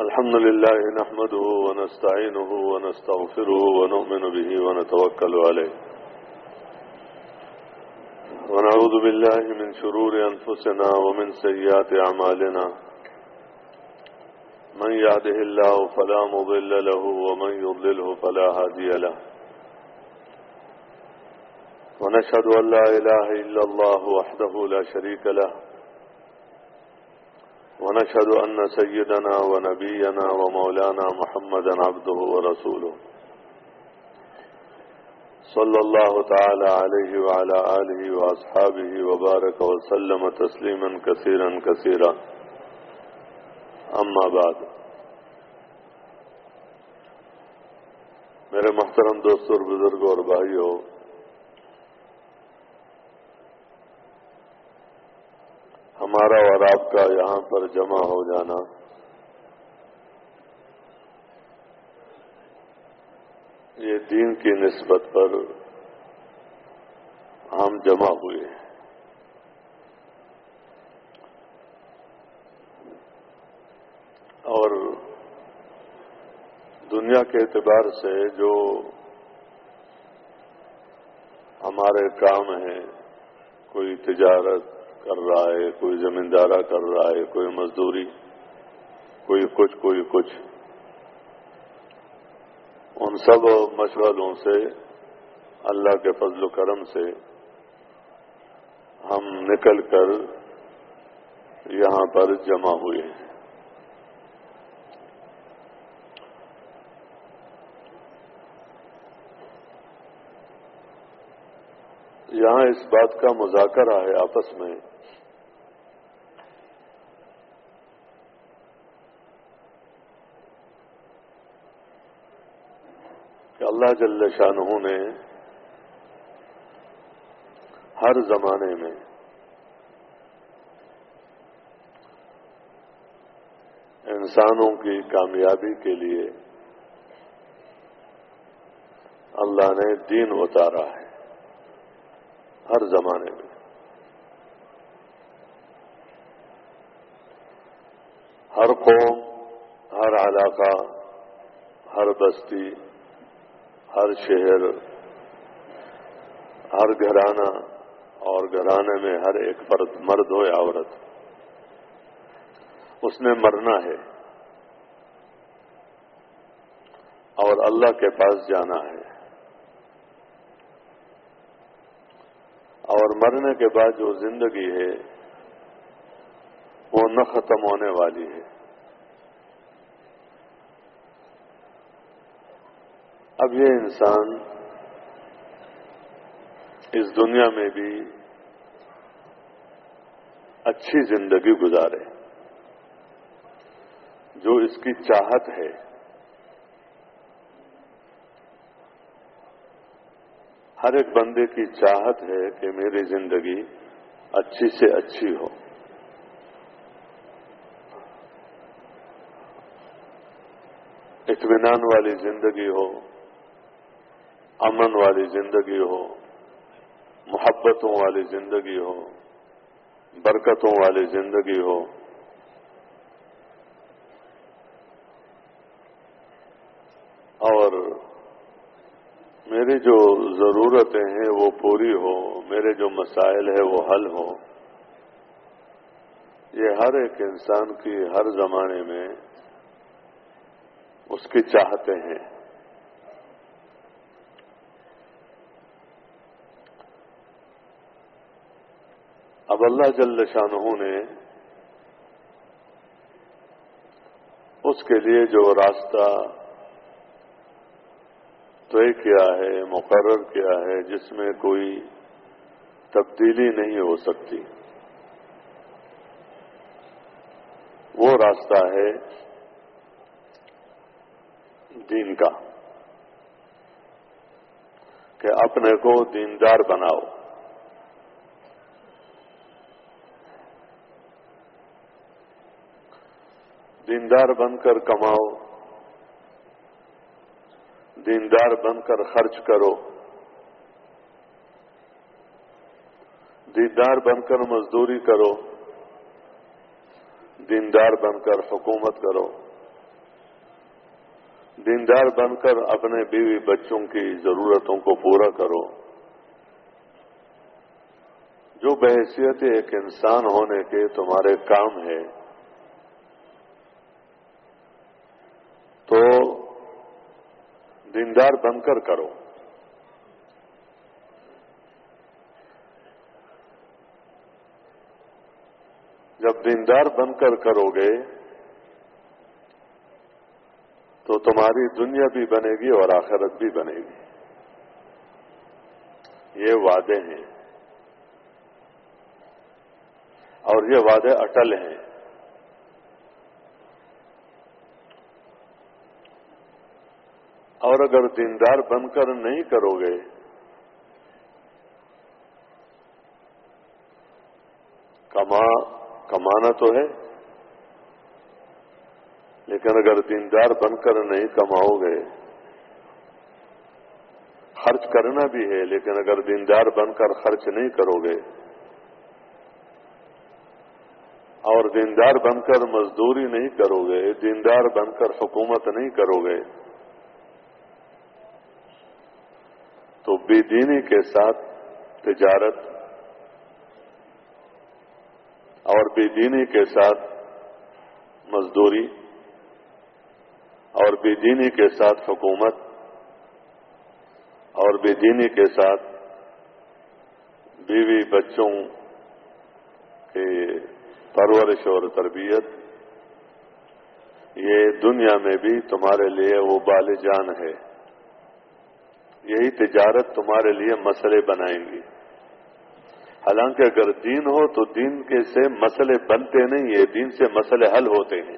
الحمد لله نحمده ونستعينه ونستغفره ونؤمن به ونتوكل عليه. ونعوذ بالله من شرور أنفسنا ومن سيئات أعمالنا. من يهده الله فلا مضل له ومن يضلله فلا هادي له. ونشهد أن لا إله إلا الله وحده لا شريك له. ونشهد أن سيدنا ونبينا ومولانا محمدا عبده ورسوله. صلى الله تعالى عليه وعلى آله وأصحابه وبارك وسلم تسليما كثيرا كثيرا. أما بعد. میرے محترم دوستوں اور بزرگوں اور بھائیوں ہمارا اور آپ کا یہاں پر جمع ہو جانا۔ یہ دین کی نسبت پر ہم جمع ہوئے ہیں۔ اور دنیا کے اعتبار سے جو ہمارے کام ہیں، کوئی تجارت کر رہا ہے، کوئی زمیندارہ کر رہا ہے، کوئی مزدوری، کوئی کچھ کوئی کچھ۔ ان سب مشغلوں سے، اللہ کے فضل و کرم سے ہم نکل کر یہاں پر جمع ہوئے ہیں۔ یہاں اس بات کا مذاکرہ ہے آپس میں۔ اللہ جل شاہ نے ہر زمانے میں انسانوں کی کامیابی کے لیے اللہ نے دین اتارا ہے ہر زمانے میں۔ ہر قوم، ہر علاقہ، ہر بستی ہر شہر، ہر گھرانہ اور گھرانے میں ہر ایک فرد مرد ہو یا عورت، اس نے مرنا ہے اور اللہ کے پاس جانا ہے۔ اور مرنے کے بعد جو زندگی ہے، وہ نہ ختم ہونے والی ہے۔ اب یہ انسان اس دنیا میں بھی اچھی زندگی گزارے۔ جو اس کی چاہت ہے، ہر ایک بندے کی چاہت ہے کہ میری زندگی اچھی سے اچھی ہو۔ اطمینان والی زندگی ہو۔ امن والی زندگی ہو، محبتوں والی زندگی ہو، برکتوں والی زندگی ہو۔ اور میری جو ضرورتیں ہیں وہ پوری ہو میرے جو مسائل ہیں وہ حل ہو یہ ہر ایک انسان کی ہر زمانے میں اس کی چاہتے ہیں۔ اب اللہ جل شاہ نے اس کے لیے جو راستہ طے کیا ہے، مقرر کیا ہے، جس میں کوئی تبدیلی نہیں ہو سکتی، وہ راستہ ہے دین کا، کہ اپنے کو دیندار بناؤ۔ دیندار بن کر کماؤ، دیندار بن کر خرچ کرو۔ دیندار بن کر مزدوری کرو۔ دیندار بن کر حکومت کرو۔ دیندار بن کر اپنے بیوی بچوں کی ضرورتوں کو پورا کرو۔ جو بحثیت ایک انسان ہونے کے تمہارے کام ہے تو دیندار بن کر کرو۔ جب دیندار بن کر کرو گے، تو تمہاری دنیا بھی بنے گی اور آخرت بھی بنے گی۔ یہ وعدے ہیں۔ اور یہ وعدے اٹل ہیں۔ اور اگر دیندار بن کر نہیں کرو گے، کما، کمانا تو ہے، لیکن اگر دیندار بن کر نہیں کماؤ گے، خرچ کرنا بھی ہے، لیکن اگر دیندار بن کر خرچ نہیں کرو گے، اور دیندار بن کر مزدوری نہیں کرو گے، دیندار بن کر حکومت نہیں کرو گے بے دینی کے ساتھ تجارت اور بے دینی کے ساتھ مزدوری اور بے دینی کے ساتھ حکومت اور بے دینی کے ساتھ بیوی بچوں کے پرورش اور تربیت، یہ دنیا میں بھی تمہارے لیے وہ بال جان ہے۔ یہی تجارت تمہارے لیے مسئلے بنائیں گی۔ حالانکہ اگر دین ہو تو دین کے سے مسئلے بنتے نہیں ہے دین سے مسئلے حل ہوتے ہیں۔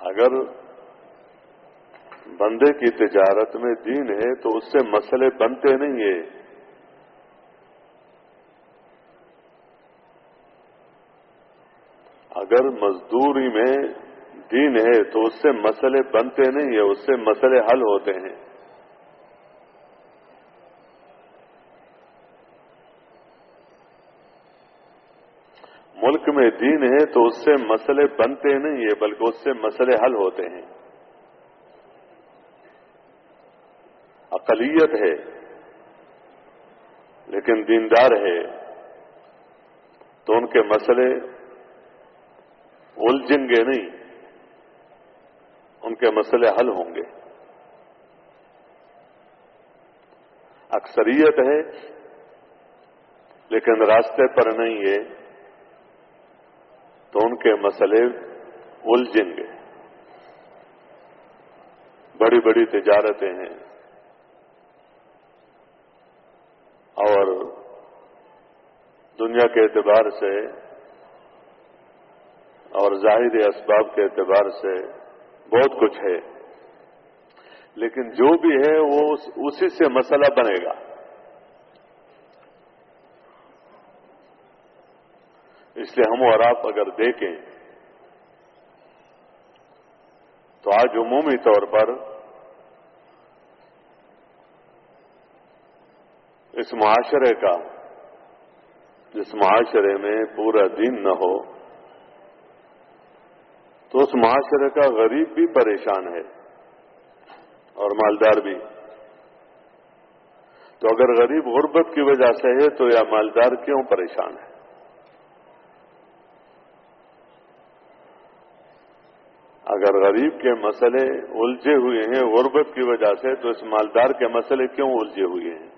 اگر بندے کی تجارت میں دین ہے تو اس سے مسئلے بنتے نہیں ہیں۔ اگر مزدوری میں دین ہے تو اس سے مسئلے بنتے نہیں ہیں، اس سے مسئلے حل ہوتے ہیں۔ ملک میں دین ہے تو اس سے مسئلے بنتے نہیں ہیں، بلکہ اس سے مسئلے حل ہوتے ہیں۔ اقلیت ہے، لیکن دیندار ہے۔ تو ان کے مسئلے الجھیں گے نہیں، ان کے مسئلے حل ہوں گے۔ اکثریت ہے، لیکن راستے پر نہیں ہے، تو ان کے مسئلے الجھیں گے بڑی بڑی تجارتیں ہیں۔ اور دنیا کے اعتبار سے اور ظاہر اسباب کے اعتبار سے بہت کچھ ہے۔ لیکن جو بھی ہے وہ اسی سے مسئلہ بنے گا۔ اس لیے ہم اور آپ اگر دیکھیں تو آج عمومی طور پر اس معاشرے کا جس معاشرے میں پورا دین نہ ہو تو اس معاشرے کا غریب بھی پریشان ہے اور مالدار بھی۔ تو اگر غریب غربت کی وجہ سے ہے تو یا مالدار کیوں پریشان ہے؟ اگر غریب کے مسئلے الجھے ہوئے ہیں غربت کی وجہ سے تو اس مالدار کے مسئلے کیوں الجھے ہوئے ہیں؟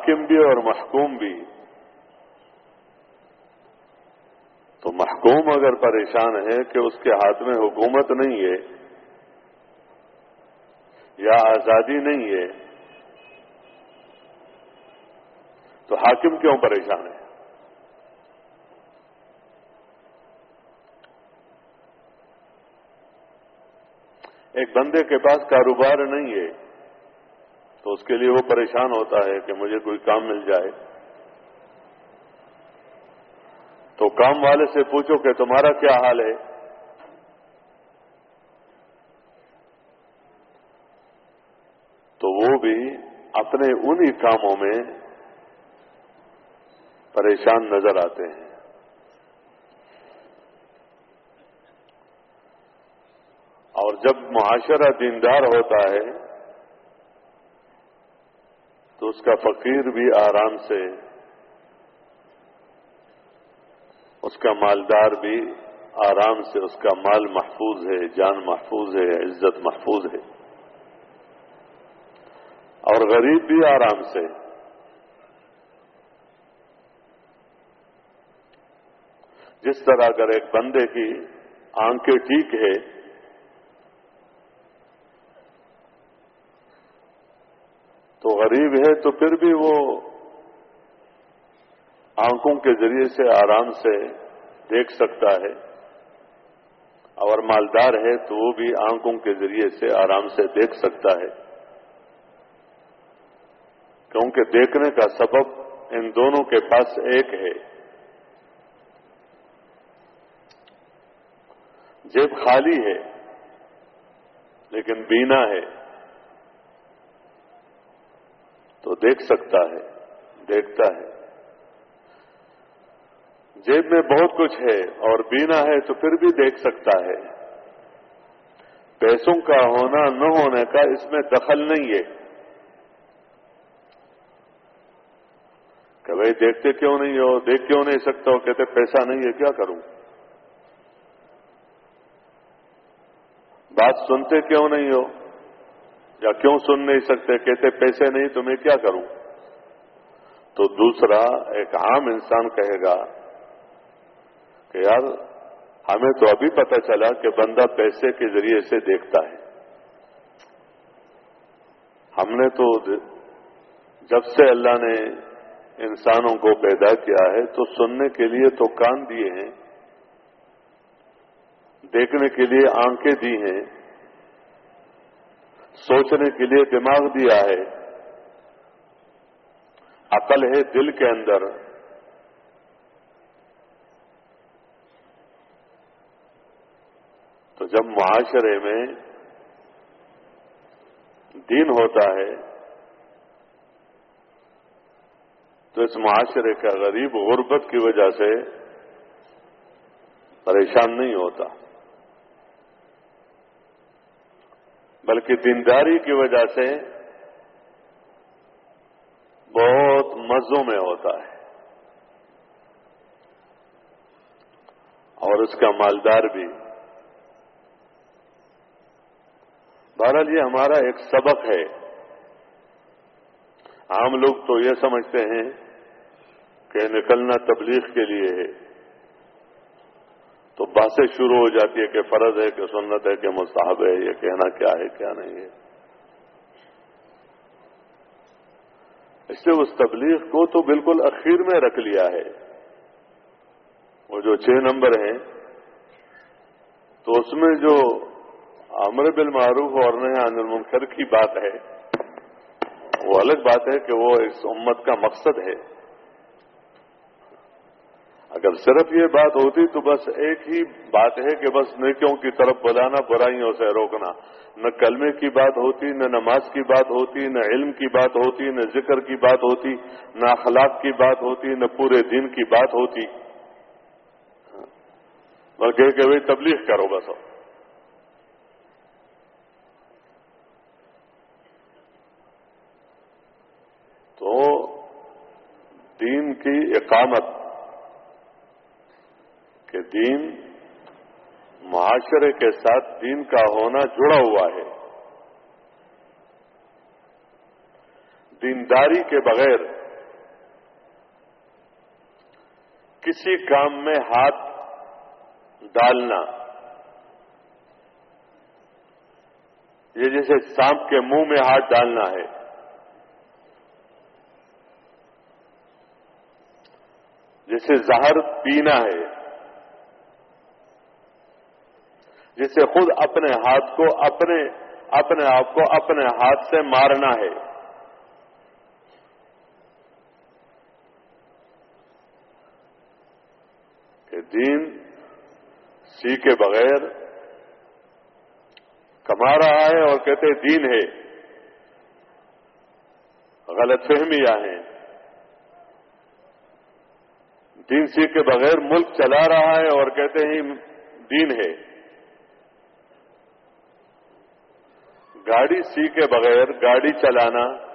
حاکم بھی اور محکوم بھی۔ تو محکوم اگر پریشان ہے کہ اس کے ہاتھ میں حکومت نہیں ہے یا آزادی نہیں ہے، تو حاکم کیوں پریشان ہے؟ ایک بندے کے پاس کاروبار نہیں ہے۔ اس کے لیے وہ پریشان ہوتا ہے کہ مجھے کوئی کام مل جائے۔ تو کام والے سے پوچھو کہ تمہارا کیا حال ہے؟ تو وہ بھی اپنے انہی کاموں میں پریشان نظر آتے ہیں۔ اور جب معاشرہ دیندار ہوتا ہے تو اس کا فقیر بھی آرام سے، اس کا مالدار بھی آرام سے، اس کا مال محفوظ ہے، جان محفوظ ہے، عزت محفوظ ہے۔ اور غریب بھی آرام سے۔ جس طرح اگر ایک بندے کی آنکھیں ٹھیک ہے تو غریب ہے تو پھر بھی وہ آنکھوں کے ذریعے سے آرام سے دیکھ سکتا ہے۔ اور مالدار ہے تو وہ بھی آنکھوں کے ذریعے سے آرام سے دیکھ سکتا ہے۔ کیونکہ دیکھنے کا سبب ان دونوں کے پاس ایک ہے۔ جیب خالی ہے لیکن بینا ہے۔ تو دیکھ سکتا ہے، دیکھتا ہے۔ جیب میں بہت کچھ ہے اور بینا ہے تو پھر بھی دیکھ سکتا ہے۔ پیسوں کا ہونا نہ ہونے کا اس میں دخل نہیں ہے۔ کہ بھائی دیکھتے کیوں نہیں ہو؟ دیکھ کیوں نہیں سکتا ہو؟ کہتے پیسہ نہیں ہے، کیا کروں؟ بات سنتے کیوں نہیں ہو؟ یا کیوں سن نہیں سکتے؟ کہتے پیسے نہیں تو میں کیا کروں؟ تو دوسرا ایک عام انسان کہے گا کہ یار، ہمیں تو ابھی پتہ چلا کہ بندہ پیسے کے ذریعے سے دیکھتا ہے۔ ہم نے تو جب سے اللہ نے انسانوں کو پیدا کیا ہے، تو سننے کے لیے تو کان دیے ہیں، دیکھنے کے لیے آنکھیں دی ہیں۔ سوچنے کے لیے دماغ دیا ہے۔ عقل ہے دل کے اندر۔ تو جب معاشرے میں دین ہوتا ہے، تو اس معاشرے کا غریب غربت کی وجہ سے پریشان نہیں ہوتا۔ بلکہ دینداری کی وجہ سے بہت مزوں میں ہوتا ہے۔ اور اس کا مالدار بھی۔ بہرحال یہ ہمارا ایک سبق ہے۔ عام لوگ تو یہ سمجھتے ہیں کہ نکلنا تبلیغ کے لیے ہے۔ باتیں شروع ہو جاتی ہے کہ فرض ہے کہ سنت ہے کہ مستحب ہے، یہ کہنا کیا ہے، کیا نہیں ہے۔ اس سے اس تبلیغ کو تو بالکل اخیر میں رکھ لیا ہے۔ وہ جو چھ نمبر ہیں، تو اس میں جو امر بالمعروف اور نیا عن المنکر کی بات ہے، وہ الگ بات ہے کہ وہ اس امت کا مقصد ہے۔ اگر صرف یہ بات ہوتی تو بس ایک ہی بات ہے کہ بس نیکیوں کی طرف بلانا، برائیوں سے روکنا۔ نہ کلمے کی بات ہوتی، نہ نماز کی بات ہوتی، نہ علم کی بات ہوتی، نہ ذکر کی بات ہوتی، نہ اخلاق کی بات ہوتی، نہ پورے دن کی بات ہوتی۔ بلکہ کہ بھائی تبلیغ کرو بس۔ تو دین کی اقامت کہ دین معاشرے کے ساتھ دین کا ہونا جڑا ہوا ہے۔ دینداری کے بغیر کسی کام میں ہاتھ ڈالنا، یہ جیسے سانپ کے منہ میں ہاتھ ڈالنا ہے۔ جیسے زہر پینا ہے۔ جسے خود اپنے ہاتھ کو اپنے اپنے آپ کو اپنے ہاتھ سے مارنا ہے۔ کہ دین سی کے بغیر کما رہا ہے اور کہتے دین ہے۔ غلط فہمیاں ہیں۔ دین سیکھ کے بغیر ملک چلا رہا ہے اور کہتے ہیں دین ہے۔ گاڑی سیکھے بغیر گاڑی چلانا۔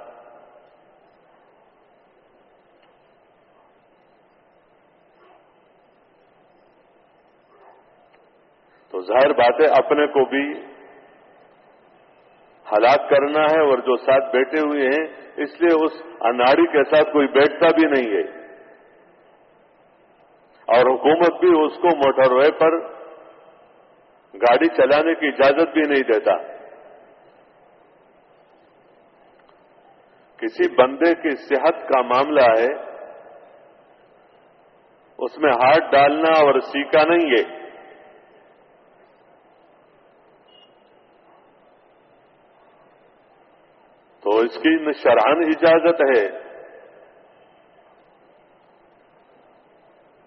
تو ظاہر بات ہے، اپنے کو بھی ہلاک کرنا ہے اور جو ساتھ بیٹھے ہوئے ہیں، اس لیے اس اناڑی کے ساتھ کوئی بیٹھتا بھی نہیں ہے۔ اور حکومت بھی اس کو موٹر وے پر گاڑی چلانے کی اجازت بھی نہیں دیتا۔ کسی بندے کی صحت کا معاملہ ہے، اس میں ہاتھ ڈالنا اور سیکھا نہیں ہے۔ تو اس کی شرحان اجازت ہے۔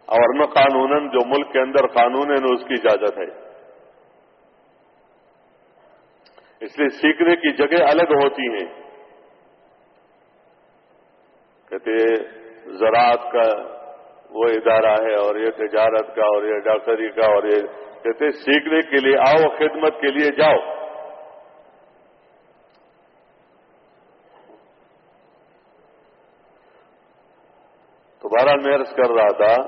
اور نہ قانون جو ملک کے اندر قانون ہے اس کی اجازت ہے۔ اس لیے سیکھنے کی جگہ الگ ہوتی ہیں۔ کہتے زراعت کا وہ ادارہ ہے اور یہ تجارت کا اور یہ ڈاکٹری کا اور یہ کہتے سیکھنے کے لیے آؤ، خدمت کے لیے جاؤ۔ تو بہرحال میں عرض کر رہا تھا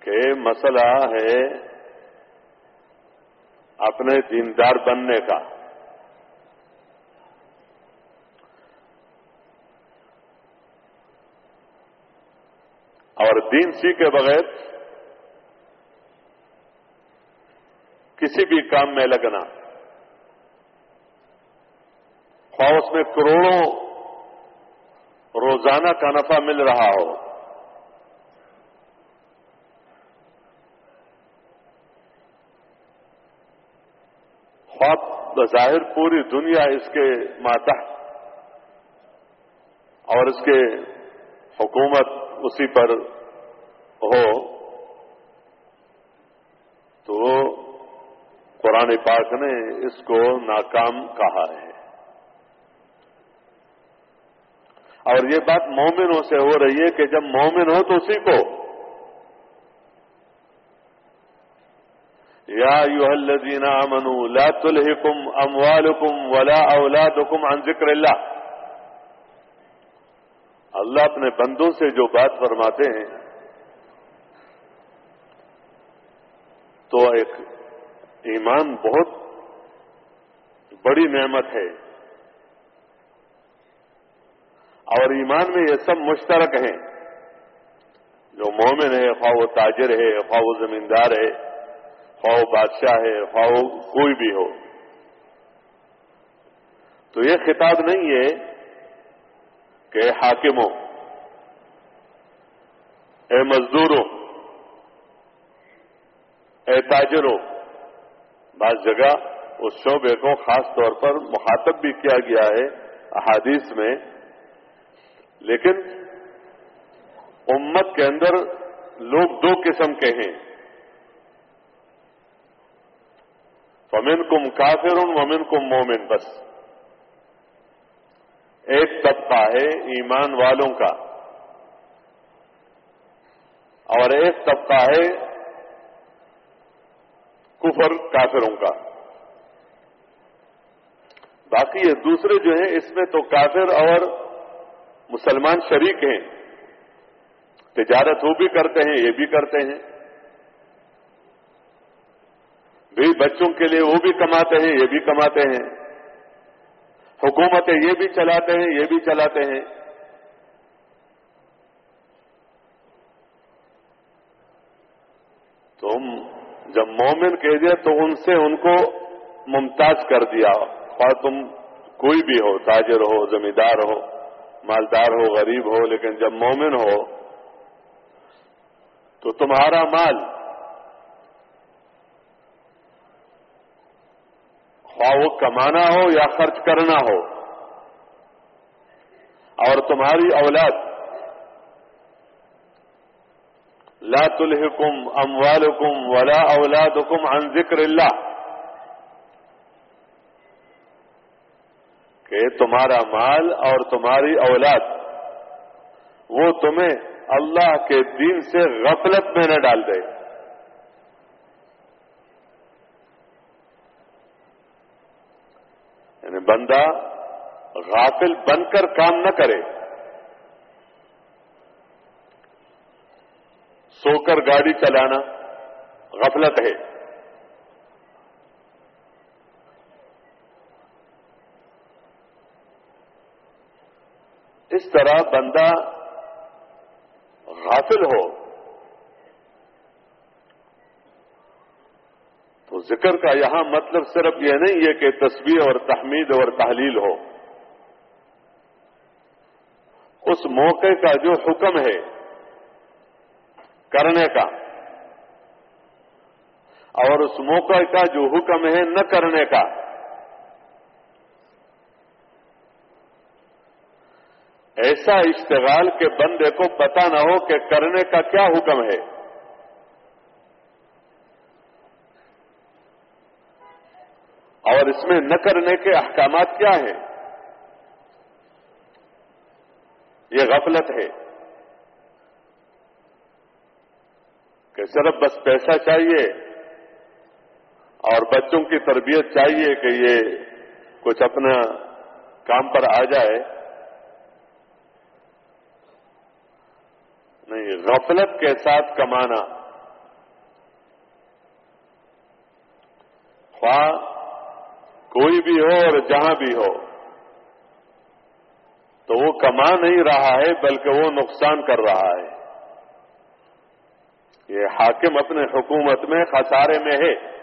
کہ مسئلہ ہے اپنے دیندار بننے کا۔ اور دین سی کے بغیر کسی بھی کام میں لگنا۔ خواہ اس میں کروڑوں روزانہ کا نفع مل رہا ہو۔ خواب بظاہر پوری دنیا اس کے ماتا اور اس کے حکومت اسی پر ہو تو قرآن پاک نے اس کو ناکام کہا ہے۔ اور یہ بات مومنوں سے ہو رہی ہے کہ جب مومن ہو تو اسی کو۔ یا یو الذین آمنوا، لا تلہکم اموالکم ولا اولادکم عن ذکر اللہ۔ اللہ اپنے بندوں سے جو بات فرماتے ہیں، تو ایک ایمان بہت بڑی نعمت ہے۔ اور ایمان میں یہ سب مشترک ہیں۔ جو مومن ہے، خواہ وہ تاجر ہے، خواہ وہ زمیندار ہے، خواہ وہ بادشاہ ہے، خواہ وہ کوئی بھی ہو۔ تو یہ خطاب نہیں ہے کہ حاکموں اے مزدوروں اے تاجروں بعض جگہ اس شعبے کو خاص طور پر مخاطب بھی کیا گیا ہے احادیث میں، لیکن امت کے اندر لوگ دو قسم کے ہیں۔ ومن کم کافر ومن کم مومن بس۔ ایک طبقہ ہے ایمان والوں کا۔ اور ایک طبقہ ہے کفر کافروں کا۔ باقی یہ دوسرے جو ہیں، اس میں تو کافر اور مسلمان شریک ہیں۔ تجارت وہ بھی کرتے ہیں، یہ بھی کرتے ہیں۔ بھی بچوں کے لیے وہ بھی کماتے ہیں، یہ بھی کماتے ہیں۔ حکومتیں یہ بھی چلاتے ہیں، یہ بھی چلاتے ہیں۔ تو جب مومن کہہ دیا تو ان سے ان کو ممتاز کر دیا۔ اور تم کوئی بھی ہو، تاجر ہو، زمیندار ہو، مالدار ہو، غریب ہو، لیکن جب مومن ہو تو تمہارا مال خواہ وہ کمانا ہو یا خرچ کرنا ہو۔ اور تمہاری اولاد۔ لا تلحکم اموالکم ولا اولادکم عن ذکر اللہ۔ کہ تمہارا مال اور تمہاری اولاد۔ وہ تمہیں اللہ کے دین سے غفلت میں نہ ڈال دے۔ یعنی بندہ غافل بن کر کام نہ کرے۔ سو کر گاڑی چلانا غفلت ہے۔ اس طرح بندہ غافل ہو۔ تو ذکر کا یہاں مطلب صرف یہ نہیں ہے کہ تصویر اور تحمید اور تحلیل ہو۔ اس موقع کا جو حکم ہے کرنے کا اور اس موقع کا جو حکم ہے نہ کرنے کا ایسا اشتغال کے بندے کو پتا نہ ہو کہ کرنے کا کیا حکم ہے۔ اور اس میں نہ کرنے کے احکامات کیا ہیں؟ یہ غفلت ہے کہ صرف بس پیسہ چاہیے اور بچوں کی تربیت چاہیے کہ یہ کچھ اپنا کام پر آ جائے۔ نہیں، غفلت کے ساتھ کمانا۔ خواہ کوئی بھی ہو اور جہاں بھی ہو۔ تو وہ کما نہیں رہا ہے، بلکہ وہ نقصان کر رہا ہے۔ یہ حاکم اپنے حکومت میں خسارے میں ہے۔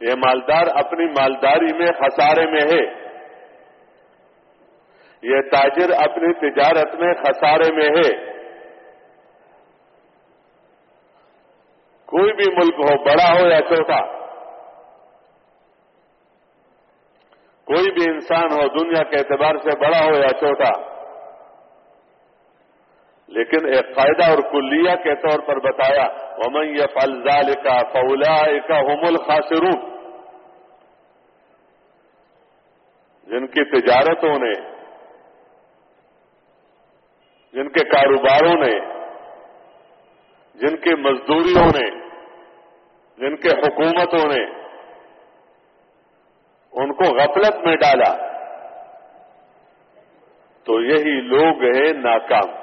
یہ مالدار اپنی مالداری میں خسارے میں ہے۔ یہ تاجر اپنی تجارت میں خسارے میں ہے۔ کوئی بھی ملک ہو، بڑا ہو یا چھوٹا، کوئی بھی انسان ہو دنیا کے اعتبار سے بڑا ہو یا چھوٹا، لیکن ایک فائدہ اور کلیہ کے طور پر بتایا، ومن یہ فلزال کا فولا کا حمل جن کی تجارتوں نے، جن کے کاروباروں نے، جن کی مزدوریوں نے جن کے حکومتوں نے ان کو غفلت میں ڈالا، تو یہی لوگ ہیں ناکام۔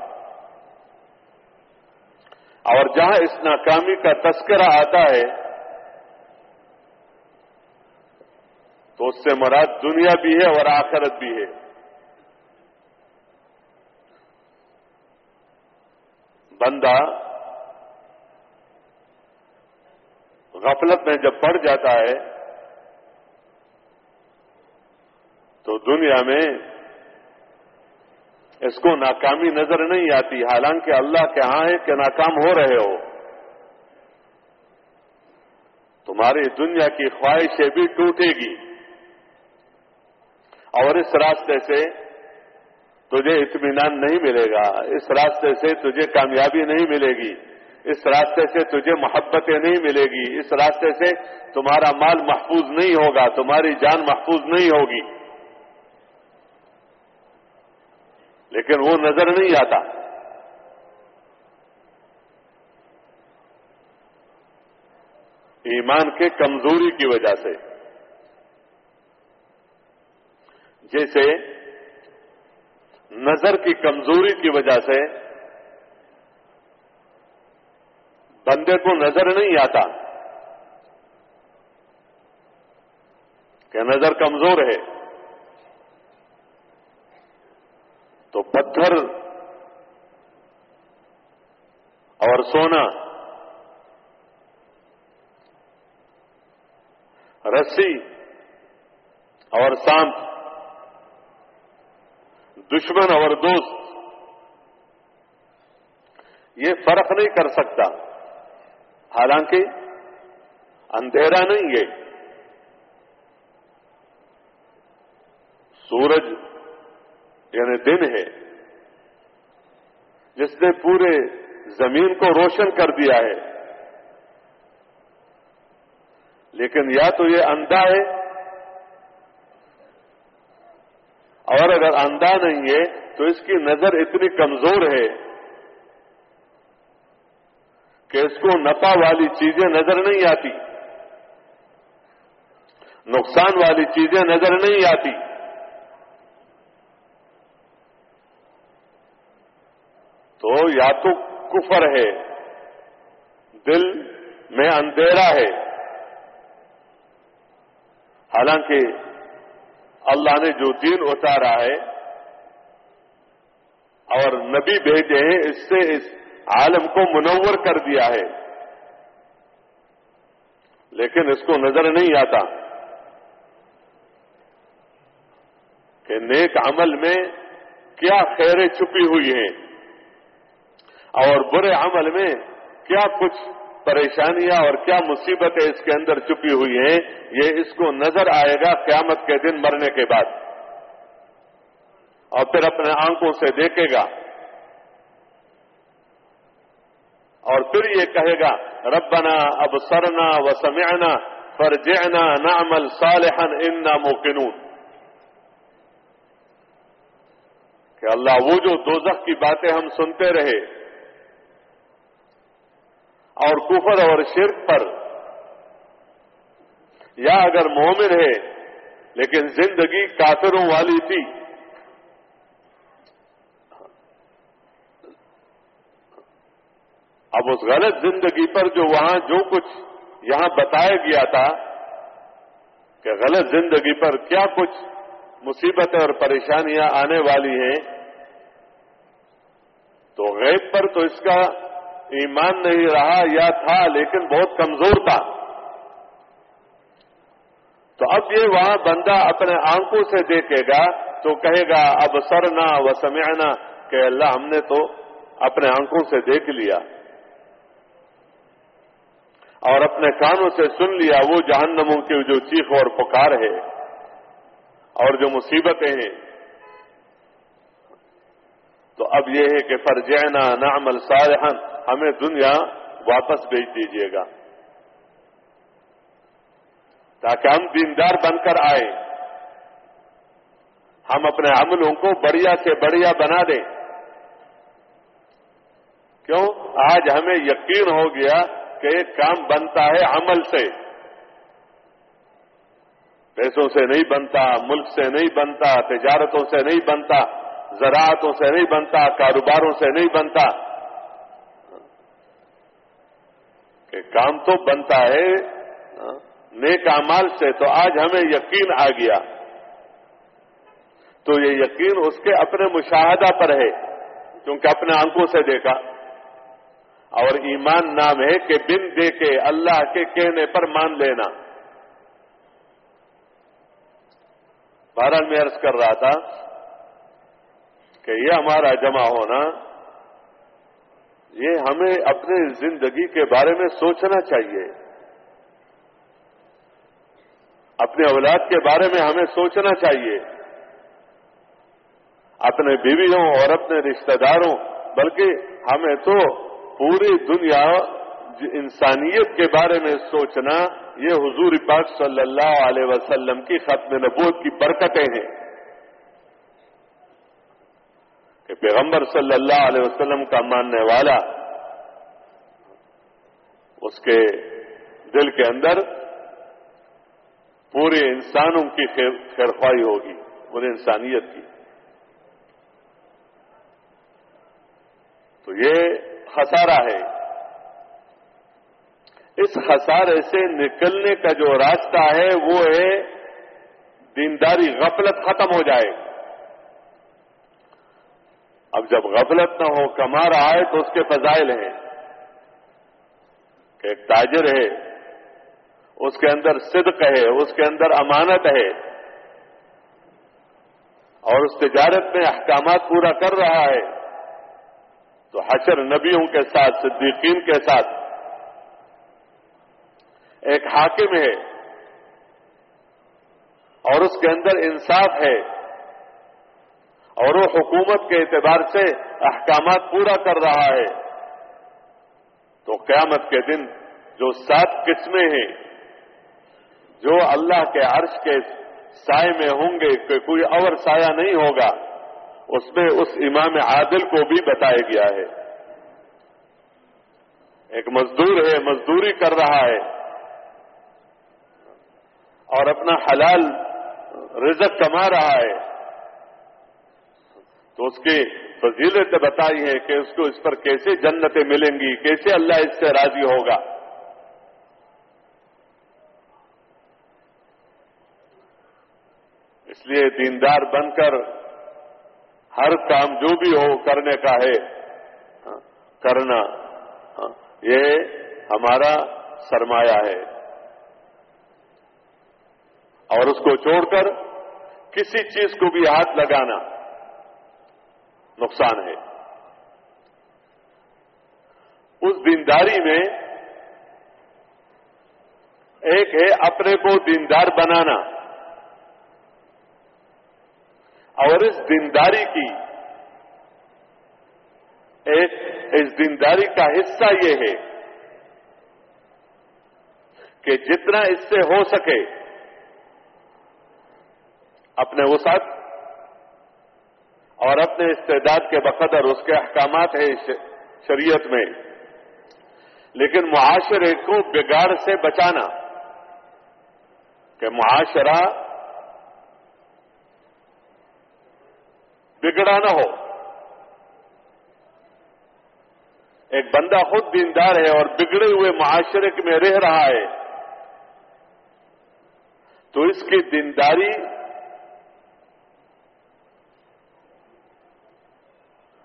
اور جہاں اس ناکامی کا تذکرہ آتا ہے، تو اس سے مراد دنیا بھی ہے اور آخرت بھی ہے۔ بندہ غفلت میں جب پڑ جاتا ہے، تو دنیا میں اس کو ناکامی نظر نہیں آتی، حالانکہ اللہ کے ہاں ہے کہ ناکام ہو رہے ہو۔ تمہاری دنیا کی خواہشیں بھی ٹوٹے گی۔ اور اس راستے سے تجھے اطمینان نہیں ملے گا، اس راستے سے تجھے کامیابی نہیں ملے گی۔ اس راستے سے تجھے محبتیں نہیں ملے گی، اس راستے سے تمہارا مال محفوظ نہیں ہوگا، تمہاری جان محفوظ نہیں ہوگی۔ لیکن وہ نظر نہیں آتا۔ ایمان کے کمزوری کی وجہ سے۔ جیسے نظر کی کمزوری کی وجہ سے بندے کو نظر نہیں آتا۔ کہ نظر کمزور ہے۔ تو پتھر اور سونا۔ رسی اور سانپ۔ دشمن اور دوست۔ یہ فرق نہیں کر سکتا۔ حالانکہ اندھیرا نہیں ہے۔ سورج یعنی دن ہے۔ جس نے پورے زمین کو روشن کر دیا ہے۔ لیکن یا تو یہ اندھا ہے اور اگر اندھا نہیں ہے تو اس کی نظر اتنی کمزور ہے۔ کہ اس کو نفع والی چیزیں نظر نہیں آتی۔ نقصان والی چیزیں نظر نہیں آتی۔ تو یا تو کفر ہے، دل میں اندھیرا ہے۔ حالانکہ اللہ نے جو دین اتارا ہے اور نبی بھیجے ہیں، اس سے اس عالم کو منور کر دیا ہے۔ لیکن اس کو نظر نہیں آتا کہ نیک عمل میں کیا خیریں چھپی ہوئی ہیں اور برے عمل میں کیا کچھ پریشانیاں اور کیا مصیبتیں اس کے اندر چھپی ہوئی ہیں، یہ اس کو نظر آئے گا قیامت کے دن مرنے کے بعد۔ اور پھر اپنے آنکھوں سے دیکھے گا۔ اور پھر یہ کہے گا، ربنا اب سرنا و سمعنا فرجعنا نعمل صالحا انا موقنون۔ کہ اللہ وہ جو دوزخ کی باتیں ہم سنتے رہے، اور کفر اور شرک پر، یا اگر مومن ہے، لیکن زندگی کافروں والی تھی اب اس غلط زندگی پر جو وہاں جو کچھ یہاں بتایا گیا تھا کہ غلط زندگی پر کیا کچھ مصیبتیں اور پریشانیاں آنے والی ہیں، تو غیب پر تو اس کا ایمان نہیں رہا یا تھا، لیکن بہت کمزور تھا۔ تو اب یہ وہاں بندہ اپنے آنکھوں سے دیکھے گا، تو کہے گا اب سرنا و سمعنا کہ اللہ ہم نے تو اپنے آنکھوں سے دیکھ لیا۔ اور اپنے کانوں سے سن لیا، وہ جہنموں کی جو چیخ اور پکار ہے اور جو مصیبتیں ہیں۔ تو اب یہ ہے کہ فرجینا نعمل صالحا، ہمیں دنیا واپس بھیج دیجیے گا۔ تاکہ ہم دیندار بن کر آئے ہم اپنے عملوں کو بڑھیا سے بڑھیا بنا دیں۔ کیوں؟ آج ہمیں یقین ہو گیا کہ ایک کام بنتا ہے عمل سے۔ پیسوں سے نہیں بنتا، ملک سے نہیں بنتا، تجارتوں سے نہیں بنتا، زراعتوں سے نہیں بنتا، کاروباروں سے نہیں بنتا۔ کہ کام تو بنتا ہے، نیک امال سے، تو آج ہمیں یقین آ گیا۔ تو یہ یقین اس کے اپنے مشاہدہ پر ہے، کیونکہ اپنے آنکھوں سے دیکھا۔ اور ایمان نام ہے کہ بن دے کے اللہ کے کہنے پر مان لینا۔ بہرحال میں عرض کر رہا تھا کہ یہ ہمارا جمع ہونا، یہ ہمیں اپنے زندگی کے بارے میں سوچنا چاہیے۔ اپنے اولاد کے بارے میں ہمیں سوچنا چاہیے۔ اپنے بیویوں اور اپنے رشتہ داروں، بلکہ ہمیں تو پوری دنیا انسانیت کے بارے میں سوچنا، یہ حضور پاک صلی اللہ علیہ وسلم کی ختم نبوت کی برکتیں ہیں۔ کہ پیغمبر صلی اللہ علیہ وسلم کا ماننے والا اس کے دل کے اندر پورے انسانوں کی خیرخوائی ہوگی، پورے انسانیت کی۔ تو یہ خسارہ ہے۔ اس خسارے سے نکلنے کا جو راستہ ہے، وہ ہے دینداری، غفلت ختم ہو جائے۔ اب جب غفلت نہ ہو کما رہا ہے تو اس کے فضائل ہیں۔ کہ ایک تاجر ہے، اس کے اندر صدق ہے، اس کے اندر امانت ہے۔ اور اس تجارت میں احکامات پورا کر رہا ہے۔ تو حشر نبیوں کے ساتھ، صدیقین کے ساتھ۔ ایک حاکم ہے اور اس کے اندر انصاف ہے اور وہ حکومت کے اعتبار سے احکامات پورا کر رہا ہے۔ تو قیامت کے دن جو سات قسمیں ہیں، جو اللہ کے عرش کے سائے میں ہوں گے، کہ کوئی اور سایہ نہیں ہوگا۔ اس میں اس امام عادل کو بھی بتایا گیا ہے۔ ایک مزدور ہے، مزدوری کر رہا ہے۔ اور اپنا حلال رزق کما رہا ہے۔ تو اس کی فضیلت بتائی ہے کہ اس کو اس پر کیسے جنتیں ملیں گی، کیسے اللہ اس سے راضی ہوگا۔ اس لیے دیندار بن کر ہر کام جو بھی ہو کرنے کا ہے ہاں، کرنا ہاں، یہ ہمارا سرمایہ ہے۔ اور اس کو چھوڑ کر کسی چیز کو بھی ہاتھ لگانا نقصان ہے۔ اس دینداری میں ایک ہے اپنے کو دیندار بنانا۔ اور اس دینداری کی ایک اس دینداری کا حصہ یہ ہے کہ جتنا اس سے ہو سکے اپنے وسعت اور اپنے استعداد کے بقدر اس کے احکامات ہیں شریعت میں، لیکن معاشرے کو بگاڑ سے بچانا، کہ معاشرہ بگڑا نہ ہو۔ ایک بندہ خود دیندار ہے اور بگڑے ہوئے معاشرے میں رہ رہا ہے، تو اس کی دینداری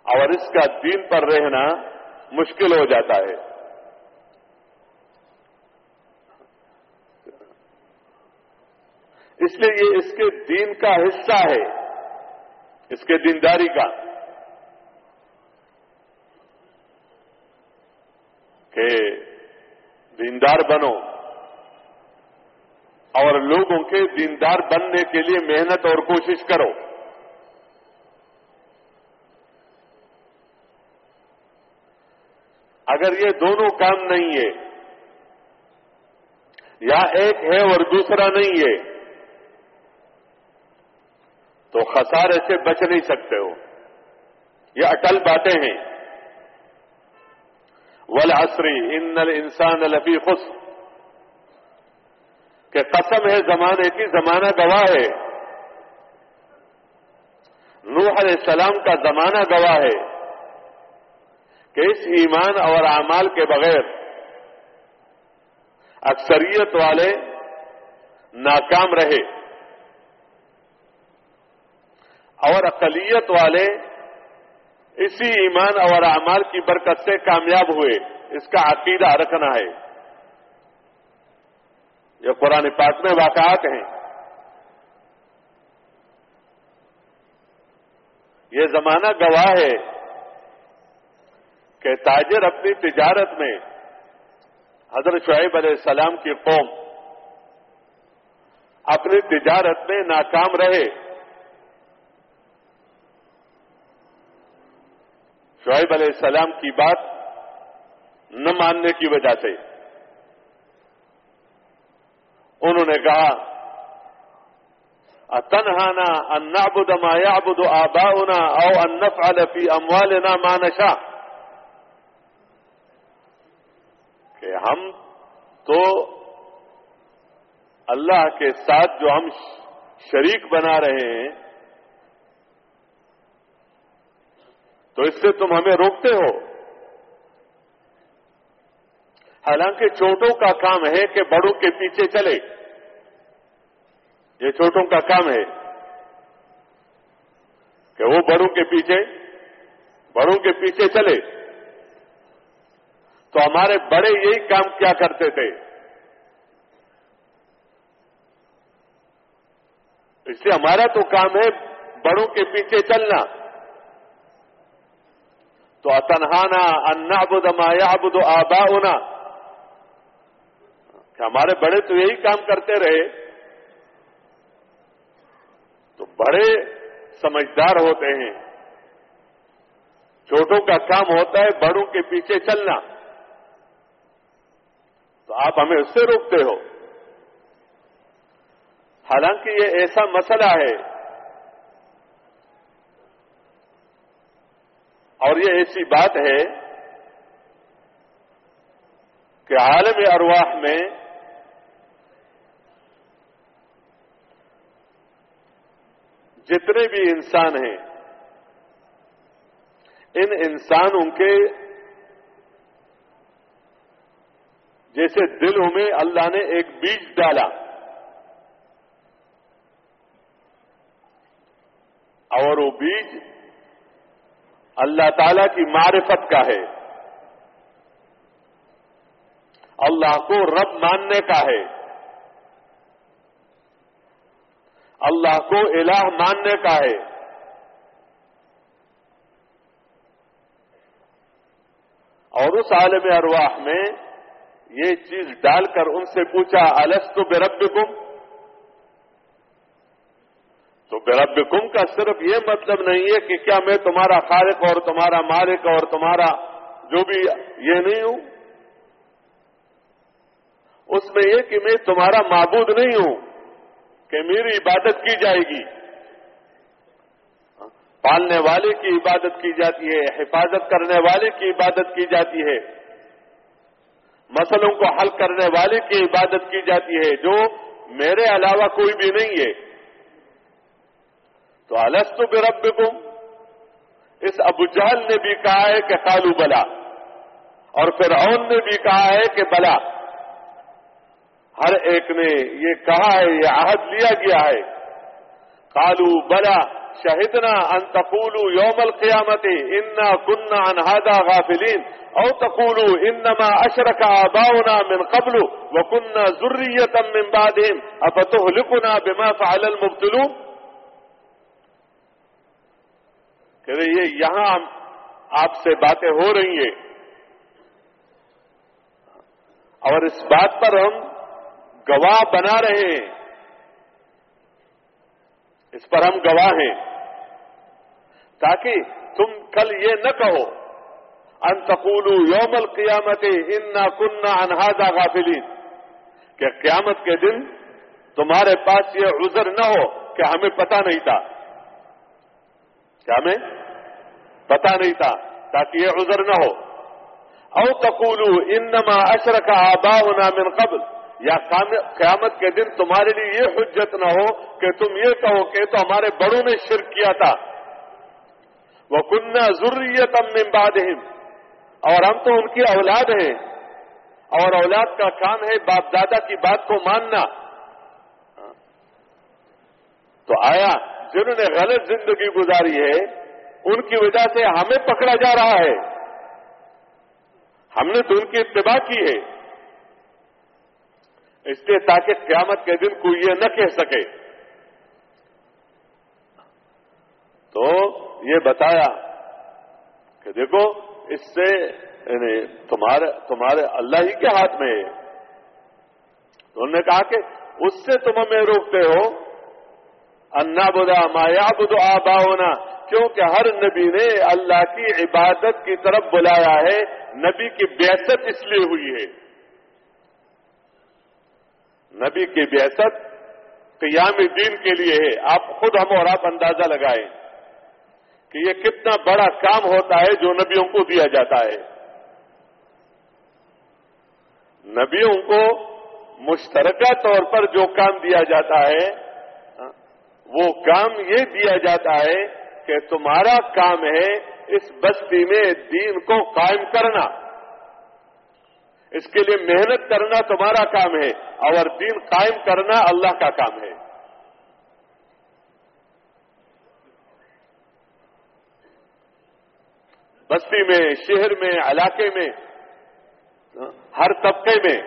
اور اس کا دین پر رہنا مشکل ہو جاتا ہے۔ اس لیے یہ اس کے دین کا حصہ ہے۔ اس کے دینداری کا کہ دیندار بنو اور لوگوں کے دیندار بننے کے لیے محنت اور کوشش کرو۔ اگر یہ دونوں کام نہیں ہے، یا ایک ہے اور دوسرا نہیں ہے تو خسارے سے بچ نہیں سکتے ہو۔ یہ اٹل باتیں ہیں۔ ول عصری ان انسان لفی خوش کہ قسم ہے، زمانے کی زمانہ گواہ ہے۔ نوح علیہ السلام کا زمانہ گواہ ہے۔ کہ اس ایمان اور اعمال کے بغیر اکثریت والے ناکام رہے۔ اور اقلیت والے اسی ایمان اور اعمال کی برکت سے کامیاب ہوئے۔ اس کا عقیدہ رکھنا ہے۔ یہ قرآن پاک میں واقعات ہیں۔ یہ زمانہ گواہ ہے کہ تاجر اپنی تجارت میں حضرت شعیب علیہ السلام کی قوم اپنی تجارت میں ناکام رہے۔ شعیب علیہ السلام کی بات نہ ماننے کی وجہ سے۔ انہوں نے کہا تنہانا ان نعبد ما يعبد آباؤنا او ان نفعل في اموالنا ما نشاء. کہ ہم تو اللہ کے ساتھ جو ہم شریک بنا رہے ہیں تو اس سے تم ہمیں روکتے ہو۔ حالانکہ چھوٹوں کا کام ہے کہ بڑوں کے پیچھے چلے۔ یہ چھوٹوں کا کام ہے کہ وہ بڑوں کے پیچھے، بڑوں کے پیچھے چلے۔ تو ہمارے بڑے یہی کام کیا کرتے تھے۔ اس لیے ہمارا تو کام ہے بڑوں کے پیچھے چلنا۔ تو اتنہانا انعبد ما یعبد آباؤنا۔ کہ ہمارے بڑے تو یہی کام کرتے رہے۔ تو بڑے سمجھدار ہوتے ہیں۔ چھوٹوں کا کام ہوتا ہے بڑوں کے پیچھے چلنا۔ تو آپ ہمیں اس سے روکتے ہو۔ حالانکہ یہ ایسا مسئلہ ہے اور یہ ایسی بات ہے کہ عالم ارواح میں جتنے بھی انسان ہیں، ان انسانوں کے جیسے دلوں میں اللہ نے ایک بیج ڈالا۔ اور وہ بیج اللہ تعالی کی معرفت کا ہے۔ اللہ کو رب ماننے کا ہے۔ اللہ کو الہ ماننے کا ہے۔ اور اس عالم ارواح میں یہ چیز ڈال کر ان سے پوچھا الس تو بے رب تو بے رب کا صرف یہ مطلب نہیں ہے کہ کیا میں تمہارا خالق اور تمہارا مالک اور تمہارا جو بھی یہ نہیں ہوں۔ اس میں یہ کہ میں تمہارا معبود نہیں ہوں کہ میری عبادت کی جائے گی پالنے والے کی عبادت کی جاتی ہے، حفاظت کرنے والے کی عبادت کی جاتی ہے۔ مسلوں کو حل کرنے والے کی عبادت کی جاتی ہے، جو میرے علاوہ کوئی بھی نہیں ہے۔ تو السط برب اس ابو جہل نے بھی کہا ہے کہ کالو بلا، اور پھر نے بھی کہا ہے کہ بلا۔ ہر ایک نے یہ کہا ہے، یہ عہد لیا گیا ہے۔ کالو بلا، شہدنا ان تقولو یوم القیامت انا کننا انہادا غافلین، او تقولو انما اشرک آباؤنا من قبل وکننا ذریتا من بعدهم، افتهلکنا بما فعل المبتلون؟ کہ یہ یہاں آپ سے باتیں ہو رہی ہیں۔ اور اس بات پر ہم گواہ بنا رہے ہیں۔ اس پر ہم گواہ ہیں۔ تاکہ تم کل یہ نہ کہو، ان تقولو یوم القیامت انا کننا انہادا غافلین، کہ قیامت کے دن تمہارے پاس یہ عذر نہ ہو کہ ہمیں پتا نہیں تھا۔ کیا ہمیں پتا نہیں تھا تاکہ یہ عذر نہ ہو۔ او تقولو انما اشرک آباؤنا من قبل۔ یا قیامت کے دن تمہارے لیے یہ حجت نہ ہو کہ تم یہ کہو کہ تو ہمارے بڑوں نے شرک کیا تھا۔ وہ کنہ ضروریت امباد اور ہم تو ان کی اولاد ہیں۔ اور اولاد کا کام ہے باپ دادا کی بات کو ماننا۔ تو آیا جنہوں نے غلط زندگی گزاری ہے ان کی وجہ سے ہمیں پکڑا جا رہا ہے۔ ہم نے تو ان کی اتباع کی ہے۔ اس لیے تاکہ قیامت کے دن کوئی یہ نہ کہہ سکے۔ تو یہ بتایا کہ دیکھو، اس سے یعنی تمہارے تمہارے اللہ ہی کے ہاتھ میں ہے۔ انہوں نے کہا کہ اس سے تم ہمیں روکتے ہو۔ انا بدا مایا بدو آبا ہونا کیونکہ ہر نبی نے اللہ کی عبادت کی طرف بلایا ہے، نبی کی بیست اس لیے ہوئی ہے۔ نبی کی بیست قیام دین کے لیے ہے۔ آپ خود ہم اور آپ اندازہ لگائیں کہ یہ کتنا بڑا کام ہوتا ہے جو نبیوں کو دیا جاتا ہے۔ نبیوں کو مشترکہ طور پر جو کام دیا جاتا ہے وہ کام یہ دیا جاتا ہے کہ تمہارا کام ہے اس بستی میں دین کو قائم کرنا۔ اس کے لیے محنت کرنا تمہارا کام ہے اور دین قائم کرنا اللہ کا کام ہے۔ بستی میں، شہر میں، علاقے میں ہاں، ہر طبقے میں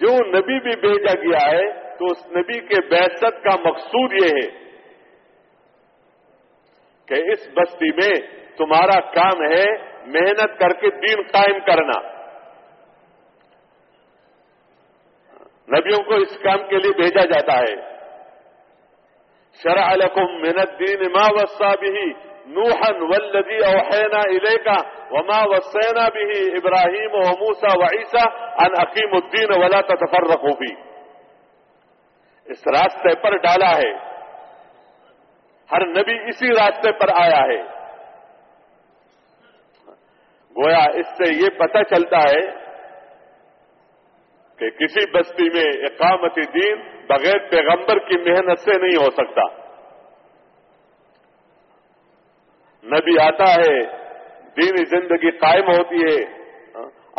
جو نبی بھی بھیجا گیا ہے تو اس نبی کے بحثت کا مقصود یہ ہے کہ اس بستی میں تمہارا کام ہے محنت کر کے دین قائم کرنا۔ نبیوں کو اس کام کے لیے بھیجا جاتا ہے۔ شرع لکم من الدین ما وصا بھی نوحا والذی اوحینا الیکا وما وصینا به ابراہیم و موسا و عیسیٰ ان اقیم الدین ولا تتفرقوا فی۔ اس راستے پر ڈالا ہے۔ ہر نبی اسی راستے پر آیا ہے۔ گویا اس سے یہ پتہ چلتا ہے کہ کسی بستی میں اقامتی دین بغیر پیغمبر کی محنت سے نہیں ہو سکتا۔ نبی آتا ہے، دینی زندگی قائم ہوتی ہے،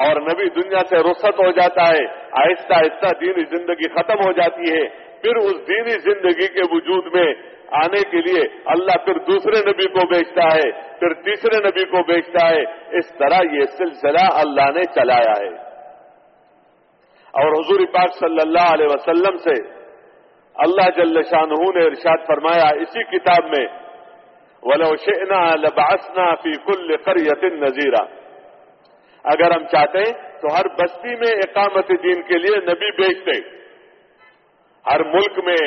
اور نبی دنیا سے رخصت ہو جاتا ہے، آہستہ آہستہ دینی زندگی ختم ہو جاتی ہے۔ پھر اس دینی زندگی کے وجود میں آنے کے لیے اللہ پھر دوسرے نبی کو بیچتا ہے، پھر تیسرے نبی کو بیچتا ہے۔ اس طرح یہ سلسلہ اللہ نے چلایا ہے۔ اور حضور پاک صلی اللہ علیہ وسلم سے اللہ جل شاہ نے ارشاد فرمایا اسی کتاب میں، ولو شئنا لبعثنا فی کل قریت نذیرہ اگر ہم چاہتے ہیں تو ہر بستی میں اقامت دین کے لیے نبی بیچتے۔ ہر ملک میں،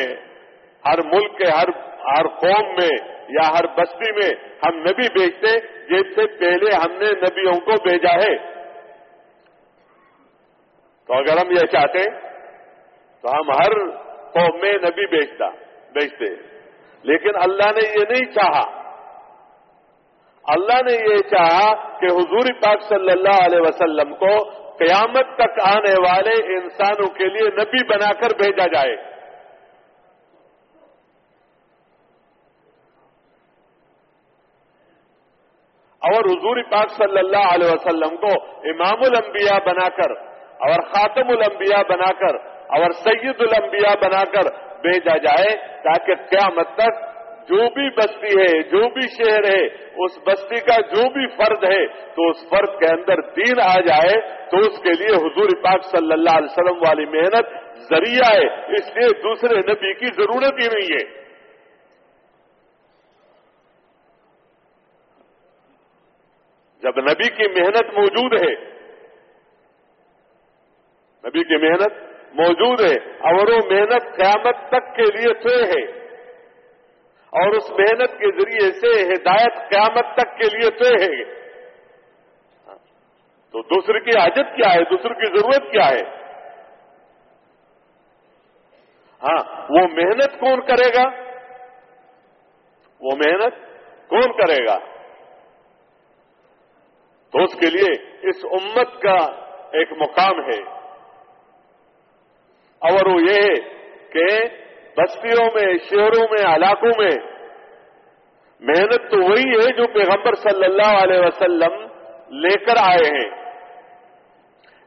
ہر ملک کے، ہر ہر قوم میں یا ہر بستی میں ہم نبی بیچتے جس سے پہلے ہم نے نبیوں کو بھیجا ہے۔ تو اگر ہم یہ چاہتے، تو ہم ہر قوم میں نبی بیچتا بیچتے لیکن اللہ نے یہ نہیں چاہا، اللہ نے یہ چاہا کہ حضور پاک صلی اللہ علیہ وسلم کو قیامت تک آنے والے انسانوں کے لیے نبی بنا کر بھیجا جائے۔ اور حضور پاک صلی اللہ علیہ وسلم کو امام الانبیاء بنا کر، اور خاتم الانبیاء بنا کر، اور سید الانبیاء بنا کر بھیجا جائے تاکہ قیامت تک جو بھی بستی ہے، جو بھی شہر ہے، اس بستی کا جو بھی فرد ہے، تو اس فرد کے اندر دین آ جائے، تو اس کے لیے حضور پاک صلی اللہ علیہ وسلم والی محنت ذریعہ ہے۔ اس لیے دوسرے نبی کی ضرورت ہی نہیں ہے۔ جب نبی کی محنت موجود ہے، نبی کی محنت موجود ہے، اور وہ محنت قیامت تک کے لیے طے ہے۔ اور اس محنت کے ذریعے سے ہدایت قیامت تک کے لیے طے ہے تو دوسرے کی حاجت کیا ہے؟ دوسرے کی ضرورت کیا ہے؟ ہاں وہ محنت کون کرے گا؟ وہ محنت کون کرے گا؟ تو اس کے لیے اس امت کا ایک مقام ہے۔ اور وہ یہ ہے کہ بستیوں میں، شہروں میں، علاقوں میں۔ محنت تو وہی ہے جو پیغمبر صلی اللہ علیہ وسلم لے کر آئے ہیں۔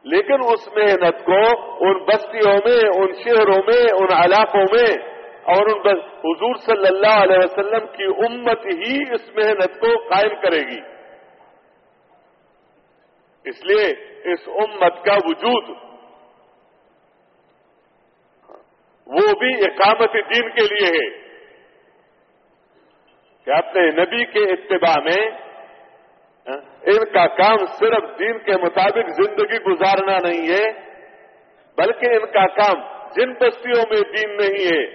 لیکن اس محنت کو ان بستیوں میں، ان شہروں میں، ان علاقوں میں اور ان حضور صلی اللہ علیہ وسلم کی امت ہی اس محنت کو قائم کرے گی۔ اس لیے اس امت کا وجود وہ بھی اقامت دین کے لیے ہے۔ کہ اپنے نبی کے اتباع میں ہاں، ان کا کام صرف دین کے مطابق زندگی گزارنا نہیں ہے، بلکہ ان کا کام جن بستیوں میں دین نہیں ہے،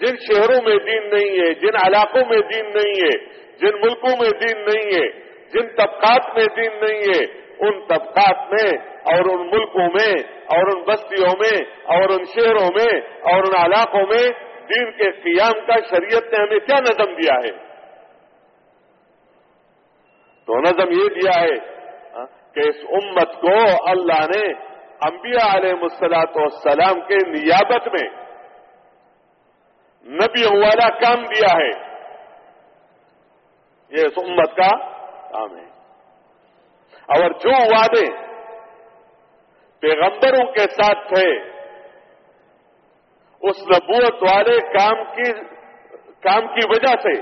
جن شہروں میں دین نہیں ہے، جن علاقوں میں دین نہیں ہے، جن ملکوں میں دین نہیں ہے، جن طبقات میں دین نہیں ہے ان طبقات میں اور ان ملکوں میں اور ان بستیوں میں اور ان شہروں میں اور ان علاقوں میں دین کے قیام کا شریعت نے ہمیں کیا نظم دیا ہے؟ تو نظم یہ دیا ہے کہ اس امت کو اللہ نے انبیاء علیہ مسلاط والسلام کے نیابت میں نبی والا کام دیا ہے۔ یہ اس امت کا کام ہے۔ اور جو وعدے پیغمبروں کے ساتھ تھے، اس نبوت والے کام کی کام کی وجہ سے،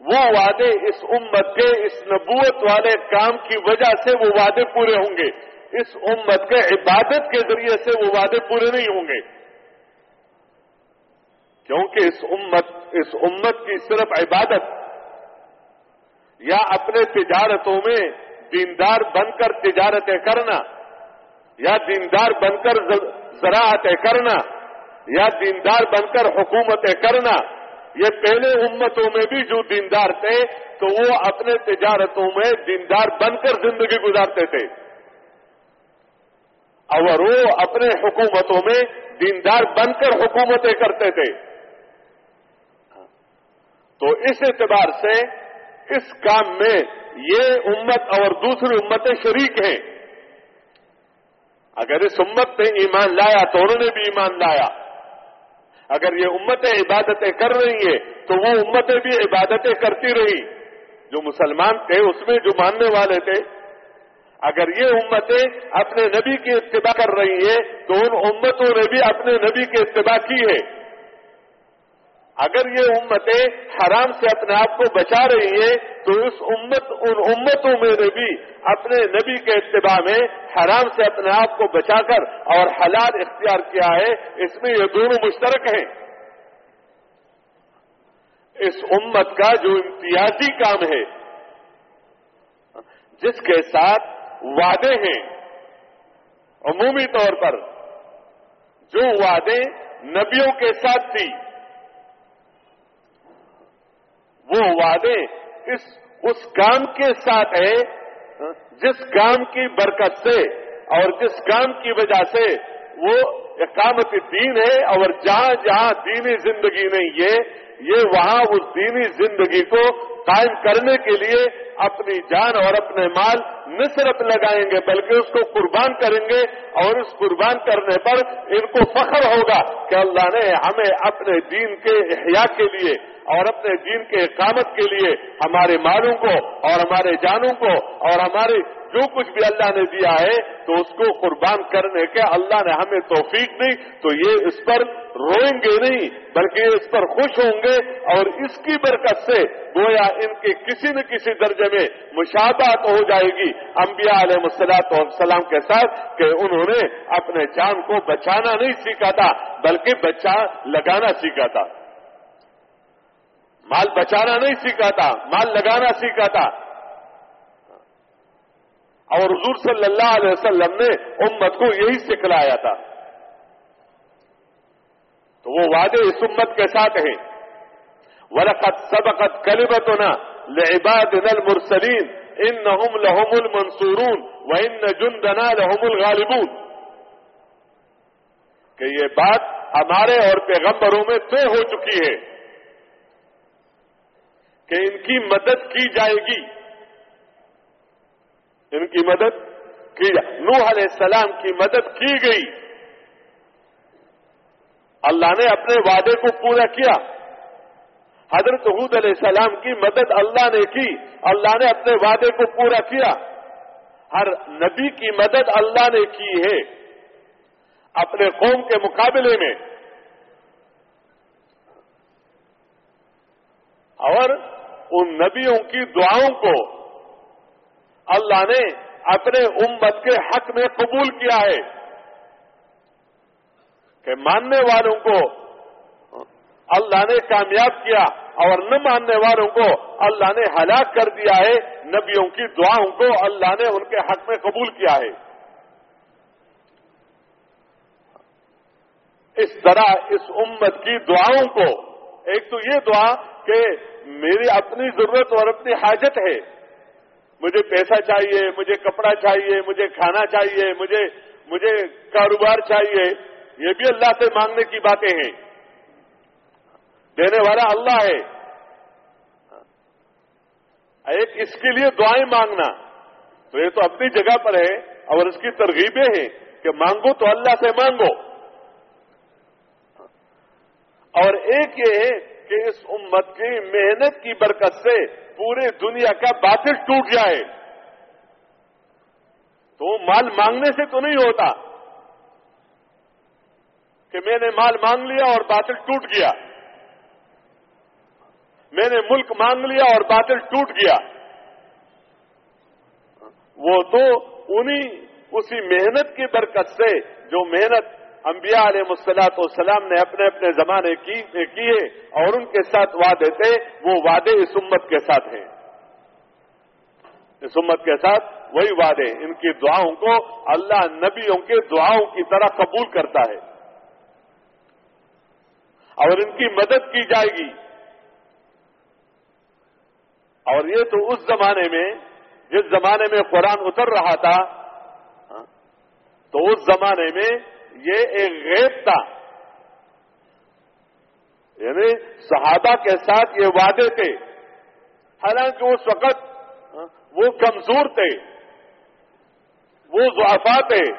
وہ وعدے اس امت کے، اس نبوت والے کام کی وجہ سے وہ وعدے پورے ہوں گے۔ اس امت کے عبادت کے ذریعے سے وہ وعدے پورے نہیں ہوں گے۔ کیونکہ اس امت اس امت کی صرف عبادت یا اپنے تجارتوں میں دیندار بن کر تجارتیں کرنا، یا دیندار بن کر زراعتیں کرنا، یا دیندار بن کر حکومتیں کرنا، یہ پہلے امتوں میں بھی جو دیندار تھے، تو وہ اپنے تجارتوں میں دیندار بن کر زندگی گزارتے تھے۔ اور وہ اپنے حکومتوں میں دیندار بن کر حکومتیں کرتے تھے۔ تو اس اعتبار سے اس کام میں یہ امت اور دوسری امتیں شریک ہیں۔ اگر اس امت نے ایمان لایا تو انہوں نے بھی ایمان لایا۔ اگر یہ امتیں عبادتیں کر رہی ہیں تو وہ امتیں بھی عبادتیں کرتی رہی۔ جو مسلمان تھے اس میں جو ماننے والے تھے۔ اگر یہ امتیں اپنے نبی کی اتباع کر رہی ہیں تو ان امتوں نے بھی اپنے نبی کی اتباع کی ہے۔ اگر یہ امتیں حرام سے اپنے آپ کو بچا رہی ہیں، تو اس امت، ان امتوں میں نے بھی اپنے نبی کے اتباع میں حرام سے اپنے آپ کو بچا کر اور حلال اختیار کیا ہے۔ اس میں یہ دونوں مشترک ہیں۔ اس امت کا جو امتیازی کام ہے، جس کے ساتھ وعدے ہیں، عمومی طور پر جو وعدے نبیوں کے ساتھ تھی وہ وعدے اس اس کام کے ساتھ ہے جس کام کی برکت سے اور جس کام کی وجہ سے وہ اقامت دین ہے اور جہاں جہاں دینی زندگی نہیں ہے، یہ وہاں اس دینی زندگی کو قائم کرنے کے لیے اپنی جان اور اپنے مال نہ صرف لگائیں گے، بلکہ اس کو قربان کریں گے اور اس قربان کرنے پر ان کو فخر ہوگا کہ اللہ نے ہمیں اپنے دین کے احیاء کے لیے اور اپنے دین کے اقامت کے لیے ہمارے مالوں کو اور ہمارے جانوں کو اور ہمارے جو کچھ بھی اللہ نے دیا ہے، تو اس کو قربان کرنے کے اللہ نے ہمیں توفیق دی۔ تو یہ اس پر روئیں گے نہیں، بلکہ اس پر خوش ہوں گے۔ اور اس کی برکت سے گویا ان کے کسی نہ کسی درجے میں مشابہت ہو جائے گی۔ انبیاء علیہ مسلاط السلام کے ساتھ کہ انہوں نے اپنے جان کو بچانا نہیں سیکھا تھا، بلکہ بچا، لگانا سیکھا تھا۔ مال بچانا نہیں سیکھا تھا مال لگانا سیکھا تھا اور حضور صلی اللہ علیہ وسلم نے امت کو یہی سکھلایا تھا۔ تو وہ وعدے اس امت کے ساتھ ہیں۔ ورقت سبقت کلبت ہونا لعباد المرسلین ان نحم لحم المنصورون و ان جندنا لحم الغالبون۔ کہ یہ بات ہمارے اور پیغمبروں میں طے ہو چکی ہے۔ کہ ان کی مدد کی جائے گی۔ ان کی مدد کی جائے۔ نوح علیہ السلام کی مدد کی گئی۔ اللہ نے اپنے وعدے کو پورا کیا۔ حضرت حود علیہ السلام کی مدد اللہ نے کی۔ اللہ نے اپنے وعدے کو پورا کیا۔ ہر نبی کی مدد اللہ نے کی ہے۔ اپنے قوم کے مقابلے میں۔ اور ان نبیوں کی دعاؤں کو اللہ نے اپنے امت کے حق میں قبول کیا ہے کہ ماننے والوں کو اللہ نے کامیاب کیا اور نہ ماننے والوں کو اللہ نے ہلاک کر دیا ہے نبیوں کی دعاؤں کو اللہ نے ان کے حق میں قبول کیا ہے اس طرح اس امت کی دعاؤں کو ایک تو یہ دعا کہ میری اپنی ضرورت اور اپنی حاجت ہے۔ مجھے پیسہ چاہیے، مجھے کپڑا چاہیے، مجھے کھانا چاہیے، مجھے مجھے کاروبار چاہیے۔ یہ بھی اللہ سے مانگنے کی باتیں ہیں۔ دینے والا اللہ ہے۔ ایک اس کے لیے دعائیں مانگنا۔ تو یہ تو اپنی جگہ پر ہے اور اس کی ترغیبیں ہیں کہ مانگو تو اللہ سے مانگو۔ اور ایک یہ ہے کہ اس امت کی محنت کی برکت سے پورے دنیا کا باطل ٹوٹ جائے تو مال مانگنے سے تو نہیں ہوتا کہ میں نے مال مانگ لیا اور باطل ٹوٹ گیا۔ میں نے ملک مانگ لیا اور باطل ٹوٹ گیا۔ وہ تو انہی، اسی محنت کی برکت سے جو محنت انبیاء علیہ مسلاط والسلام نے اپنے اپنے زمانے کی کیے اور ان کے ساتھ وعدے تھے، وہ وعدے اس امت کے ساتھ ہیں۔ اس امت کے ساتھ وہی وعدے ان کی دعاؤں کو اللہ نبیوں کے دعاؤں کی طرح قبول کرتا ہے۔ اور ان کی مدد کی جائے گی۔ اور یہ تو اس زمانے میں جس زمانے میں قرآن اتر رہا تھا ہاں، تو اس زمانے میں یہ ایک غیب تھا۔ یعنی صحابہ کے ساتھ یہ وعدے تھے۔ حالانکہ اس وقت وہ کمزور تھے۔ وہ ضعفا تھے۔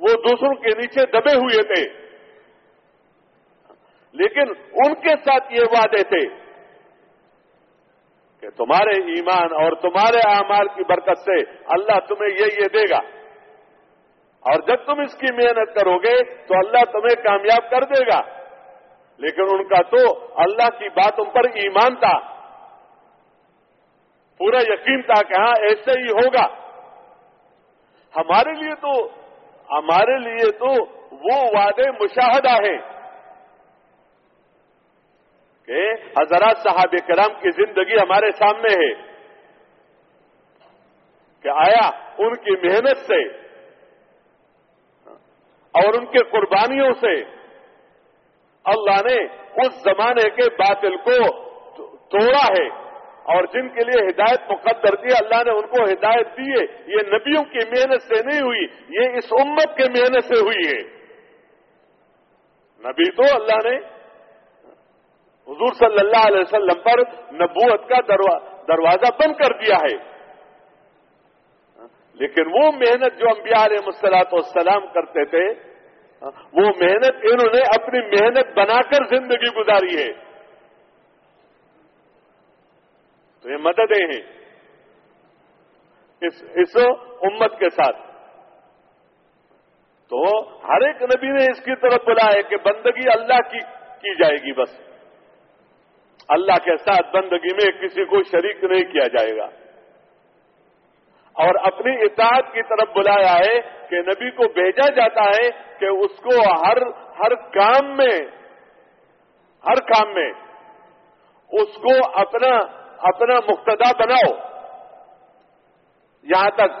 وہ دوسروں کے نیچے دبے ہوئے تھے۔ لیکن ان کے ساتھ یہ وعدے تھے کہ تمہارے ایمان اور تمہارے اعمال کی برکت سے اللہ تمہیں یہ یہ دے گا۔ اور جب تم اس کی محنت کرو گے تو اللہ تمہیں کامیاب کر دے گا۔ لیکن ان کا تو اللہ کی باتوں پر ایمان تھا۔ پورا یقین تھا کہ ہاں ایسے ہی ہوگا۔ ہمارے لیے تو، ہمارے لیے تو وہ وعدے مشاہدہ ہیں کہ حضرات صاحب کرام کی زندگی ہمارے سامنے ہے۔ کہ آیا ان کی محنت سے اور ان کے قربانیوں سے اللہ نے اس زمانے کے باطل کو توڑا ہے اور جن کے لیے ہدایت مقدر دی، اللہ نے ان کو ہدایت دی ہے۔ یہ نبیوں کی محنت سے نہیں ہوئی، یہ اس امت کے محنت سے ہوئی ہے۔ نبی تو اللہ نے حضور صلی اللہ علیہ وسلم پر نبوت کا دروازہ بند کر دیا ہے۔ لیکن وہ محنت جو انبیاء علیہ مسلاط والسلام کرتے تھے، وہ محنت انہوں نے اپنی محنت بنا کر زندگی گزاری ہے۔ تو یہ مددیں ہیں۔ اس اس امت کے ساتھ۔ تو ہر ایک نبی نے اس کی طرف بلایا کہ بندگی اللہ کی کی جائے گی بس۔ اللہ کے ساتھ بندگی میں کسی کو شریک نہیں کیا جائے گا۔ اور اپنی اطاعت کی طرف بلایا ہے کہ نبی کو بھیجا جاتا ہے کہ اس کو ہر ہر کام میں، ہر کام میں اس کو اپنا اپنا مقتدا بناؤ۔ یہاں تک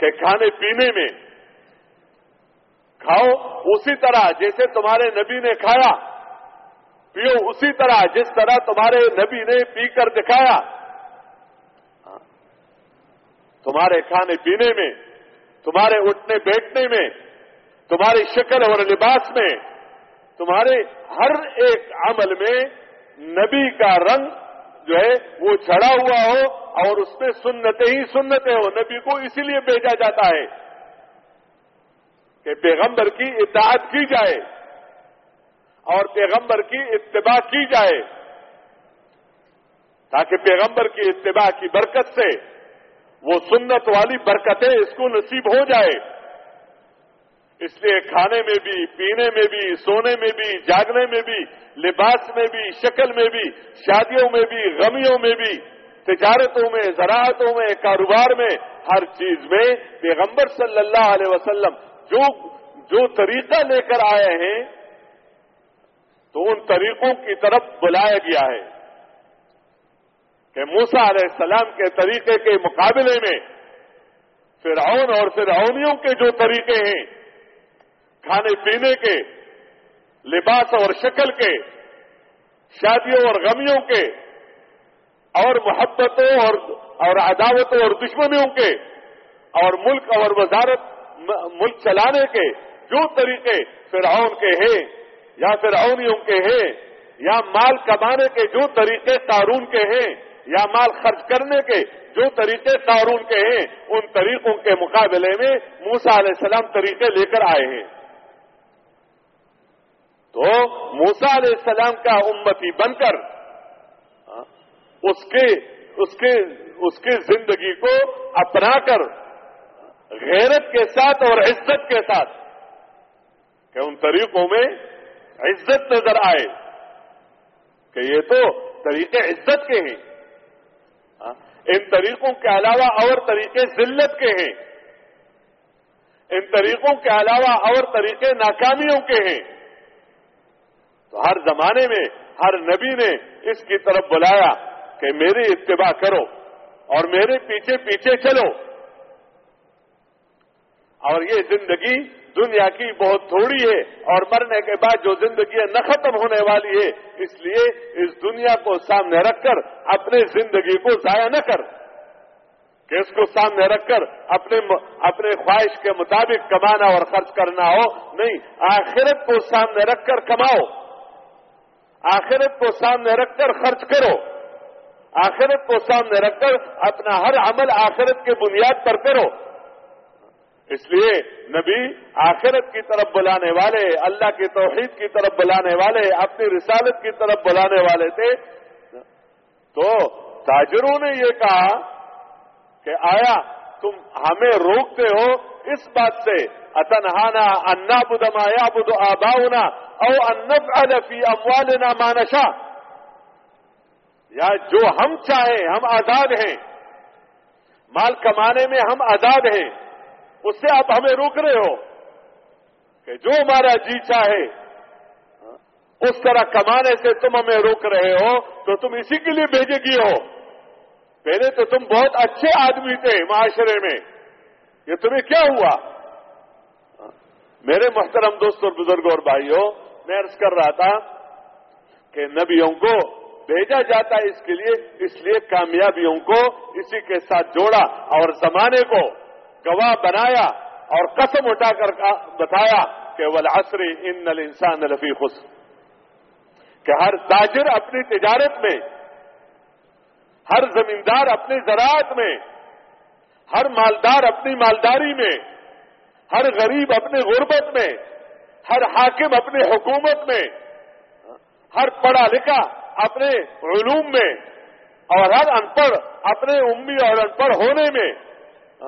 کہ کھانے پینے میں کھاؤ اسی طرح جیسے تمہارے نبی نے کھایا، پیو اسی طرح جس طرح تمہارے نبی نے پی کر دکھایا۔ تمہارے کھانے پینے میں، تمہارے اٹھنے بیٹھنے میں، تمہاری شکل اور لباس میں، تمہارے ہر ایک عمل میں نبی کا رنگ جو ہے وہ چڑھا ہوا ہو اور اس میں سنتیں ہی سنتیں ہو، نبی کو اسی لیے بھیجا جاتا ہے کہ پیغمبر کی اطاعت کی جائے اور پیغمبر کی اتباع کی جائے تاکہ پیغمبر کی اتباع کی برکت سے وہ سنت والی برکتیں اس کو نصیب ہو جائے۔ اس لیے کھانے میں بھی، پینے میں بھی، سونے میں بھی، جاگنے میں بھی، لباس میں بھی، شکل میں بھی، شادیوں میں بھی، غمیوں میں بھی، تجارتوں میں، زراعتوں میں، کاروبار میں، ہر چیز میں پیغمبر صلی اللہ علیہ وسلم جو جو طریقہ لے کر آئے ہیں، تو ان طریقوں کی طرف بلایا گیا ہے۔ کہ موسا علیہ السلام کے طریقے کے مقابلے میں فرعون اور فرعونیوں کے جو طریقے ہیں، کھانے پینے کے، لباس اور شکل کے، شادیوں اور غمیوں کے، اور محبتوں اور اور عداوتوں اور دشمنیوں کے، اور ملک اور وزارت ملک چلانے کے جو طریقے فرعون کے ہیں، یا فرعونیوں کے ہیں، یا مال کمانے کے جو طریقے قارون کے ہیں یا مال خرچ کرنے کے جو طریقے قارون کے ہیں، ان طریقوں کے مقابلے میں موسا علیہ السلام طریقے لے کر آئے ہیں۔ تو موسا علیہ السلام کا امتی بن کر ہاں، اس کے اس کے، اس کی زندگی کو اپنا کر، غیرت کے ساتھ اور عزت کے ساتھ، کہ ان طریقوں میں عزت نظر آئے، کہ یہ تو طریقے عزت کے ہیں۔ ان طریقوں کے علاوہ اور طریقے ذلت کے ہیں۔ ان طریقوں کے علاوہ اور طریقے ناکامیوں کے ہیں۔ تو ہر زمانے میں ہر نبی نے اس کی طرف بلایا کہ میری اتباع کرو اور میرے پیچھے پیچھے چلو۔ اور یہ زندگی دنیا کی بہت تھوڑی ہے اور مرنے کے بعد جو زندگی نہ ختم ہونے والی ہے، اس لیے اس دنیا کو سامنے رکھ کر، اپنی زندگی کو ضائع نہ کر۔ کہ اس کو سامنے رکھ کر، اپنے اپنے خواہش کے مطابق کمانا اور خرچ کرنا ہو۔ نہیں، آخرت کو سامنے رکھ کر کماؤ۔ آخرت کو سامنے رکھ کر خرچ کرو۔ آخرت کو سامنے رکھ کر اپنا ہر عمل آخرت کے بنیاد پر کرو۔ اس لیے نبی آخرت کی طرف بلانے والے، اللہ کی توحید کی طرف بلانے والے، اپنی رسالت کی طرف بلانے والے تھے۔ تو تاجروں نے یہ کہا کہ آیا، تم ہمیں روکتے ہو۔ اس بات سے، اتنہانا انا بدما یا بد آباؤنا او انف الفی اموالنا مانشا یا جو ہم چاہیں، ہم آزاد ہیں۔ مال کمانے میں ہم آزاد ہیں۔ اس سے آپ ہمیں روک رہے ہو کہ جو ہمارا جی چاہے اس طرح کمانے سے تم ہمیں روک رہے ہو، تو تم اسی کے لیے بھیجے گی ہو۔ پہلے تو تم بہت اچھے آدمی تھے معاشرے میں۔ یہ تمہیں کیا ہوا؟ میرے محترم دوست اور بزرگ اور بھائیوں، میں عرض کر رہا تھا کہ نبیوں کو بھیجا جاتا ہے اس کے لیے، اس لیے کامیابیوں کو اسی کے ساتھ جوڑا اور زمانے کو گواہ بنایا اور قسم اٹھا کر بتایا کہ ولاسر ان نل انسان رفیع خوش کہ ہر تاجر اپنی تجارت میں، ہر زمیندار اپنی زراعت میں، ہر مالدار اپنی مالداری میں، ہر غریب اپنی غربت میں، ہر حاکم اپنی حکومت میں، ہر پڑھا لکھا اپنے علوم میں، اور ہر ان پڑھ اپنے امی اور ان پڑھ ہونے میں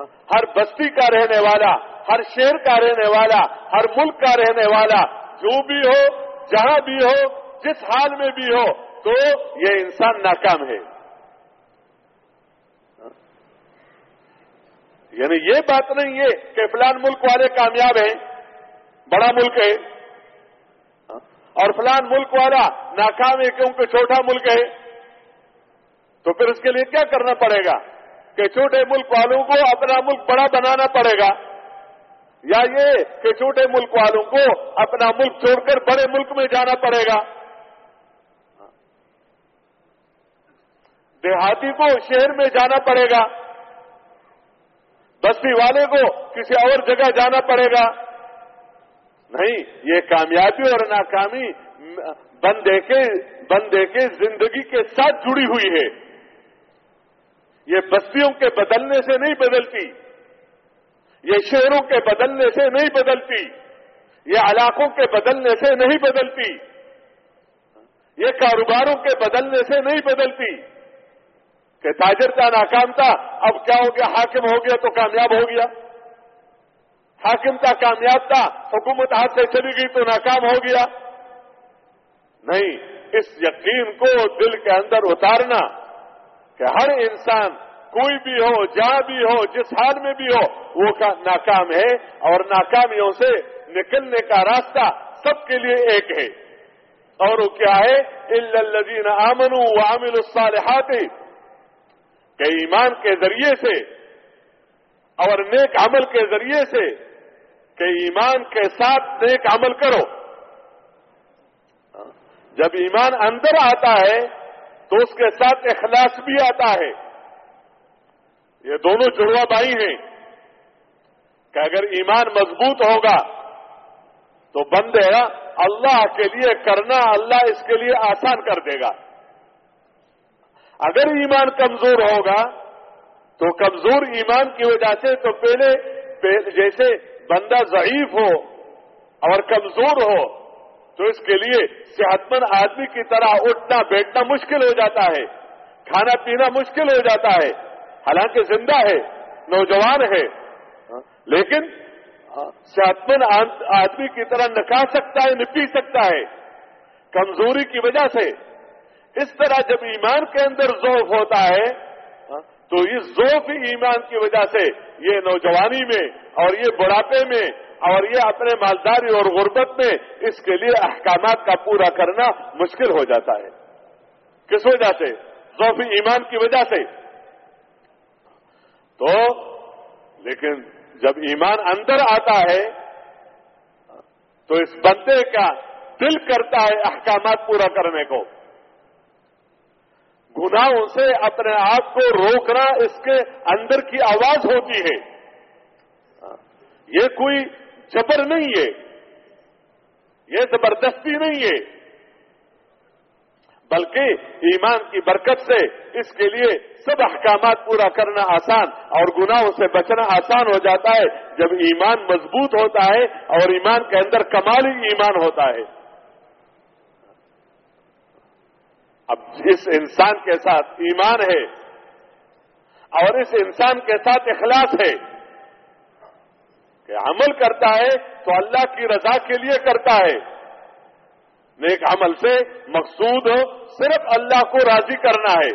ہر بستی کا رہنے والا، ہر شہر کا رہنے والا، ہر ملک کا رہنے والا، جو بھی ہو، جہاں بھی ہو، جس حال میں بھی ہو، تو یہ انسان ناکام ہے۔ یعنی یہ بات نہیں ہے کہ فلان ملک والے کامیاب ہیں، بڑا ملک ہے، اور فلان ملک والا ناکام ہے کیونکہ چھوٹا ملک ہے، تو پھر اس کے لیے کیا کرنا پڑے گا؟ کہ چھوٹے ملک والوں کو اپنا ملک بڑا بنانا پڑے گا۔ یا یہ کہ چھوٹے ملک والوں کو اپنا ملک چھوڑ کر بڑے ملک میں جانا پڑے گا۔ دیہاتی کو شہر میں جانا پڑے گا۔ بستی والے کو کسی اور جگہ جانا پڑے گا۔ نہیں، یہ کامیابی اور ناکامی بندے کے بندے کے زندگی کے ساتھ جڑی ہوئی ہے۔ یہ بستیوں کے بدلنے سے نہیں بدلتی، یہ شہروں کے بدلنے سے نہیں بدلتی، یہ علاقوں کے بدلنے سے نہیں بدلتی، یہ کاروباروں کے بدلنے سے نہیں بدلتی۔ کہ تاجر کا ناکام تھا، اب کیا ہو گیا؟ حاکم ہو گیا تو کامیاب ہو گیا۔ حاکم کا کامیاب تھا، حکومت ہاتھ سے چلی گئی تو ناکام ہو گیا۔ نہیں، اس یقین کو دل کے اندر اتارنا کہ ہر انسان کوئی بھی ہو جہاں بھی ہو، جس حال میں بھی ہو، وہ ناکام ہے اور ناکامیوں سے نکلنے کا راستہ سب کے لیے ایک ہے۔ اور وہ کیا ہے؟ الدین آمن و عامل الصالحات، کہ ایمان کے ذریعے سے اور نیک عمل کے ذریعے سے کہ ایمان کے ساتھ نیک عمل کرو۔ جب ایمان اندر آتا ہے تو اس کے ساتھ اخلاص بھی آتا ہے۔ یہ دونوں جڑوا بائی ہیں۔ کہ اگر ایمان مضبوط ہوگا تو بندے اللہ کے لیے کرنا اللہ اس کے لیے آسان کر دے گا۔ اگر ایمان کمزور ہوگا تو کمزور ایمان کی وجہ سے تو پہلے جیسے بندہ ضعیف ہو اور کمزور ہو تو اس کے لیے صحت مند آدمی کی طرح اٹھنا بیٹھنا مشکل ہو جاتا ہے، کھانا پینا مشکل ہو جاتا ہے۔ حالانکہ زندہ ہے، نوجوان ہے۔ ہاں، لیکن ہاں، صحت مند آدمی کی طرح نہ کھا سکتا ہے نہ پی سکتا ہے۔ کمزوری کی وجہ سے۔ اس طرح جب ایمان کے اندر ذوف ہوتا ہے ہاں، تو اس ذوف ایمان کی وجہ سے یہ نوجوانی میں اور یہ بڑھاپے میں اور یہ اپنے مالداری اور غربت میں اس کے لیے احکامات کا پورا کرنا مشکل ہو جاتا ہے۔ کس وجہ سے؟ ذوف ایمان کی وجہ سے۔ تو لیکن جب ایمان اندر آتا ہے، تو اس بندے کا دل کرتا ہے احکامات پورا کرنے کو۔ گناہوں سے اپنے آپ کو روکنا اس کے اندر کی آواز ہوتی ہے۔ یہ کوئی جبر نہیں ہے۔ یہ زبردستی نہیں ہے۔ بلکہ ایمان کی برکت سے اس کے لیے سب احکامات پورا کرنا آسان اور گناہوں سے بچنا آسان ہو جاتا ہے۔ جب ایمان مضبوط ہوتا ہے اور ایمان کے اندر کمالی ایمان ہوتا ہے۔ اب اس انسان کے ساتھ ایمان ہے اور اس انسان کے ساتھ اخلاص ہے کہ عمل کرتا ہے تو اللہ کی رضا کے لیے کرتا ہے۔ نیک عمل سے مقصود ہو، صرف اللہ کو راضی کرنا ہے۔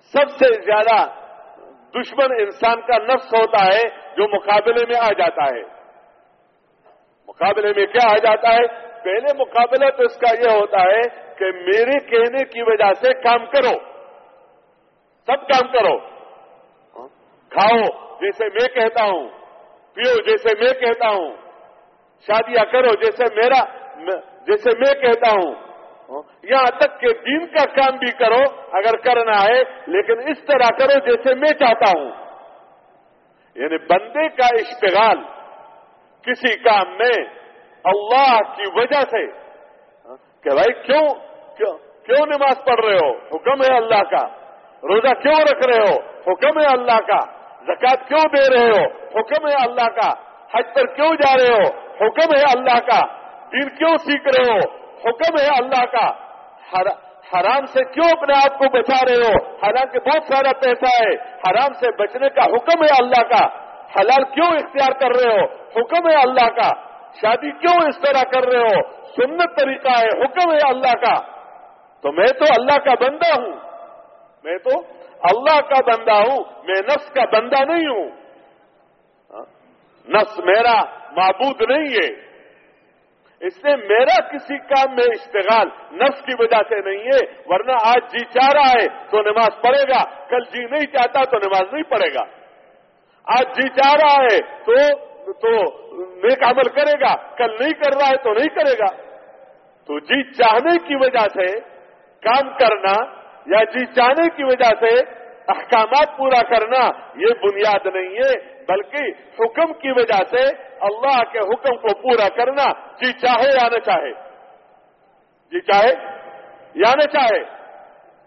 سب سے زیادہ دشمن انسان کا نفس ہوتا ہے جو مقابلے میں آ جاتا ہے۔ مقابلے میں کیا آ جاتا ہے؟ پہلے مقابلہ تو اس کا یہ ہوتا ہے کہ میرے کہنے کی وجہ سے کام کرو۔ سب کام کرو۔ کھاؤ، جیسے میں کہتا ہوں۔ پیو، جیسے میں کہتا ہوں۔ شادیاں کرو، جیسے میرا جیسے میں کہتا ہوں۔ یہاں تک کہ دین کا کام بھی کرو، اگر کرنا ہے، لیکن اس طرح کرو جیسے میں چاہتا ہوں۔ یعنی بندے کا اشتغال، کسی کام میں اللہ کی وجہ سے۔ کہ بھائی کیوں کیوں نماز پڑھ رہے ہو؟ حکم ہے اللہ کا۔ روزہ کیوں رکھ رہے ہو؟ حکم ہے اللہ کا۔ زکات کیوں دے رہے ہو؟ حکم ہے اللہ کا۔ حج پر کیوں جا رہے ہو؟ حکم ہے اللہ کا۔ دین کیوں سیکھ رہے ہو؟ حکم ہے اللہ کا۔ حرام سے کیوں اپنے آپ کو بچا رہے ہو؟ حالانکہ بہت سارا پیسہ ہے۔ حرام سے بچنے کا حکم ہے اللہ کا۔ حلال کیوں اختیار کر رہے ہو؟ حکم ہے اللہ کا۔ شادی کیوں اس طرح کر رہے ہو؟ سنت طریقہ ہے، حکم ہے اللہ کا۔ تو میں تو اللہ کا بندہ ہوں۔ میں تو اللہ کا بندہ ہوں، میں نفس کا بندہ نہیں ہوں۔ ہاں؟ نفس میرا معبود نہیں ہے۔ اس نے میرا کسی کام میں اشتغال نفس کی وجہ سے نہیں ہے، ورنہ آج جی چاہ رہا ہے تو نماز پڑھے گا۔ کل جی نہیں چاہتا تو نماز نہیں پڑھے گا۔ آج جی چاہ رہا ہے تو تو نیک عمل کرے گا۔ کل نہیں کر رہا ہے تو نہیں کرے گا۔ تو جی چاہنے کی وجہ سے کام کرنا یا جی چاہنے کی وجہ سے احکامات پورا کرنا یہ بنیاد نہیں ہے، بلکہ حکم کی وجہ سے اللہ کے حکم کو پورا کرنا جی چاہے یا نہ چاہے۔ جی چاہے یا نہ چاہے۔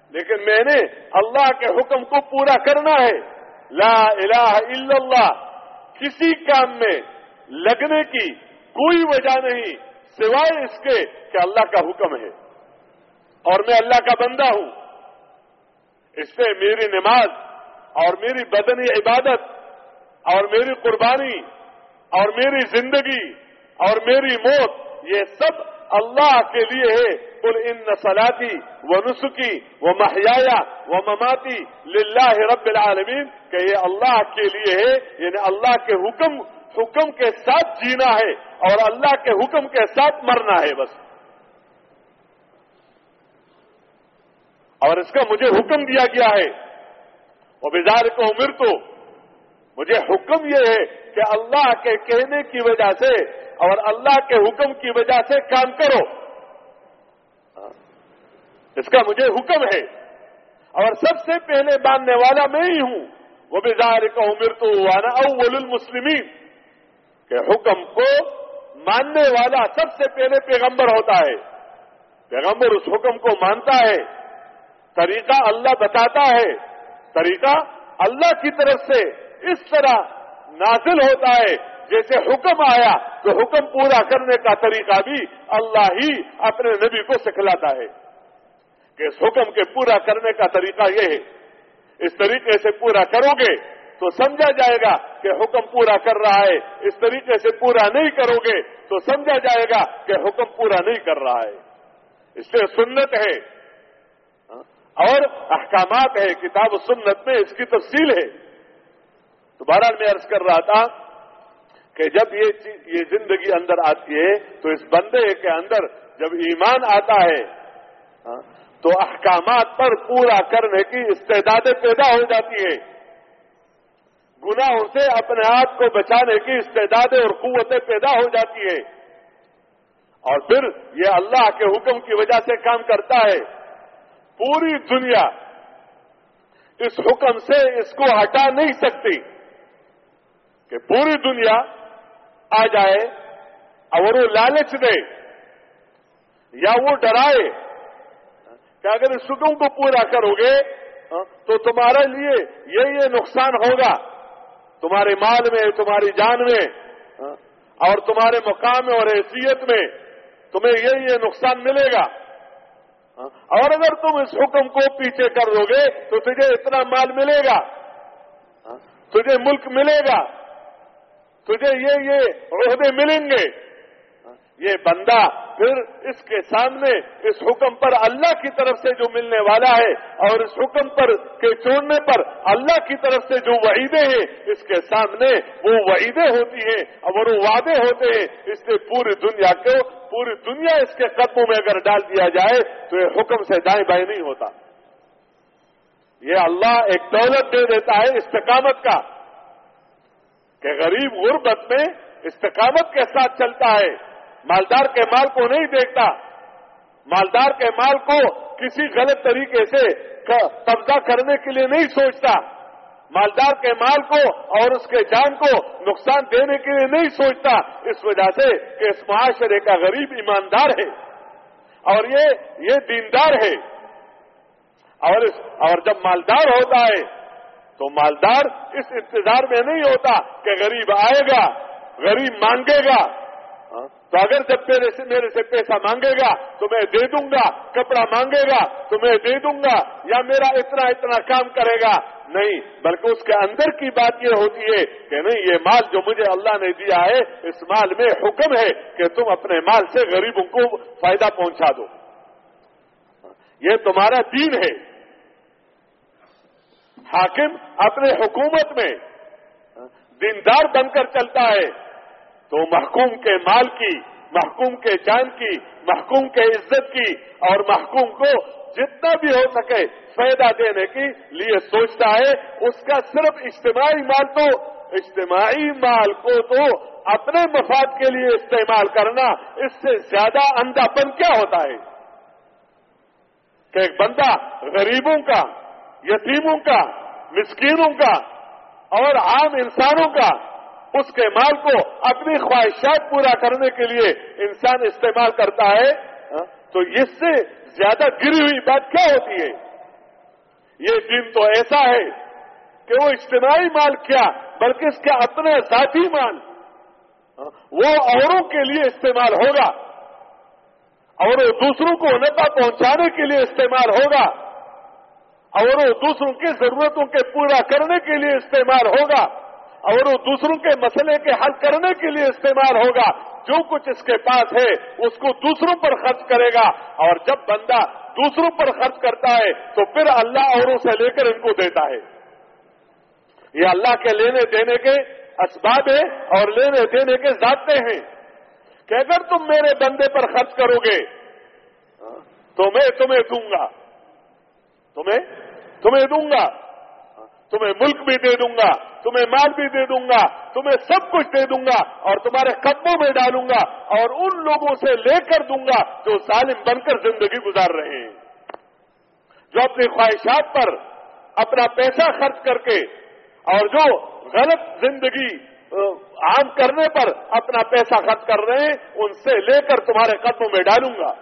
لیکن میں نے اللہ کے حکم کو پورا کرنا ہے۔ لا الہ الا اللہ۔ کسی کام میں لگنے کی کوئی وجہ نہیں، سوائے اس کے کہ اللہ کا حکم ہے۔ اور میں اللہ کا بندہ ہوں۔ اس سے میری نماز اور میری بدنی عبادت اور میری قربانی اور میری زندگی اور میری موت، یہ سب اللہ کے لیے ہے۔ کل ان نسلاتی و نسخی و محیا و مماتی للہ رب العالمین، کہ یہ اللہ کے لیے ہے۔ یعنی اللہ کے حکم حکم کے ساتھ جینا ہے اور اللہ کے حکم کے ساتھ مرنا ہے بس۔ اور اس کا مجھے حکم دیا گیا ہے۔ وہ بزار کو عمر تو مجھے حکم یہ ہے کہ اللہ کے کہنے کی وجہ سے اور اللہ کے حکم کی وجہ سے کام کرو۔ اس کا مجھے حکم ہے۔ اور سب سے پہلے ماننے والا میں ہی ہوں۔ وہ بزار کو عمر تو وانا اول المسلمین کہ حکم کو ماننے والا سب سے پہلے پیغمبر ہوتا ہے۔ پیغمبر اس حکم کو مانتا ہے۔ طریقہ اللہ بتاتا ہے، طریقہ اللہ کی طرف سے اس طرح نازل ہوتا ہے، جیسے حکم آیا تو حکم پورا کرنے کا طریقہ بھی اللہ ہی اپنے نبی کو سکھلاتا ہے۔ کہ اس حکم کے پورا کرنے کا طریقہ یہ ہے، اس طریقے سے پورا کرو گے تو سمجھا جائے گا کہ حکم پورا کر رہا ہے، اس طریقے سے پورا نہیں کرو گے تو سمجھا جائے گا کہ حکم پورا نہیں کر رہا ہے۔ اس سے سنت ہے اور احکامات ہے کتاب و سنت میں اس کی تفصیل ہے۔ تو بہرحال میں عرض کر رہا تھا کہ جب یہ یہ زندگی اندر آتی ہے، تو اس بندے کے اندر جب ایمان آتا ہے ہاں، تو احکامات پر پورا کرنے کی استعدادیں پیدا ہو جاتی ہے گناہوں سے اپنے آپ کو بچانے کی استعدادیں اور قوتیں پیدا ہو جاتی ہے اور پھر یہ اللہ کے حکم کی وجہ سے کام کرتا ہے۔ پوری دنیا اس حکم سے اس کو ہٹا نہیں سکتی کہ پوری دنیا آ جائے اور وہ لالچ دے یا وہ ڈرائے کہ اگر اس حکم کو پورا کرو گے ہاں، تو تمہارے لیے یہ یہ نقصان ہوگا۔ تمہارے مال میں، تمہاری جان میں ہاں، اور تمہارے مقام اور حیثیت میں تمہیں یہ یہ نقصان ملے گا۔ اور اگر تم اس حکم کو پیچھے کر دو گے تو تجھے اتنا مال ملے گا، تجھے ملک ملے گا، تجھے یہ یہ عہدے ملیں گے۔ یہ بندہ پھر اس کے سامنے اس حکم پر اللہ کی طرف سے جو ملنے والا ہے اور اس حکم پر کے چھوڑنے پر اللہ کی طرف سے جو وعیدے ہیں، اس کے سامنے وہ وعیدے ہوتی ہیں، اور وہ وعدے ہوتے ہیں۔ اس سے پوری دنیا کو، پوری دنیا اس کے قدموں میں اگر ڈال دیا جائے تو یہ حکم سے دائیں بائیں نہیں ہوتا۔ یہ اللہ ایک دولت دے دیتا ہے استقامت کا، کہ غریب غربت میں استقامت کے ساتھ چلتا ہے۔ مالدار کے مال کو نہیں دیکھتا۔ مالدار کے مال کو کسی غلط طریقے سے قبضہ کرنے کے لیے نہیں سوچتا۔ مالدار کے مال کو اور اس کے جان کو نقصان دینے کے لیے نہیں سوچتا۔ اس وجہ سے کہ اس معاشرے کا غریب ایماندار ہے۔ اور یہ یہ دیندار ہے۔ اور اس، اور جب مالدار ہوتا ہے، تو مالدار اس انتظار میں نہیں ہوتا کہ غریب آئے گا، غریب مانگے گا۔ تو اگر جب میرے سے میرے سے پیسہ مانگے گا تو میں دے دوں گا، کپڑا مانگے گا تو میں دے دوں گا، یا میرا اتنا اتنا کام کرے گا؟ نہیں، بلکہ اس کے اندر کی بات یہ ہوتی ہے کہ نہیں، یہ مال جو مجھے اللہ نے دیا ہے، اس مال میں حکم ہے کہ تم اپنے مال سے غریبوں کو فائدہ پہنچا دو۔ یہ تمہارا دین ہے۔ حاکم اپنے حکومت میں دیندار بن کر چلتا ہے۔ تو محکوم کے مال کی، محکوم کے جان کی، محکوم کے عزت کی اور محکوم کو جتنا بھی ہو سکے فائدہ دینے کے لیے سوچتا ہے۔ اس کا صرف اجتماعی مال تو، اجتماعی مال کو تو اپنے مفاد کے لیے استعمال کرنا اس سے زیادہ اندھا پن کیا ہوتا ہے؟ کہ ایک بندہ غریبوں کا، یتیموں کا، مسکینوں کا اور عام انسانوں کا اس کے مال کو اپنی خواہشات پورا کرنے کے لیے انسان استعمال کرتا ہے ہاں؟ تو اس سے زیادہ گری ہوئی بات کیا ہوتی ہے؟ یہ دن تو ایسا ہے کہ وہ اجتماعی مال کیا، بلکہ اس کا اپنے ذاتی مال ہاں؟ وہ اوروں کے لیے استعمال ہوگا اور وہ دوسروں کو نفع پہنچانے کے لیے استعمال ہوگا اور وہ دوسروں کی ضرورتوں کے پورا کرنے کے لیے استعمال ہوگا۔ اور وہ دوسروں کے مسئلے کے حل کرنے کے لیے استعمال ہوگا۔ جو کچھ اس کے پاس ہے، اس کو دوسروں پر خرچ کرے گا۔ اور جب بندہ دوسروں پر خرچ کرتا ہے، تو پھر اللہ اوروں سے لے کر ان کو دیتا ہے۔ یہ اللہ کے لینے دینے کے اسباب ہیں اور لینے دینے کے ذاتے ہیں۔ کہ اگر تم میرے بندے پر خرچ کرو گے، تو میں تمہیں دوں گا۔ تمہیں؟ تمہیں دوں گا۔ تمہیں ملک بھی دے دوں گا۔ تمہیں مال بھی دے دوں گا، تمہیں سب کچھ دے دوں گا اور تمہارے قدموں میں ڈالوں گا اور ان لوگوں سے لے کر دوں گا جو ظالم بن کر زندگی گزار رہے ہیں۔ جو اپنی خواہشات پر اپنا پیسہ خرچ کر کے اور جو غلط زندگی عام کرنے پر اپنا پیسہ خرچ کر رہے ہیں، ان سے لے کر تمہارے قدموں میں ڈالوں گا۔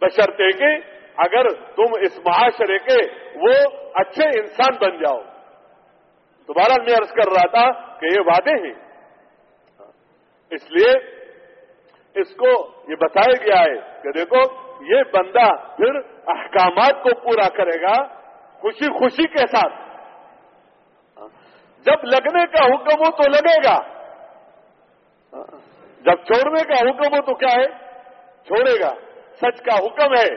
بشرطے کہ اگر تم اس معاشرے کے وہ اچھے انسان بن جاؤ۔ دوبارہ میں عرض کر رہا تھا کہ یہ وعدے ہیں اس لیے اس کو یہ بتایا گیا ہے کہ دیکھو، یہ بندہ پھر احکامات کو پورا کرے گا خوشی خوشی کے ساتھ۔ جب لگنے کا حکم ہو تو لگے گا۔ جب چھوڑنے کا حکم ہو تو کیا ہے؟ چھوڑے گا۔ سچ کا حکم ہے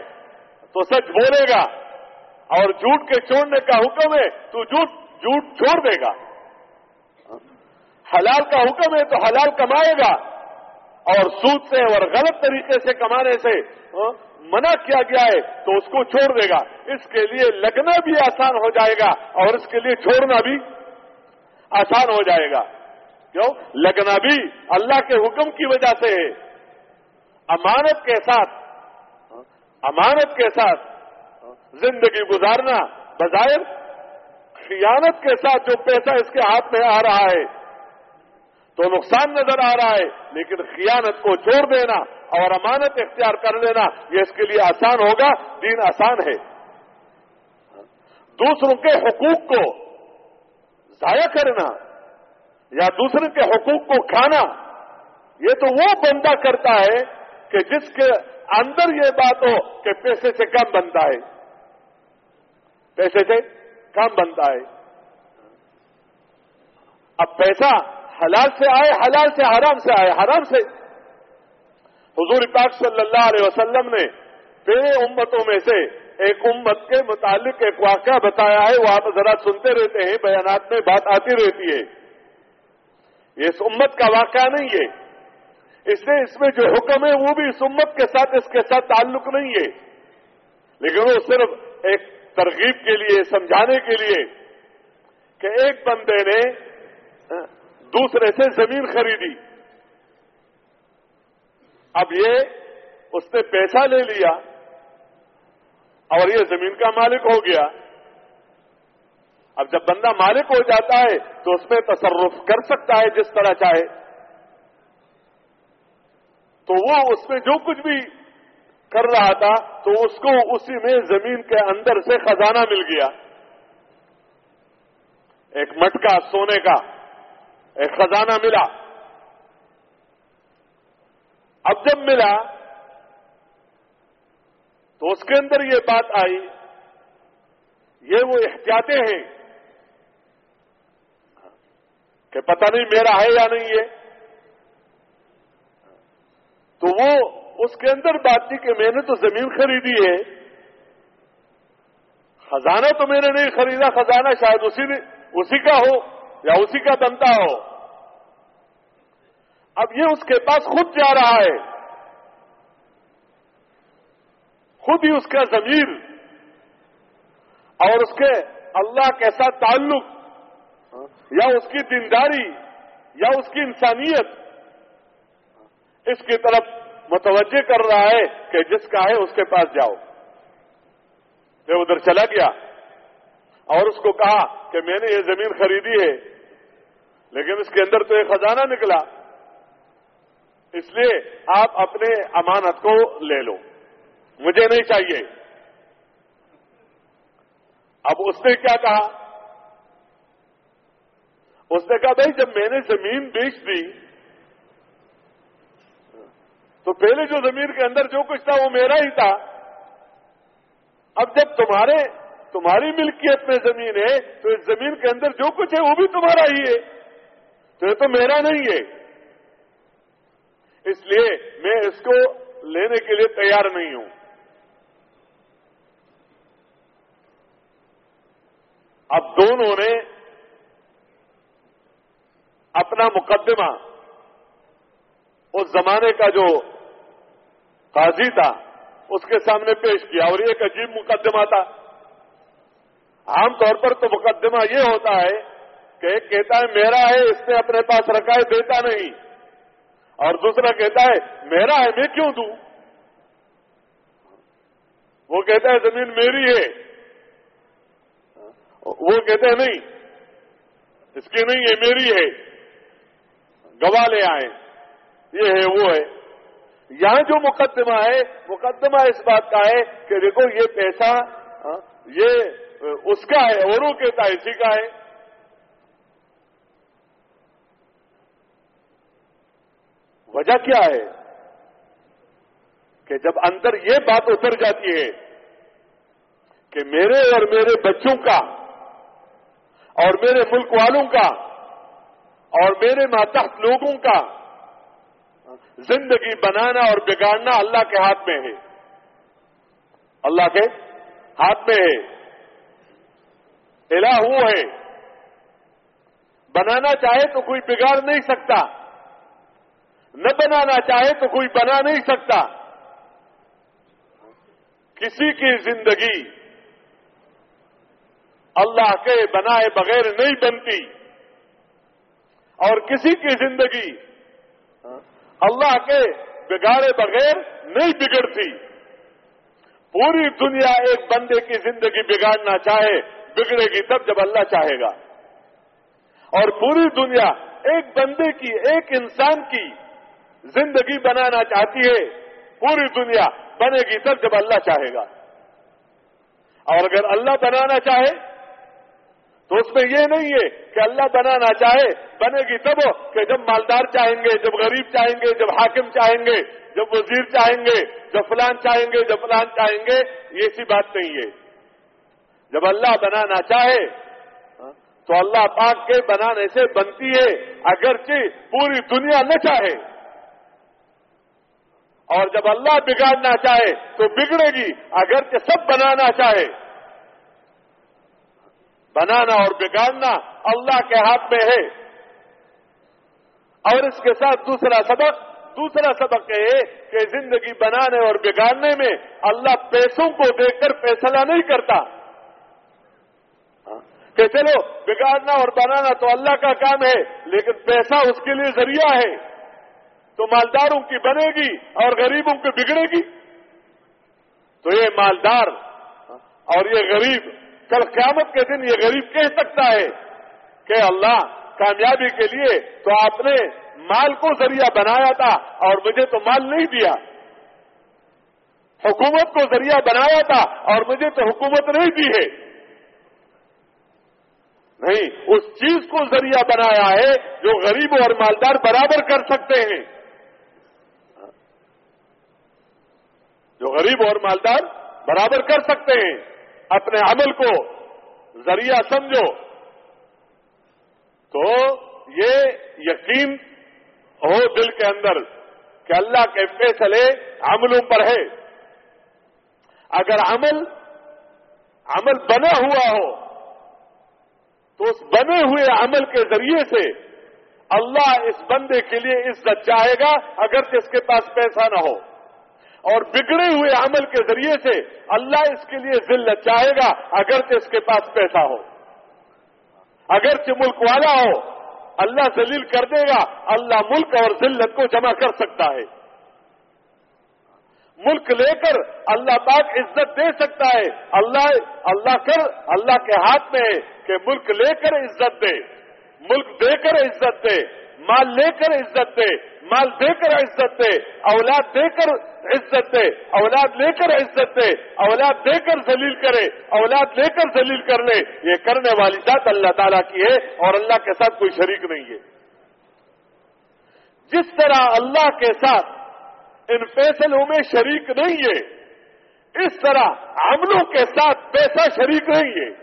تو سچ بولے گا۔ اور جھوٹ کے چھوڑنے کا حکم ہے تو جھوٹ جھوٹ چھوڑ دے گا۔ حلال کا حکم ہے تو حلال کمائے گا۔ اور سود سے اور غلط طریقے سے کمانے سے ہاں، منع کیا گیا ہے تو اس کو چھوڑ دے گا۔ اس کے لیے لگنا بھی آسان ہو جائے گا اور اس کے لیے چھوڑنا بھی آسان ہو جائے گا۔ کیوں؟ لگنا بھی اللہ کے حکم کی وجہ سے ہے۔ امانت کے ساتھ ہاں، امانت کے ساتھ ہاں، زندگی گزارنا بظاہر خیانت کے ساتھ جو پیسہ اس کے ہاتھ میں آ رہا ہے، تو نقصان نظر آ رہا ہے، لیکن خیانت کو چھوڑ دینا اور امانت اختیار کر لینا، یہ اس کے لیے آسان ہوگا، دین آسان ہے۔ دوسروں کے حقوق کو ضائع کرنا یا دوسرے کے حقوق کو کھانا، یہ تو وہ بندہ کرتا ہے کہ جس کے اندر یہ بات ہو کہ پیسے سے کم بنتا ہے۔ پیسے سے کم بنتا ہے۔ اب پیسہ حلال سے آئے، حلال سے حرام سے آئے، حرام سے۔ حضور پاک صلی اللہ علیہ وسلم نے پہلے امتوں میں سے ایک امت کے متعلق ایک واقعہ بتایا ہے، وہ آپ ذرا سنتے رہتے ہیں، بیانات میں بات آتی رہتی ہے۔ یہ اس امت کا واقعہ نہیں ہے۔ اس لیے اس میں جو حکم ہے، وہ بھی اس امت کے ساتھ، اس کے ساتھ تعلق نہیں ہے۔ لیکن وہ صرف ایک ترغیب کے لیے، سمجھانے کے لیے کہ ایک بندے نے دوسرے سے زمین خریدی۔ اب یہ اس نے پیسہ لے لیا اور یہ زمین کا مالک ہو گیا۔ اب جب بندہ مالک ہو جاتا ہے تو اس میں تصرف کر سکتا ہے جس طرح چاہے۔ تو وہ اس میں جو کچھ بھی کر رہا تھا تو اس کو اسی میں زمین کے اندر سے خزانہ مل گیا۔ ایک مٹکا سونے کا، ایک خزانہ ملا۔ اب جب ملا تو اس کے اندر یہ بات آئی، یہ وہ احتیاطیں ہیں کہ پتہ نہیں میرا ہے یا نہیں ہے تو وہ اس کے اندر بات تھی کہ میں نے تو زمین خریدی ہے۔ خزانہ تو میں نے نہیں خریدا، خزانہ شاید اسی نے اسی کا ہو یا اسی کا بنتا ہو۔ اب یہ اس کے پاس خود جا رہا ہے۔ خود ہی اس کا ضمیر۔ اور اس کے اللہ کے ساتھ تعلق۔ یا اس کی دینداری، یا اس کی انسانیت۔ اس کی طرف متوجہ کر رہا ہے کہ جس کا ہے اس کے پاس جاؤ۔ وہ ادھر چلا گیا اور اس کو کہا کہ میں نے یہ زمین خریدی ہے، لیکن اس کے اندر تو ایک خزانہ نکلا۔ اس لیے آپ اپنے امانت کو لے لو۔ مجھے نہیں چاہیے۔ اب اس نے کیا کہا؟ اس نے کہا، بھائی جب میں نے زمین بیچ دی تو پہلے جو زمین کے اندر جو کچھ تھا وہ میرا ہی تھا۔ اب جب تمہارے تمہاری ملکیت میں زمین ہے، تو اس زمین کے اندر جو کچھ ہے وہ بھی تمہارا ہی ہے۔ تو یہ تو میرا نہیں ہے۔ اس لیے میں اس کو لینے کے لیے تیار نہیں ہوں۔ اب دونوں نے اپنا مقدمہ اس زمانے کا جو قاضی تھا، اس کے سامنے پیش کیا اور یہ ایک عجیب مقدمہ تھا۔ عام طور پر تو مقدمہ یہ ہوتا ہے کہ ایک کہتا ہے، میرا ہے، اس نے اپنے پاس رکھا ہے، دیتا نہیں۔ اور دوسرا کہتا ہے، میرا ہے، میں کیوں دوں؟ وہ کہتا ہے، زمین میری ہے۔ وہ کہتے ہیں نہیں، اس کی نہیں ہے، میری ہے۔ گواہ لے آئے۔ یہ ہے وہ ہے۔ یہاں جو مقدمہ ہے، مقدمہ اس بات کا ہے کہ دیکھو یہ پیسہ ہاں، یہ، اس کا ہے اور وہ کہتا اسی کا ہے۔ وجہ کیا ہے؟ کہ جب اندر یہ بات اتر جاتی ہے کہ میرے اور میرے بچوں کا اور میرے ملک والوں کا اور میرے ماتحت لوگوں کا زندگی بنانا اور بگاڑنا اللہ کے ہاتھ میں ہے۔ اللہ کے ہاتھ میں ہے۔ الہ وہ ہے۔ بنانا چاہے تو کوئی بگاڑ نہیں سکتا۔ نہ بنانا چاہے تو کوئی بنا نہیں سکتا۔ کسی کی زندگی اللہ کے بنائے بغیر نہیں بنتی۔ اور کسی کی زندگی اللہ کے بگاڑے بغیر نہیں بگڑتی۔ پوری دنیا ایک بندے کی زندگی بگاڑنا چاہے، بگڑے گی تب جب اللہ چاہے گا۔ اور پوری دنیا ایک بندے کی، ایک انسان کی زندگی بنانا چاہتی ہے، پوری دنیا بنے گی تب جب اللہ چاہے گا۔ اور اگر اللہ بنانا چاہے تو اس میں یہ نہیں ہے کہ اللہ بنانا چاہے، بنے گی تب کہ جب مالدار چاہیں گے، جب غریب چاہیں گے، جب حاکم چاہیں گے، جب وزیر چاہیں گے، جب فلان چاہیں گے، جب فلان چاہیں گے، یہ سی بات نہیں ہے۔ جب اللہ بنانا چاہے، تو اللہ پاک کے بنانے سے بنتی ہے، اگرچہ پوری دنیا نہ چاہے۔ اور جب اللہ بگاڑنا چاہے، تو بگڑے گی، اگرچہ سب بنانا چاہے۔ بنانا اور بگاڑنا اللہ کے ہاتھ میں ہے۔ اور اس کے ساتھ دوسرا سبق دوسرا سبق یہ ہے کہ زندگی بنانے اور بگاڑنے میں اللہ پیسوں کو دیکھ کر فیصلہ نہیں کرتا۔ ہاں، کہ چلو، بگاڑنا اور بنانا تو اللہ کا کام ہے، لیکن پیسہ اس کے لیے ذریعہ ہے۔ تو مالداروں کی بنے گی اور غریبوں کی بگڑے گی۔ تو یہ مالدار ہاں، اور یہ غریب کل قیامت کے دن یہ غریب کہہ سکتا ہے کہ اللہ، کامیابی کے لیے تو آپ نے مال کو ذریعہ بنایا تھا اور مجھے تو مال نہیں دیا۔ حکومت کو ذریعہ بنایا تھا اور مجھے تو حکومت نہیں دی ہے۔ نہیں، اس چیز کو ذریعہ بنایا ہے جو غریب اور مالدار برابر کر سکتے ہیں۔ جو غریب اور مالدار برابر کر سکتے ہیں۔ اپنے عمل کو ذریعہ سمجھو، تو یہ یقین ہو دل کے اندر کہ اللہ کے فیصلے عملوں پر ہے اگر عمل عمل بنا ہوا ہو، تو اس بنے ہوئے عمل کے ذریعے سے اللہ اس بندے کے لیے عزت چاہے گا اگر اس کے پاس پیسہ نہ ہو۔ اور بگڑے ہوئے عمل کے ذریعے سے اللہ اس کے لیے ذلت چاہے گا، اگرچہ اس کے پاس پیسہ ہو۔ اگرچہ ملک والا ہو، اللہ ذلیل کر دے گا، اللہ ملک اور ذلت کو جمع کر سکتا ہے۔ ملک لے کر اللہ پاک عزت دے سکتا ہے۔ اللہ اللہ کر، اللہ کے ہاتھ میں ہے کہ ملک لے کر عزت دے۔ ملک دے کر عزت دے، مال لے کر عزت دے۔ مال دے کر عزت دے، اولاد دے کر عزت دے، اولاد لے کر عزت دے، اولاد دے کر ذلیل کرے، اولاد لے کر ذلیل کر لے، یہ کرنے والی ذات اللہ تعالیٰ کی ہے اور اللہ کے ساتھ کوئی شریک نہیں ہے۔ جس طرح اللہ کے ساتھ ان فیصلوں میں شریک نہیں ہے، اس طرح عملوں کے ساتھ پیسہ شریک نہیں ہے۔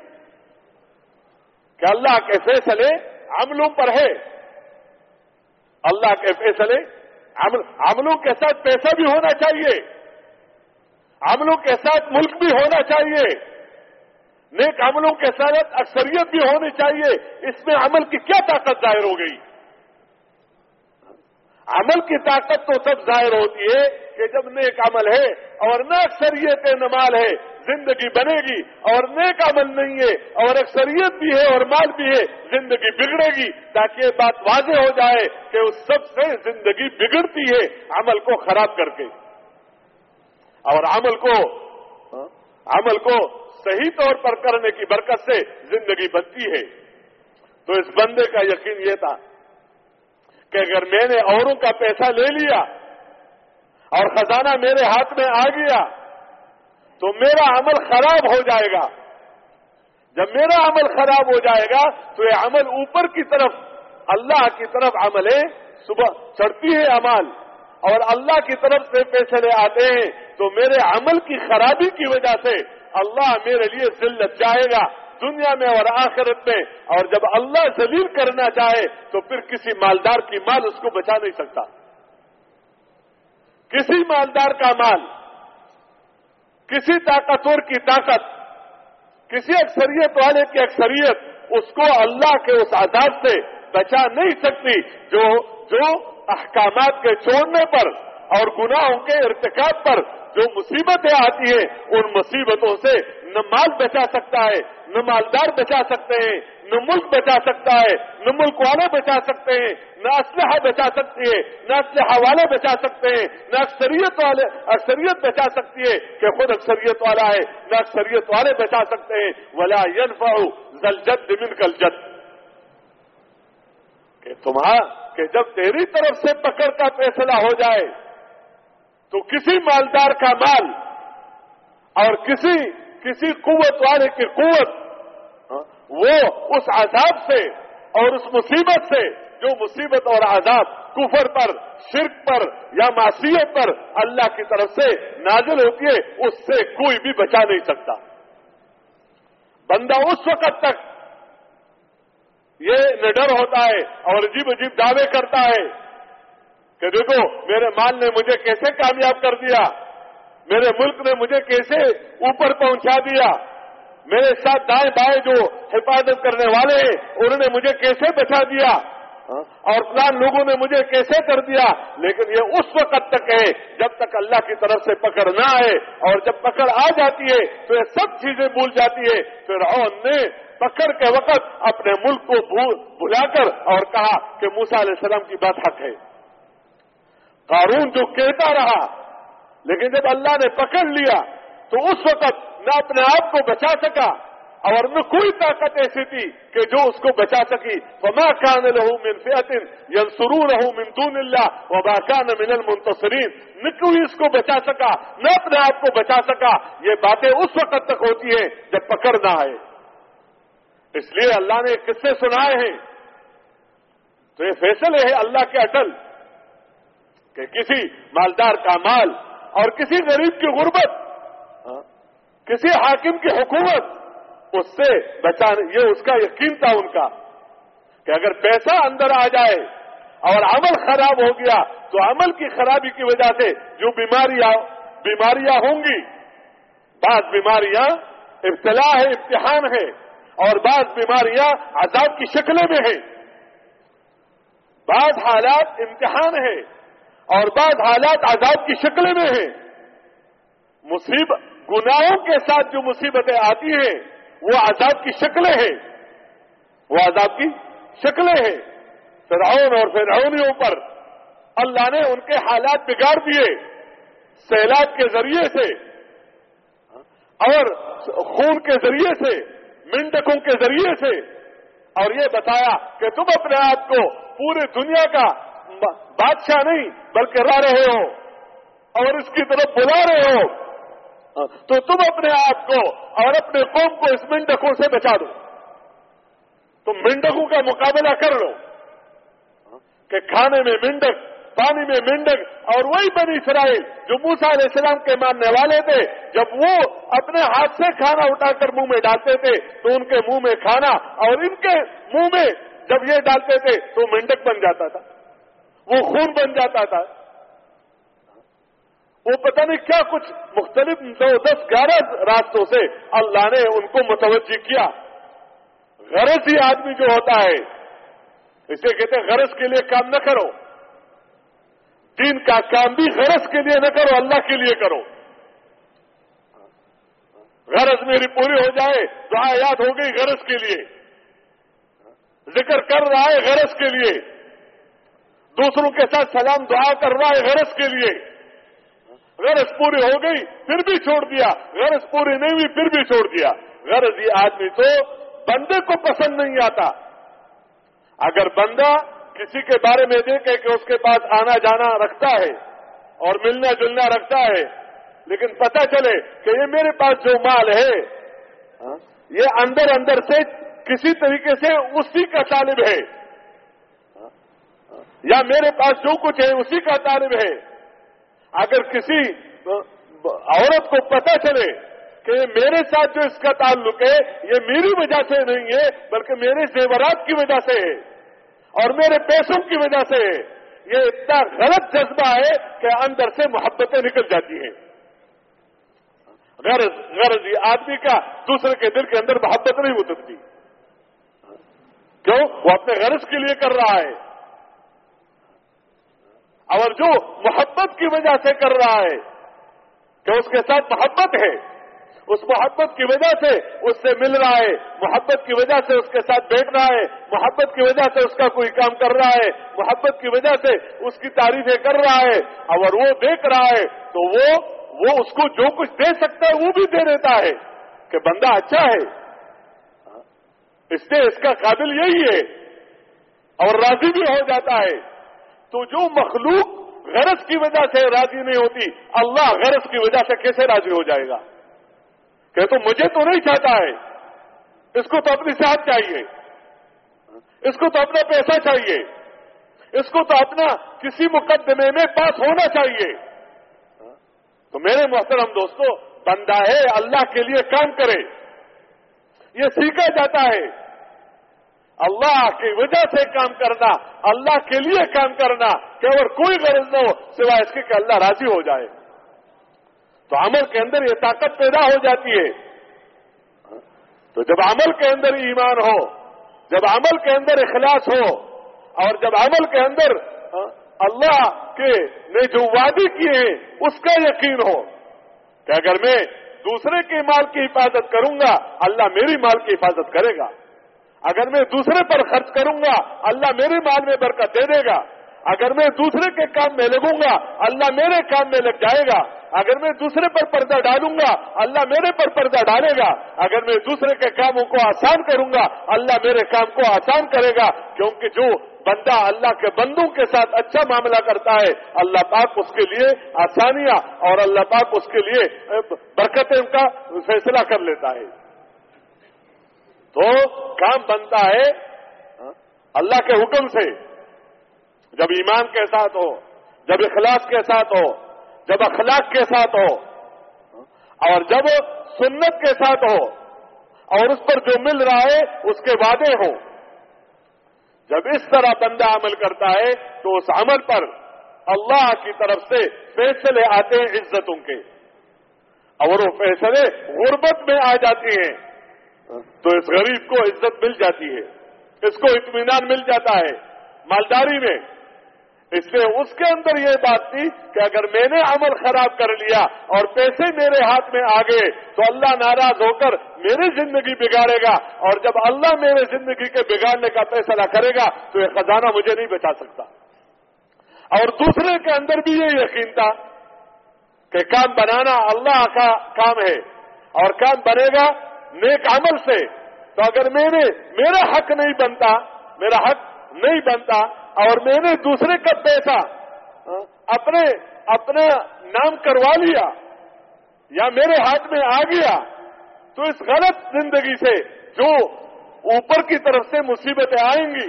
کہ اللہ کے فیصلے عملوں پر ہے اللہ کے فیصلے عملوں کے ساتھ پیسہ بھی ہونا چاہیے۔ عملوں کے ساتھ ملک بھی ہونا چاہیے۔ نیک عملوں کے ساتھ اکثریت بھی ہونی چاہیے۔ اس میں عمل کی کیا طاقت ظاہر ہو گئی؟ عمل کی طاقت تو تب ظاہر ہوتی ہے کہ جب نیک عمل ہے اور نہ اکثریت نمال ہے زندگی بنے گی اور نیک عمل نہیں ہے، اور اکثریت بھی ہے اور مال بھی ہے، زندگی بگڑے گی تاکہ یہ بات واضح ہو جائے کہ اس سب سے زندگی بگڑتی ہے عمل کو خراب کر کے۔ اور عمل کو عمل کو صحیح طور پر کرنے کی برکت سے زندگی بنتی ہے۔ تو اس بندے کا یقین یہ تھا کہ اگر میں نے اوروں کا پیسہ لے لیا اور خزانہ میرے ہاتھ میں آ گیا تو میرا عمل خراب ہو جائے گا۔ جب میرا عمل خراب ہو جائے گا، تو یہ عمل اوپر کی طرف، اللہ کی طرف عمل ہے صبح چڑھتی ہے عمل اور اللہ کی طرف سے فیصلے آتے ہیں۔ تو میرے عمل کی خرابی کی وجہ سے اللہ میرے لیے ذلت چاہے گا دنیا میں اور آخرت میں۔ اور جب اللہ ذلیل کرنا چاہے، تو پھر کسی مالدار کی مال اس کو بچا نہیں سکتا۔ کسی مالدار کا مال کسی طاقتور کی طاقت، کسی اکثریت والے کی اکثریت، اس کو اللہ کے اس عذاب سے بچا نہیں سکتی جو جو احکامات کے چھوڑنے پر اور گناہوں کے ارتکاب پر جو مصیبتیں آتی ہیں، ان مصیبتوں سے نہ مال بچا سکتا ہے، نہ مالدار بچا سکتے ہیں۔ نہ ملک بچا سکتا ہے، نہ ملک والے بچا سکتے ہیں، نہ اسلحہ بچا سکتی ہے، نہ اسلحہ والے بچا سکتے ہیں، نہ اکثریت والے، اکثریت بچا سکتی ہے کہ خود اکثریت والا ہے، نہ اکثریت والے بچا سکتے ہیں۔ ولا زل جد من کل جد کہ تمہارا کہ جب تیری طرف سے پکڑ کا فیصلہ ہو جائے، تو کسی مالدار کا مال اور کسی کسی قوت والے کی قوت وہ اس عذاب سے اور اس مصیبت سے جو مصیبت اور عذاب کفر پر، شرک پر یا معصیت پر اللہ کی طرف سے نازل ہوتی ہے اس سے کوئی بھی بچا نہیں سکتا۔ بندہ اس وقت تک یہ نڈر ہوتا ہے اور عجیب عجیب دعوے کرتا ہے کہ دیکھو، میرے مال نے مجھے کیسے کامیاب کر دیا؟ میرے ملک نے مجھے کیسے اوپر پہنچا دیا؟ میرے ساتھ دائیں بائیں جو حفاظت کرنے والے ہیں، انہوں نے مجھے کیسے بچا دیا؟ ہاں؟ اور پلان لوگوں نے مجھے کیسے کر دیا؟ لیکن یہ اس وقت تک ہے، جب تک اللہ کی طرف سے پکڑ نہ آئے اور جب پکڑ آ جاتی ہے، تو یہ سب چیزیں بھول جاتی ہے پھر نے پکڑ کے وقت اپنے ملک کو بھلا کر اور کہا کہ موسا علیہ السلام کی بات حق ہے۔ قارون جو کہتا رہا، لیکن جب اللہ نے پکڑ لیا تو اس وقت نہ اپنے آپ کو بچا سکا اور نہ کوئی طاقت ایسی تھی کہ جو اس کو بچا سکی۔ فما کان لہو من فیتن ینسرو من دون اللہ و باقان من المنتصرین نہ کوئی اس کو بچا سکا، نہ اپنے آپ کو بچا سکا۔ یہ باتیں اس وقت تک ہوتی ہیں جب پکڑ نہ آئے۔ اس لیے اللہ نے قصے سنائے ہیں۔ تو یہ فیصلے ہے اللہ کے اٹل کہ کسی مالدار کا مال اور کسی غریب کی غربت کسی حاکم کی حکومت اس سے بچانے، یہ اس کا یقین تھا ان کا کہ اگر پیسہ اندر آ جائے اور عمل خراب ہو گیا تو عمل کی خرابی کی وجہ سے جو بیماریاں بیماریاں ہوں گی، بعض بیماریاں ابتلا ہے، امتحان ہے اور بعض بیماریاں عذاب کی شکلیں میں ہیں۔ بعض حالات امتحان ہے اور بعض حالات عذاب کی شکلیں میں ہیں۔ مصیبت گناہوں کے ساتھ جو مصیبتیں آتی ہیں، وہ عذاب کی شکلیں ہیں۔ وہ عذاب کی شکلیں ہیں۔ فرعون اور فرعونیوں پر اللہ نے ان کے حالات بگاڑ دیے سیلاب کے ذریعے سے اور خون کے ذریعے سے منڈکوں کے ذریعے سے۔ اور یہ بتایا کہ تم اپنے آپ کو پوری دنیا کا بادشاہ نہیں، بلکہ رہ رہے ہو اور اس کی طرف بلا رہے ہو۔ تو تم اپنے آپ کو اور اپنے قوم کو اس منڈکوں سے بچا دو تم منڈکوں کا مقابلہ کر لو۔ کہ کھانے میں منڈک، پانی میں منڈک اور وہی بنی اسرائیل جو موسا علیہ السلام کے ماننے والے تھے۔ جب وہ اپنے ہاتھ سے کھانا اٹھا کر منہ میں ڈالتے تھے، تو ان کے منہ میں کھانا اور ان کے منہ میں جب یہ ڈالتے تھے، تو منڈک بن جاتا تھا۔ وہ خون بن جاتا تھا۔ وہ پتہ نہیں کیا کچھ مختلف نو دس گیارہ راستوں سے اللہ نے ان کو متوجہ کیا۔ غرض ہی آدمی جو ہوتا ہے، اسے کہتے ہیں غرض کے لیے کام نہ کرو۔ دین کا کام بھی غرض کے لیے نہ کرو، اللہ کے لیے کرو۔ غرض میری پوری ہو جائے، دعا یاد ہو گئی غرض کے لیے۔ ذکر کر رہا ہے غرض کے لیے۔ دوسروں کے ساتھ سلام، دعا کر رہا ہے غرض کے لیے۔ غرض پوری ہو گئی، پھر بھی چھوڑ دیا۔ غرض پوری نہیں ہوئی، پھر بھی چھوڑ دیا۔ غرض یہ آدمی تو بندے کو پسند نہیں آتا۔ اگر بندہ کسی کے بارے میں دیکھے کہ اس کے پاس آنا جانا رکھتا ہے اور ملنا جلنا رکھتا ہے، لیکن پتہ چلے کہ یہ میرے پاس جو مال ہے ہاں، یہ اندر اندر سے کسی طریقے سے اسی کا طالب ہے۔ ہاں، ہاں، یا میرے پاس جو کچھ ہے اسی کا طالب ہے۔ اگر کسی عورت کو پتہ چلے کہ میرے ساتھ جو اس کا تعلق ہے، یہ میری وجہ سے نہیں ہے، بلکہ میرے زیورات کی وجہ سے ہے اور میرے پیسوں کی وجہ سے ہے، یہ اتنا غلط جذبہ ہے کہ اندر سے محبتیں نکل جاتی ہیں۔ غرض غرض یہ آدمی کا دوسرے کے دل کے اندر محبت نہیں اترتی کیوں؟ وہ اپنے غرض کے لیے کر رہا ہے۔ اور جو محبت کی وجہ سے کر رہا ہے کہ اس کے ساتھ محبت ہے، اس محبت کی وجہ سے اس سے مل رہا ہے، محبت کی وجہ سے اس کے ساتھ بیٹھ رہا ہے، محبت کی وجہ سے اس کا کوئی کام کر رہا ہے، محبت کی وجہ سے اس کی تعریفیں کر رہا ہے اگر وہ دیکھ رہا ہے، تو وہ وہ اس کو جو کچھ دے سکتا ہے، وہ بھی دے دیتا ہے کہ بندہ اچھا ہے۔ اس سے اس کا قابل یہی ہے، اور راضی بھی ہو جاتا ہے۔ تو جو مخلوق غرض کی وجہ سے راضی نہیں ہوتی، اللہ غرض کی وجہ سے کیسے راضی ہو جائے گا؟ کہ تو مجھے تو نہیں چاہتا ہے، اس کو تو اپنی صحت چاہیے، اس کو تو اپنا پیسہ چاہیے، اس کو تو اپنا کسی مقدمے میں پاس ہونا چاہیے۔ تو میرے محترم دوستو، بندہ ہے، اللہ کے لیے کام کرے، یہ سیکھا جاتا ہے۔ اللہ کی وجہ سے کام کرنا، اللہ کے لیے کام کرنا کہ اور کوئی غرض نہ ہو سوائے اس کے کہ اللہ راضی ہو جائے۔ تو عمل کے اندر یہ طاقت پیدا ہو جاتی ہے۔ تو جب عمل کے اندر ایمان ہو، جب عمل کے اندر اخلاص ہو، اور جب عمل کے اندر ہاں، اللہ کے نے جو وعدے کیے ہیں، اس کا یقین ہو کہ اگر میں دوسرے کے مال کی حفاظت کروں گا، اللہ میری مال کی حفاظت کرے گا۔ اگر میں دوسرے پر خرچ کروں گا، اللہ میرے مال میں برکت دے دے گا۔ اگر میں دوسرے کے کام میں لگوں گا، اللہ میرے کام میں لگ جائے گا۔ اگر میں دوسرے پر پردہ ڈالوں گا، اللہ میرے پر پردہ ڈالے گا۔ اگر میں دوسرے کے کاموں کو آسان کروں گا، اللہ میرے کام کو آسان کرے گا۔ کیونکہ جو بندہ اللہ کے بندوں کے ساتھ اچھا معاملہ کرتا ہے، اللہ پاک اس کے لیے آسانیاں اور اللہ پاک اس کے لیے برکتیں کا فیصلہ کر لیتا ہے۔ تو کام بنتا ہے، اللہ کے حکم سے۔ جب ایمان کے ساتھ ہو، جب اخلاص کے ساتھ ہو، جب اخلاق کے ساتھ ہو، اور جب سنت کے ساتھ ہو، اور اس پر جو مل رہا ہے، اس کے وعدے ہوں۔ جب اس طرح بندہ عمل کرتا ہے، تو اس عمل پر اللہ کی طرف سے فیصلے آتے ہیں عزتوں کے۔ اور وہ فیصلے غربت میں آ جاتی ہیں۔ تو اس غریب کو عزت مل جاتی ہے، اس کو اطمینان مل جاتا ہے مالداری میں۔ اس لیے اس کے اندر یہ بات تھی کہ اگر میں نے عمل خراب کر لیا اور پیسے میرے ہاتھ میں آ گئے، تو اللہ ناراض ہو کر میری زندگی بگاڑے گا۔ اور جب اللہ میرے زندگی کے بگاڑنے کا فیصلہ کرے گا، تو یہ خزانہ مجھے نہیں بچا سکتا۔ اور دوسرے کے اندر بھی یہ یقین تھا کہ کام بنانا اللہ کا کام ہے۔ اور کام بنے گا نیک عمل سے، تو اگر میں نے، میرا حق نہیں بنتا، میرا حق نہیں بنتا، اور میں نے دوسرے کا پیسہ اپنے، اپنا نام کروا لیا، یا میرے ہاتھ میں آ گیا، تو اس غلط زندگی سے جو اوپر کی طرف سے مصیبتیں آئیں گی،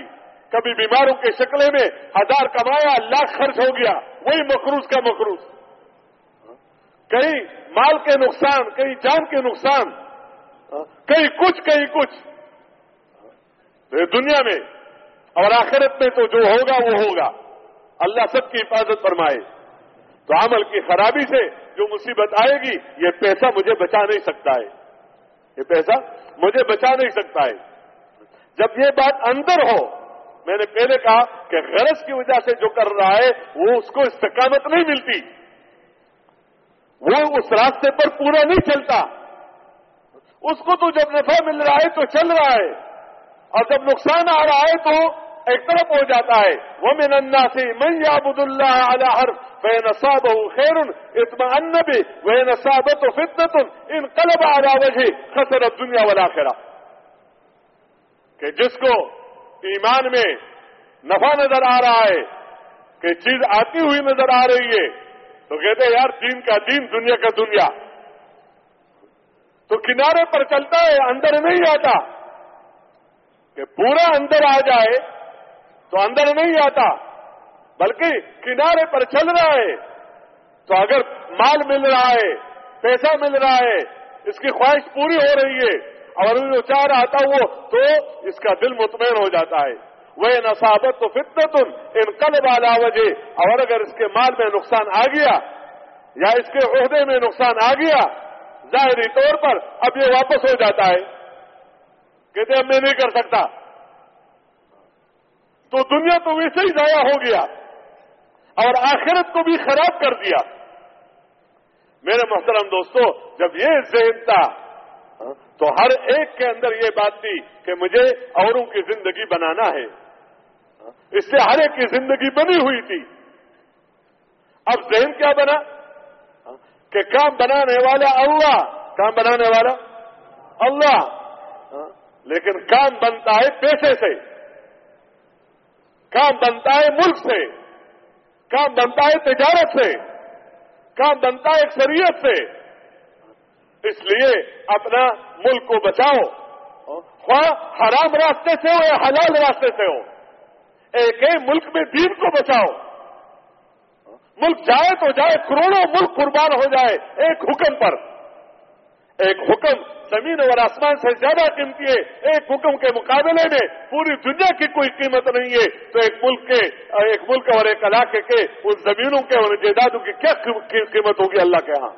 کبھی بیماروں کے شکلے میں ہزار کمایا، لاکھ خرچ ہو گیا، وہی مقروض کا مقروض۔ کہیں مال کے نقصان، کہیں جان کے نقصان کہیں کچھ کہیں کچھ۔ دنیا میں اور آخرت میں تو جو ہوگا، وہ ہوگا۔ اللہ سب کی حفاظت فرمائے۔ تو عمل کی خرابی سے جو مصیبت آئے گی، یہ پیسہ مجھے بچا نہیں سکتا ہے۔ یہ پیسہ مجھے بچا نہیں سکتا ہے۔ جب یہ بات اندر ہو، میں نے پہلے کہا کہ غرض کی وجہ سے جو کر رہا ہے، وہ اس کو استقامت نہیں ملتی۔ وہ اس راستے پر پورا نہیں چلتا۔ اس کو تو جب نفع مل رہا ہے تو چل رہا ہے۔ اور جب نقصان آ رہا ہے تو ایک طرف ہو جاتا ہے۔ وہ من انا سے میں یابد اللہ علیہ ہر وہ نصاب خیر اطمئن بھی وہ نصابت و فطنت ان قلب آ وجہ دنیا والا خیرا کہ جس کو ایمان میں نفع نظر آ رہا ہے، کہ چیز آتی ہوئی نظر آ رہی ہے، تو کہتے ہیں، یار، دین کا دین، دنیا کا دنیا۔ تو کنارے پر چلتا ہے، اندر نہیں آتا۔ کہ پورا اندر آ جائے تو اندر نہیں آتا، بلکہ کنارے پر چل رہا ہے۔ تو اگر مال مل رہا ہے، پیسہ مل رہا ہے، اس کی خواہش پوری ہو رہی ہے، اور وہ چاہ رہا تھا وہ، تو اس کا دل مطمئن ہو جاتا ہے۔ وہ نصابت تو فتنت ان قلب والا وجہ۔ اور اگر اس کے مال میں نقصان آ گیا، یا اس کے عہدے میں نقصان آ گیا ظاہری طور پر اب یہ واپس ہو جاتا ہے۔ کہتے اب میں نہیں کر سکتا۔ تو دنیا تو ویسے ہی ضائع ہو گیا اور آخرت کو بھی خراب کر دیا۔ میرے محترم دوستو، جب یہ ذہن تھا، تو ہر ایک کے اندر یہ بات تھی کہ مجھے اوروں کی زندگی بنانا ہے۔ اس سے ہر ایک کی زندگی بنی ہوئی تھی۔ اب ذہن کیا بنا؟ کہ کام بنانے والا اللہ، کام بنانے والا اللہ۔ ہاں؟ لیکن کام بنتا ہے پیسے سے۔ کام بنتا ہے ملک سے۔ کام بنتا ہے تجارت سے۔ کام بنتا ہے شریعت سے۔ اس لیے اپنا ملک کو بچاؤ۔ ہاں؟ خواہ حرام راستے سے ہو یا حلال راستے سے ہو۔ ایک ایک ملک میں دین کو بچاؤ۔ ملک جائے تو جائے، کروڑوں ملک قربان ہو جائے ایک حکم پر۔ ایک حکم زمین اور آسمان سے زیادہ قیمتی ہے۔ ایک حکم کے مقابلے میں پوری دنیا کی کوئی قیمت نہیں ہے۔ تو ایک ملک کے، ایک ملک اور ایک علاقے کے، ان زمینوں کے اور جائیدادوں کی کیا قیمت ہوگی اللہ کے ہاں؟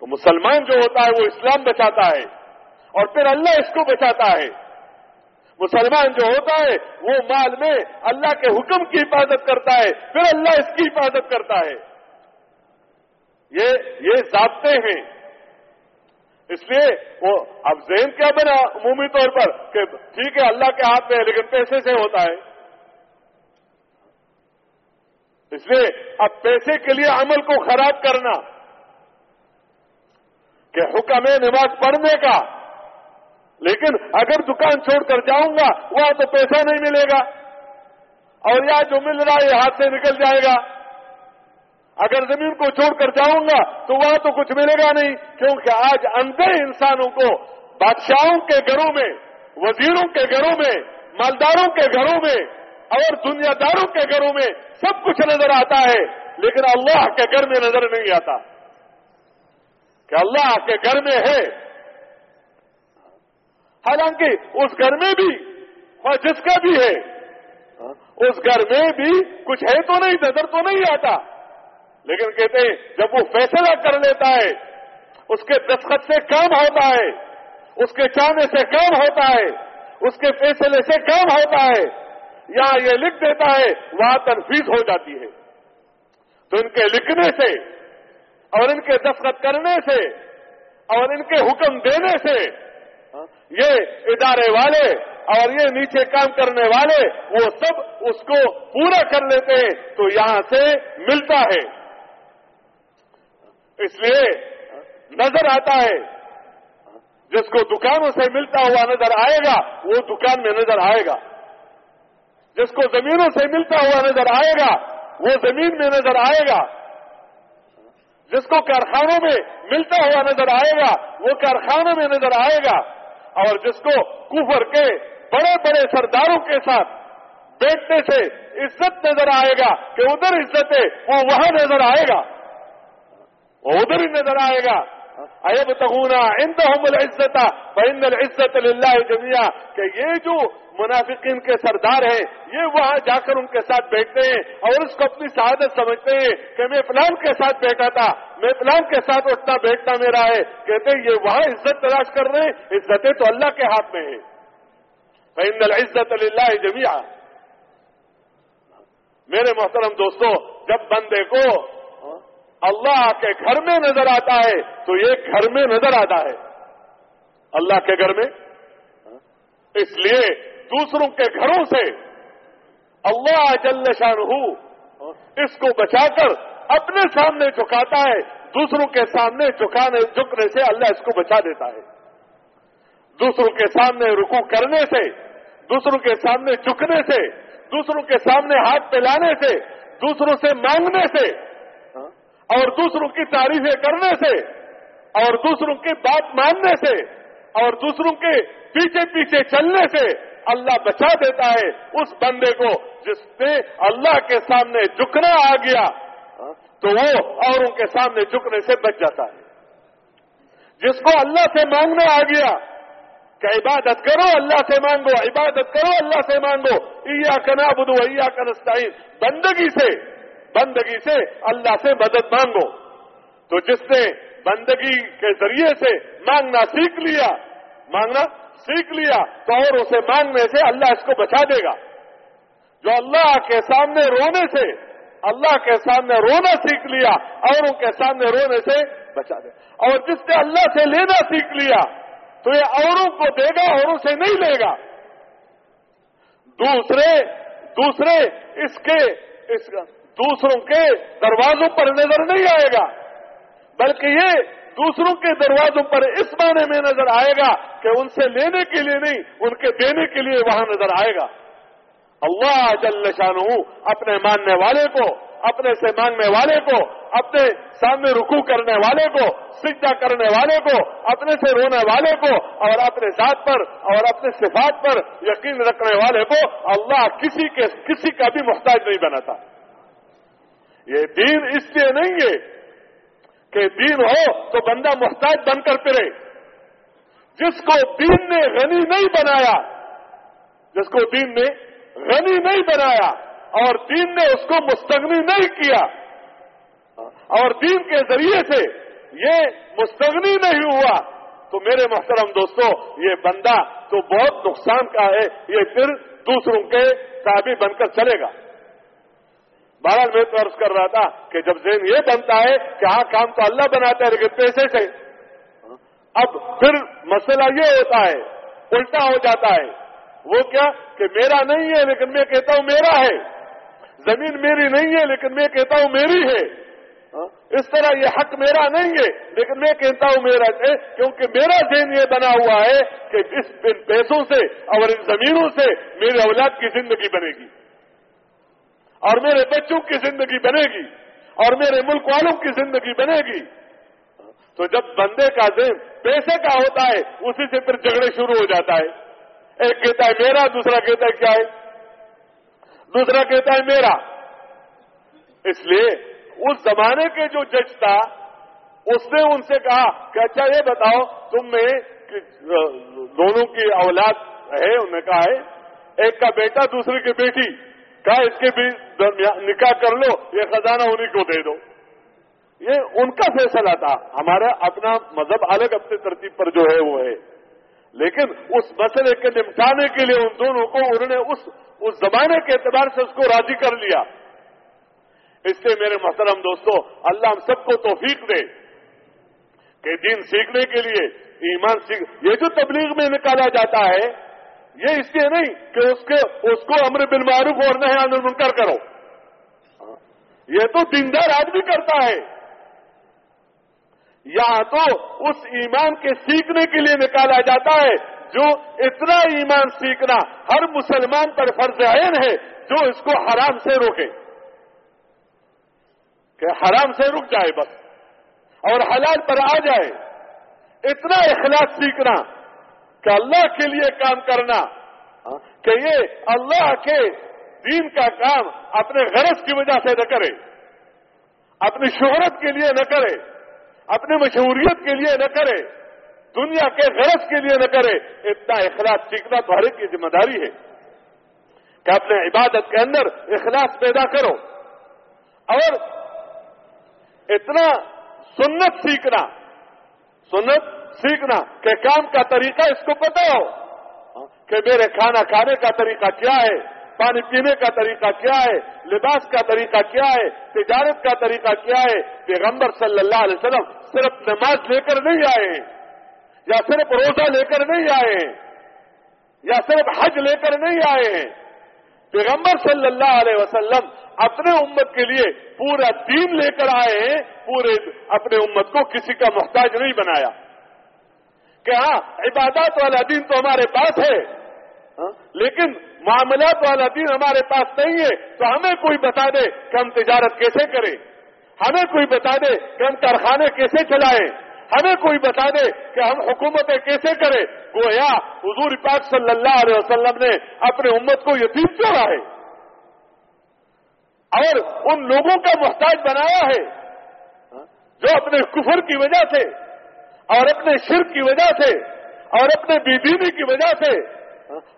تو مسلمان جو ہوتا ہے وہ اسلام بچاتا ہے اور پھر اللہ اس کو بچاتا ہے۔ مسلمان جو ہوتا ہے، وہ مال میں اللہ کے حکم کی حفاظت کرتا ہے، پھر اللہ اس کی حفاظت کرتا ہے۔ یہ یہ ضابطے ہیں۔ اس لیے وہ اب ذہن کیا بنا عمومی طور پر کہ ٹھیک ہے، اللہ کے ہاتھ میں ہے، لیکن پیسے سے ہوتا ہے۔ اس لیے اب پیسے کے لیے عمل کو خراب کرنا، کہ حکم ہے نماز پڑھنے کا لیکن اگر دکان چھوڑ کر جاؤں گا، وہاں تو پیسہ نہیں ملے گا۔ اور یا جو مل رہا ہے ہاتھ سے نکل جائے گا۔ اگر زمین کو چھوڑ کر جاؤں گا، تو وہاں تو کچھ ملے گا نہیں۔ کیونکہ آج اندھے انسانوں کو، بادشاہوں کے گھروں میں، وزیروں کے گھروں میں، مالداروں کے گھروں میں، اور دنیا داروں کے گھروں میں سب کچھ نظر آتا ہے۔ لیکن اللہ کے گھر میں نظر نہیں آتا۔ کہ اللہ کے گھر میں ہے حالانکہ اس گھر میں بھی اور جس کا بھی ہے، اس گھر میں بھی کچھ ہے تو نہیں، نظر تو نہیں آتا۔ لیکن کہتے ہیں، جب وہ فیصلہ کر لیتا ہے، اس کے دستخط سے کام ہوتا ہے، اس کے چاہنے سے کام ہوتا ہے، اس کے فیصلے سے کام ہوتا ہے یہاں یہ لکھ دیتا ہے، وہاں تنفیز ہو جاتی ہے۔ تو ان کے لکھنے سے اور ان کے دستخط کرنے سے اور ان کے حکم دینے سے یہ ادارے والے اور یہ نیچے کام کرنے والے وہ سب اس کو پورا کر لیتے ہیں، تو یہاں سے ملتا ہے۔ اس لیے نظر آتا ہے، جس کو دکانوں سے ملتا ہوا نظر آئے گا، وہ دکان میں نظر آئے گا۔ جس کو زمینوں سے ملتا ہوا نظر آئے گا، وہ زمین میں نظر آئے گا۔ جس کو کارخانوں میں ملتا ہوا نظر آئے گا، وہ کارخانوں میں نظر آئے گا۔ اور جس کو کفر کے بڑے بڑے سرداروں کے ساتھ بیٹھنے سے عزت نظر آئے گا کہ ادھر عزت ہے وہ وہاں نظر آئے گا، وہ ادھر ہی نظر آئے گا۔ ایب تغنا عندهم العزت فإن العزت للہ جميعا. کہ یہ جو منافقین کے سردار ہیں، یہ وہاں جا کر ان کے ساتھ بیٹھتے ہیں اور اس کو اپنی سعادت سمجھتے ہیں کہ میں فلان کے ساتھ بیٹھا تھا، میں فلان کے ساتھ اٹھنا بیٹھنا میرا ہے۔ کہتے ہیں، یہ وہاں عزت تلاش کر رہے ہیں، عزتیں تو اللہ کے ہاتھ میں ہے فإن العزت للہ جميعا۔ میرے محترم دوستو، جب بندے کو اللہ کے گھر میں نظر آتا ہے تو یہ گھر میں نظر آتا ہے۔ اللہ کے گھر میں؟ اس لیے دوسروں کے گھروں سے اللہ جل شان اس کو بچا کر اپنے سامنے جھکاتا ہے، دوسروں کے سامنے جھکانے، جھکنے سے اللہ اس کو بچا دیتا ہے۔ دوسروں کے سامنے رکو کرنے سے، دوسروں کے سامنے جھکنے سے، دوسروں کے سامنے ہاتھ پلانے سے، دوسروں سے مانگنے سے اور دوسروں کی تعریفیں کرنے سے، اور دوسروں کی بات ماننے سے، اور دوسروں کے پیچھے پیچھے چلنے سے اللہ بچا دیتا ہے اس بندے کو جس نے اللہ کے سامنے جھکنا آ گیا، تو وہ اوروں کے سامنے جھکنے سے بچ جاتا ہے۔ جس کو اللہ سے مانگنا آ گیا، کہ عبادت کرو اللہ سے مانگو، عبادت کرو اللہ سے مانگو ایا کنا بدو ایا کنستعین بندگی سے بندگی سے اللہ سے مدد مانگو۔ تو جس نے بندگی کے ذریعے سے مانگنا سیکھ لیا، مانگنا سیکھ لیا، تو اور اسے مانگنے سے اللہ اس کو بچا دے گا۔ جو اللہ کے سامنے رونے سے، اللہ کے سامنے رونا سیکھ لیا اوروں کے سامنے رونے سے بچا دے۔ اور جس نے اللہ سے لینا سیکھ لیا، تو یہ اوروں کو دے گا اوروں سے نہیں لے گا۔ دوسرے دوسرے، اس کے، اس دوسروں کے دروازوں پر نظر نہیں آئے گا، بلکہ یہ دوسروں کے دروازوں پر اس معنی میں نظر آئے گا کہ ان سے لینے کے لیے نہیں، ان کے دینے کے لیے وہاں نظر آئے گا۔ اللہ جل شانہ اپنے ماننے والے کو، اپنے سے مانگنے والے کو، اپنے سامنے رکو کرنے والے کو، سجدہ کرنے والے کو، اپنے سے رونے والے کو، اور اپنے ذات پر، اور اپنے صفات پر یقین رکھنے والے کو اللہ کسی کے، کسی کا بھی محتاج نہیں بناتا۔ یہ دین اس لیے نہیں ہے کہ دین ہو تو بندہ محتاج بن کر پھرے۔ جس کو دین نے غنی نہیں بنایا، جس کو دین نے غنی نہیں بنایا اور دین نے اس کو مستغنی نہیں کیا، اور دین کے ذریعے سے یہ مستغنی نہیں ہوا، تو میرے محترم دوستو، یہ بندہ تو بہت نقصان کا ہے، یہ پھر دوسروں کے تابع بن کر چلے گا۔ بہرحال میں تو عرض کر رہا تھا کہ جب ذہن یہ بنتا ہے کہ ہاں کام تو اللہ بناتا ہے لیکن پیسے سے۔ اب پھر مسئلہ یہ ہوتا ہے، الٹا ہو جاتا ہے۔ وہ کیا کہ میرا نہیں ہے لیکن میں کہتا ہوں میرا ہے۔ زمین میری نہیں ہے لیکن میں کہتا ہوں میری ہے۔ اس طرح یہ حق میرا نہیں ہے لیکن میں کہتا ہوں میرا ہے، کیونکہ میرا ذہن یہ بنا ہوا ہے کہ اس ان پیسوں سے اور ان زمینوں سے میرے اولاد کی زندگی بنے گی۔ اور میرے بچوں کی زندگی بنے گی اور میرے ملک والوں کی زندگی بنے گی۔ تو جب بندے کا ذہن پیسے کا ہوتا ہے، اسی سے پھر جھگڑے شروع ہو جاتا ہے۔ ایک کہتا ہے میرا، دوسرا کہتا ہے کیا ہے؟ دوسرا کہتا ہے میرا۔ اس لیے اس زمانے کے جو جج تھا، اس نے ان سے کہا کہ اچھا یہ بتاؤ، تم میں دونوں کی اولاد ہے؟ انہوں نے کہا ہے، ایک کا بیٹا، دوسرے کی بیٹی۔ کہا اس کے بھی نکاح کر لو، یہ خزانہ انہیں کو دے دو۔ یہ ان کا فیصلہ تھا۔ ہمارا اپنا مذہب الگ اپنی ترتیب پر جو ہے وہ ہے۔ لیکن اس مسئلے کے نمٹانے کے لیے ان دونوں کو انہوں نے اس اس زمانے کے اعتبار سے اس کو راضی کر لیا۔ اس سے میرے محترم دوستو، اللہ ہم سب کو توفیق دے کہ دین سیکھنے کے لیے، ایمان سیکھ، یہ جو تبلیغ میں نکالا جاتا ہے یہ اس لیے نہیں کہ اس کے، اس کو امر بن معروف اور نہ منکر کرو۔ ہاں۔ یہ تو دیندار آدمی کرتا ہے۔ یا تو اس ایمان کے سیکھنے کے لیے نکالا جاتا ہے جو اتنا ایمان سیکھنا ہر مسلمان پر فرض عین ہے جو اس کو حرام سے روکے۔ کہ حرام سے رک جائے بس اور حلال پر آ جائے۔ اتنا اخلاق سیکھنا کہ اللہ کے لیے کام کرنا ہاں، کہ یہ اللہ کے دین کا کام اپنے غرض کی وجہ سے نہ کرے، اپنی شہرت کے لیے نہ کرے، اپنی مشہوریت کے لیے نہ کرے، دنیا کے غرض کے لیے نہ کرے، اتنا اخلاص سیکھنا تو ہر ایک کی ذمہ داری ہے۔ کہ اپنے عبادت کے اندر اخلاص پیدا کرو، اور اتنا سنت سیکھنا، سنت سیکھنا کہ کام کا طریقہ اس کو پتا ہو ہاں، کہ میرے کھانا کھانے کا طریقہ کیا ہے؟ پانی پینے کا طریقہ کیا ہے؟ لباس کا طریقہ کیا ہے؟ تجارت کا طریقہ کیا ہے؟ پیغمبر صلی اللہ علیہ وسلم صرف نماز لے کر نہیں آئے یا صرف روزہ لے کر نہیں آئے ہیں، یا صرف حج لے کر نہیں آئے ہیں۔ پیغمبر صلی اللہ علیہ وسلم اپنے امت کے لیے پورا دین لے کر آئے ہیں، پورے اپنے امت کو کسی کا محتاج نہیں بنایا۔ کہ ہاں عبادات والا دین تو ہمارے پاس ہے۔ ہاں، لیکن معاملات والا دین ہمارے پاس نہیں ہے۔ تو ہمیں کوئی بتا دے کہ ہم تجارت کیسے کریں۔ ہمیں کوئی بتا دے کہ ہم کارخانے کیسے چلائیں۔ ہمیں کوئی بتا دے کہ ہم حکومتیں کیسے کریں۔ گویا حضور پاک صلی اللہ علیہ وسلم نے اپنے امت کو یتیم چوڑا ہے۔ اور ان لوگوں کا محتاج بنایا ہے۔ ہاں، جو اپنے کفر کی وجہ سے اور اپنے شرک کی وجہ سے اور اپنے بی کی وجہ سے،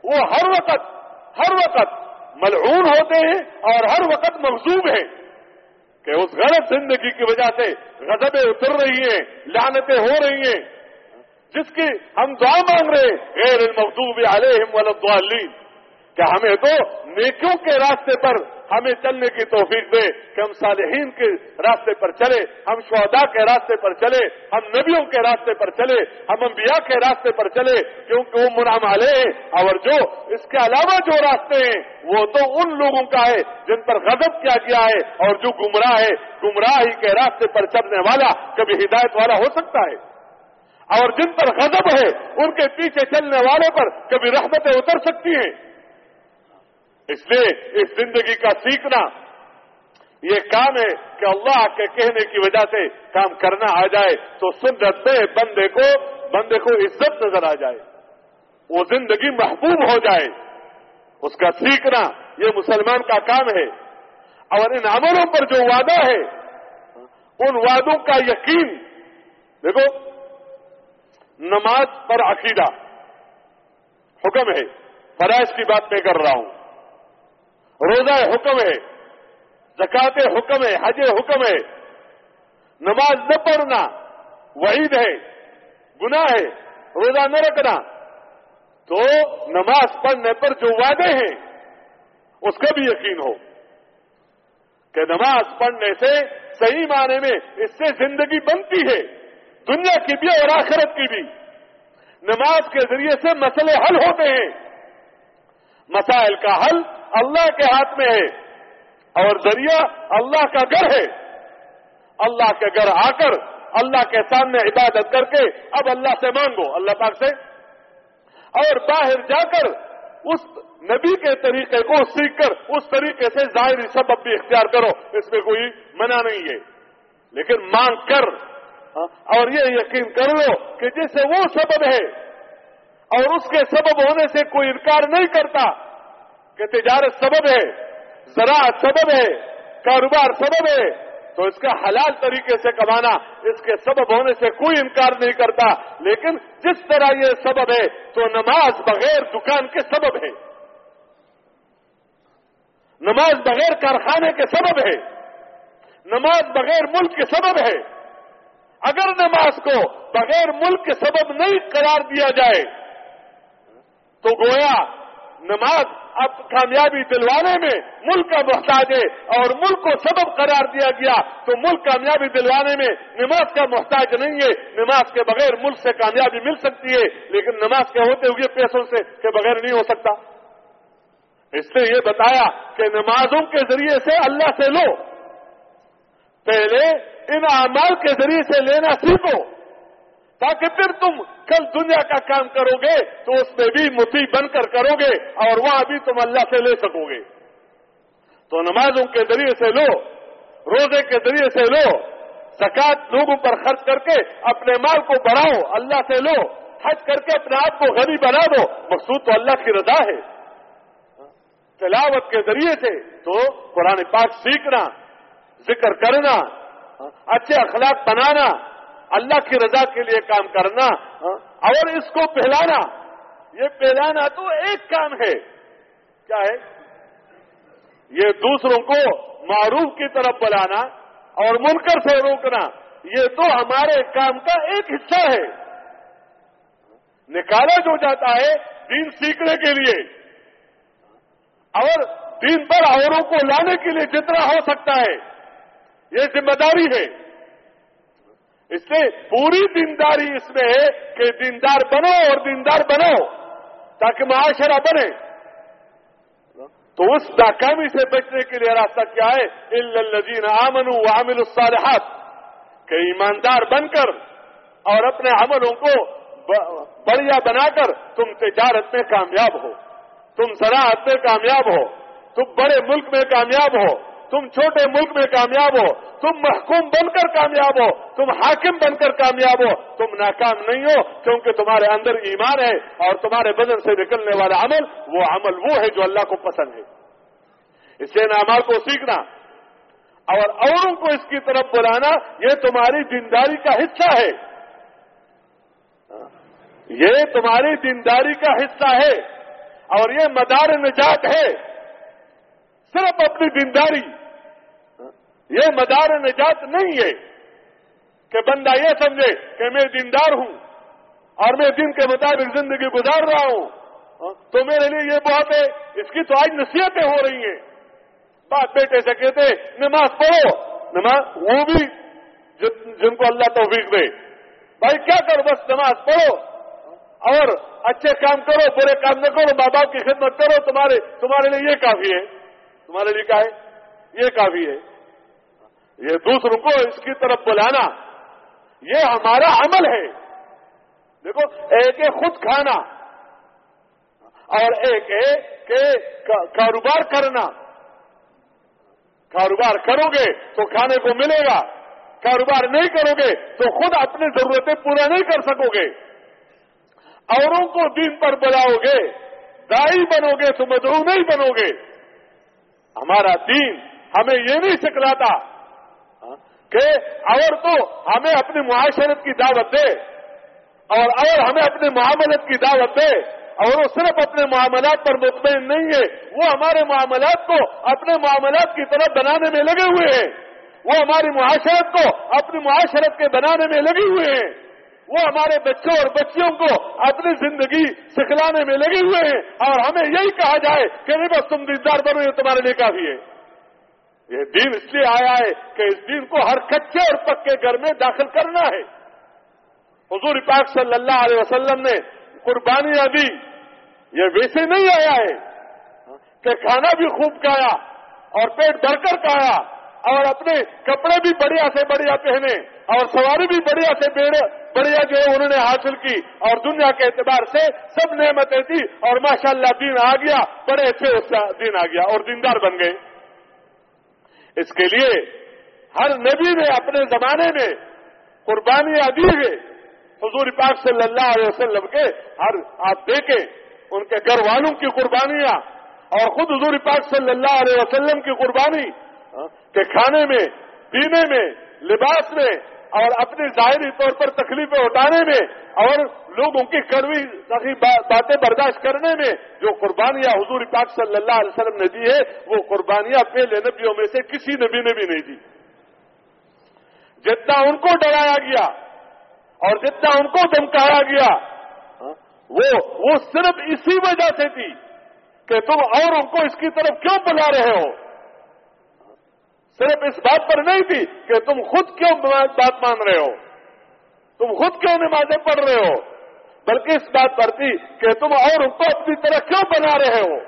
وہ ہر وقت ہر وقت ملعون ہوتے ہیں اور ہر وقت مغزوب ہیں کہ اس غلط زندگی کی وجہ سے غضبیں اتر رہی ہیں لانتیں ہو رہی ہیں، جس کی ہم دعا مانگ رہے ہیں، غیر المغضوب علیہم ولدالین کہ ہمیں تو نیکیوں کے راستے پر ہمیں چلنے کی توفیق دے، کہ ہم صالحین کے راستے پر چلے، ہم شہدا کے راستے پر چلے، ہم نبیوں کے راستے پر چلے، ہم انبیاء کے راستے پر چلے، کیونکہ وہ منام والے ہیں۔ اور جو اس کے علاوہ جو راستے ہیں، وہ تو ان لوگوں کا ہے جن پر غضب کیا گیا ہے۔ اور جو گمراہ ہے گمراہی کے راستے پر چلنے والا کبھی ہدایت والا ہو سکتا ہے۔ اور جن پر غضب ہے، ان کے پیچھے چلنے والے پر کبھی رحمتیں اتر سکتی ہیں۔ اس لیے اس زندگی کا سیکھنا، یہ کام ہے کہ اللہ کے کہنے کی وجہ سے کام کرنا آ جائے تو سنت میں بندے کو بندے کو عزت نظر آ جائے۔ وہ زندگی محبوب ہو جائے۔ اس کا سیکھنا یہ مسلمان کا کام ہے۔ اور ان عملوں پر جو وعدہ ہے، ان وعدوں کا یقین۔ دیکھو، نماز پر عقیدہ حکم ہے۔ فرائض کی بات میں کر رہا ہوں۔ روزہ حکم ہے، زکات حکم ہے، حج حکم ہے۔ نماز نہ پڑھنا وعید ہے، گناہ ہے، روزہ نہ رکھنا۔ تو نماز پڑھنے پر جو وعدے ہیں، اس کا بھی یقین ہو کہ نماز پڑھنے سے صحیح معنی میں اس سے زندگی بنتی ہے، دنیا کی بھی اور آخرت کی بھی۔ نماز کے ذریعے سے مسئلے حل ہوتے ہیں۔ مسائل کا حل اللہ کے ہاتھ میں ہے اور ذریعہ اللہ کا گھر ہے۔ اللہ کے گھر آ کر اللہ کے سامنے عبادت کر کے اب اللہ سے مانگو۔ اللہ پاک سے۔ اور باہر جا کر اس نبی کے طریقے کو سیکھ کر اس طریقے سے ظاہری سبب بھی اختیار کرو۔ اس میں کوئی منع نہیں ہے۔ لیکن مانگ کر ہاں، اور یہ یقین کر لو کہ جسے وہ سبب ہے اور اس کے سبب ہونے سے کوئی انکار نہیں کرتا کہ تجارت سبب ہے، زراعت سبب ہے، کاروبار سبب ہے، تو اس کا حلال طریقے سے کمانا اس کے سبب ہونے سے کوئی انکار نہیں کرتا۔ لیکن جس طرح یہ سبب ہے، تو نماز بغیر دکان کے سبب ہے۔ نماز بغیر کارخانے کے سبب ہے۔ نماز بغیر ملک کے سبب ہے۔ اگر نماز کو بغیر ملک کے سبب نہیں قرار دیا جائے تو گویا نماز اب کامیابی دلوانے میں ملک کا محتاج ہے اور ملک کو سبب قرار دیا گیا، تو ملک کامیابی دلوانے میں نماز کا محتاج نہیں ہے۔ نماز کے بغیر ملک سے کامیابی مل سکتی ہے، لیکن نماز کے ہوتے ہوئے پیسوں سے کے بغیر نہیں ہو سکتا۔ اس نے یہ بتایا کہ نمازوں کے ذریعے سے اللہ سے لو۔ پہلے ان اعمال کے ذریعے سے لینا سیکھو، تاکہ پھر تم کل دنیا کا کام کرو گے تو اس میں بھی متی بن کر کرو گے اور وہاں بھی تم اللہ سے لے سکو گے۔ تو نمازوں کے ذریعے سے لو، روزے کے ذریعے سے لو زکات لوگوں پر خرچ کر کے اپنے مال کو بڑھاؤ، اللہ سے لو، حج کر کے اپنے آپ کو غنی بنا دو، مقصود تو اللہ کی رضا ہے۔ تلاوت کے ذریعے سے تو قرآن پاک سیکھنا، ذکر کرنا، اچھے اخلاق بنانا اللہ کی رضا کے لیے کام کرنا ہاں، اور اس کو پہلانا یہ پہلانا تو ایک کام ہے۔ کیا ہے؟ یہ دوسروں کو معروف کی طرف بلانا اور منکر سے روکنا، یہ تو ہمارے کام کا ایک حصہ ہے۔ نکالا جو جاتا ہے دین سیکھنے کے لیے۔ اور دین پر اوروں کو لانے کے لیے جتنا ہو سکتا ہے، یہ ذمہ داری ہے۔ اس سے پوری دینداری اس میں ہے کہ دیندار بنو اور دیندار بنو، تاکہ معاشرہ بنے۔ تو اس ناکامی سے بچنے کے لیے راستہ کیا ہے؟ الزین امن عامل الصالحات، کہ ایماندار بن کر اور اپنے عملوں کو بڑھیا بنا کر تم تجارت میں کامیاب ہو، تم زراعت میں کامیاب ہو، تم بڑے ملک میں کامیاب ہو۔ تم چھوٹے ملک میں کامیاب ہو، تم محکوم بن کر کامیاب ہو، تم حاکم بن کر کامیاب ہو، تم ناکام نہیں ہو کیونکہ تمہارے اندر ایمان ہے اور تمہارے بدن سے نکلنے والا عمل، وہ عمل وہ ہے جو اللہ کو پسند ہے۔ اس سے نامال کو سیکھنا اور اوروں کو اس کی طرف بلانا یہ تمہاری دینداری کا حصہ ہے۔ یہ تمہاری دینداری کا حصہ ہے اور یہ مدار نجات ہے۔ صرف اپنی دینداری۔ یہ مدار نجات نہیں ہے کہ بندہ یہ سمجھے کہ میں دیندار ہوں اور میں دن کے مطابق زندگی گزار رہا ہوں۔ تو میرے لیے یہ بہت ہے، اس کی تو آج نصیحتیں ہو رہی ہیں۔ باپ بیٹے سے کہتے نماز پڑھو۔ نماز وہ بھی جن کو اللہ توفیق دے۔ بھائی کیا کرو، بس نماز پڑھو۔ اور اچھے کام کرو، برے کام نہ کرو، ماں باپ کی خدمت کرو۔ تمہارے تمہارے لیے یہ کافی ہے۔ تمہارے لیے کیا ہے؟ یہ کافی ہے۔ یہ دوسروں کو اس کی طرف بلانا، یہ ہمارا عمل ہے۔ دیکھو، ایک ہے خود کھانا اور ایک ہے کہ کاروبار کرنا۔ کاروبار کرو گے تو کھانے کو ملے گا۔ کاروبار نہیں کرو گے تو خود اپنی ضرورتیں پورا نہیں کر سکو گے۔ اوروں کو دین پر بلاؤ گے، دائی بنو گے تو مدعو نہیں بنو گے۔ ہمارا دین ہمیں یہ نہیں سکھلاتا کہ اور تو ہمیں اپنی معاشرت کی دعوت دے، اور اور ہمیں اپنے معاملت کی دعوت دے، اور وہ صرف اپنے معاملات پر مطمئن نہیں ہے، وہ ہمارے معاملات کو اپنے معاملات کی طرف بنانے میں لگے ہوئے ہیں۔ وہ ہماری معاشرت کو اپنی معاشرت کے بنانے میں لگے ہوئے ہیں۔ وہ ہمارے بچوں اور بچیوں کو اپنی زندگی سکھلانے میں لگے ہوئے ہیں۔ اور ہمیں یہی کہا جائے کہ نہیں، بس تم دیدار بنو، یہ تمہارے لیے کافی ہے۔ یہ دین اس لیے آیا ہے کہ اس دین کو ہر کچے اور پکے گھر میں داخل کرنا ہے۔ حضور پاک صلی اللہ علیہ وسلم نے قربانیاں دی۔ یہ ویسے نہیں آیا ہے کہ کھانا بھی خوب کھایا اور پیٹ بھر کر کھایا اور اپنے کپڑے بھی بڑھیا سے بڑھیا پہنے اور سواری بھی بڑھیا سے بڑھیا جو ہے انہوں نے حاصل کی اور دنیا کے اعتبار سے سب نعمتیں تھی اور ماشاءاللہ دین آ گیا، بڑے اچھے اچھا دین آ گیا اور دیندار بن گئے۔ اس کے لیے ہر نبی نے اپنے زمانے میں قربانیاں دی گئے حضور پاک صلی اللہ علیہ وسلم کے ہر آپ دیکھیں، ان کے گھر والوں کی قربانیاں اور خود حضور پاک صلی اللہ علیہ وسلم کی قربانی ہاں، کے کھانے میں، پینے میں، لباس میں اور اپنی ظاہری طور پر تکلیفیں اٹھانے میں اور لوگوں کی کڑوی باتیں برداشت کرنے میں جو قربانیاں حضور پاک صلی اللہ علیہ وسلم نے دی ہے وہ قربانیاں پہلے نبیوں میں سے کسی نبی نے بھی نہیں دی۔ جتنا ان کو ڈرایا گیا اور جتنا ان کو دمکایا گیا ہاں، وہ وہ صرف اسی وجہ سے تھی کہ تم اور ان کو اس کی طرف کیوں بلا رہے ہو؟ صرف اس بات پر نہیں تھی کہ تم خود کیوں بات مان رہے ہو۔ تم خود کیوں نمازیں پڑھ رہے ہو؟ بلکہ اس بات پر تھی کہ تم اور ان کو اپنی طرح کیوں بنا رہے ہو؟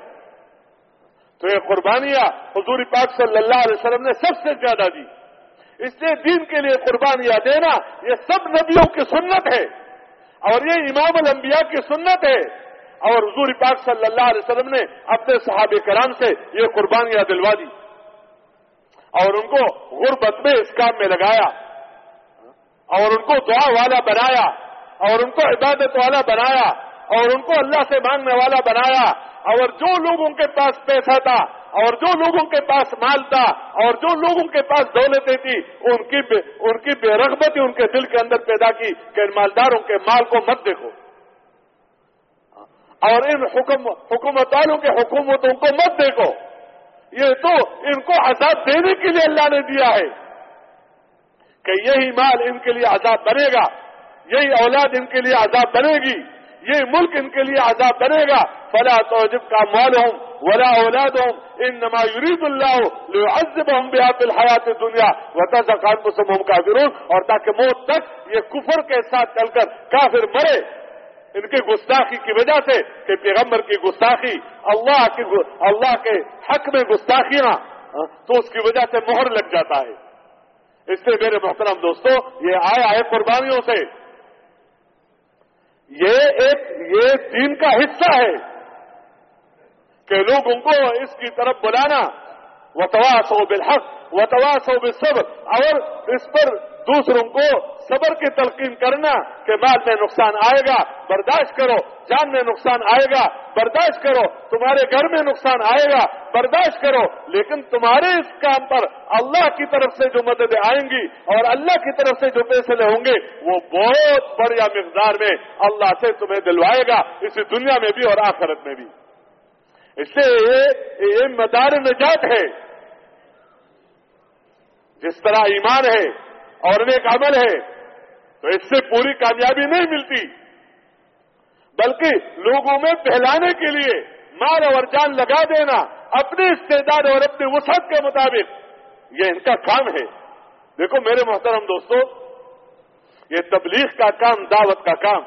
تو یہ قربانیاں حضور پاک صلی اللہ علیہ وسلم نے سب سے زیادہ دی۔ اس لیے دین کے لیے قربانیاں دینا یہ سب نبیوں کی سنت ہے۔ اور یہ امام الانبیاء کی سنت ہے۔ اور حضور پاک صلی اللہ علیہ وسلم نے اپنے صحابہ کرام سے یہ قربانیاں دلوا دی۔ اور ان کو غربت میں اس کام میں لگایا، اور ان کو دعا والا بنایا، اور ان کو عبادت والا بنایا، اور ان کو اللہ سے مانگنے والا بنایا، اور جو لوگوں کے پاس پیسہ تھا، اور جو لوگوں کے پاس مال تھا، اور جو لوگوں کے پاس دولتیں تھی ان کی ان کی بے رغبتی ان کے دل کے اندر پیدا کی کہ ان مالداروں کے مال کو مت دیکھو۔ اور ان حکم، حکومت والوں کے حکومتوں کو مت دیکھو۔ یہ تو ان کو عذاب دینے کے لیے اللہ نے دیا ہے کہ یہی مال ان کے لیے عذاب بنے گا، یہی اولاد ان کے لیے عذاب بنے گی یہ ملک ان کے لیے عذاب بنے گا۔ فلا توجب کا مال ہوں ولا اولاد ہوں ان نما یرید اللہ عزب ہم بحات الحیات دنیا وطا زکات مسلم ہم کافرون، اور تاکہ موت تک یہ کفر کے ساتھ چل کر کافر مرے۔ ان کی گستاخی کی وجہ سے کہ پیغمبر کی گستاخی، اللہ کی اللہ کے حق میں گستاخیاں تو اس کی وجہ سے مہر لگ جاتا ہے۔ اس سے میرے محترم دوستو، یہ آیا ہے قربانیوں سے۔ یہ ایک، یہ دین کا حصہ ہے کہ لوگوں کو اس کی طرف بلانا و تواس ہو بالحق و تواس ہو بل اور اس پر دوسروں کو صبر کی تلقین کرنا کہ مال میں نقصان آئے گا، برداشت کرو، جان میں نقصان آئے گا، برداشت کرو، تمہارے گھر میں نقصان آئے گا، برداشت کرو۔ لیکن تمہارے اس کام پر اللہ کی طرف سے جو مدد آئیں گی اور اللہ کی طرف سے جو فیصلے ہوں گے، وہ بہت بڑھیا مقدار میں اللہ سے تمہیں دلوائے گا، اسی دنیا میں بھی اور آخرت میں بھی۔ اس سے یہ مدار نجات ہے۔ جس طرح ایمان ہے اور ایک عمل ہے، تو اس سے پوری کامیابی نہیں ملتی۔ بلکہ لوگوں میں پہلانے کے لیے مال اور جان لگا دینا، اپنی استعداد اور اپنی وسعت کے مطابق یہ ان کا کام ہے۔ دیکھو میرے محترم دوستو، یہ تبلیغ کا کام، دعوت کا کام،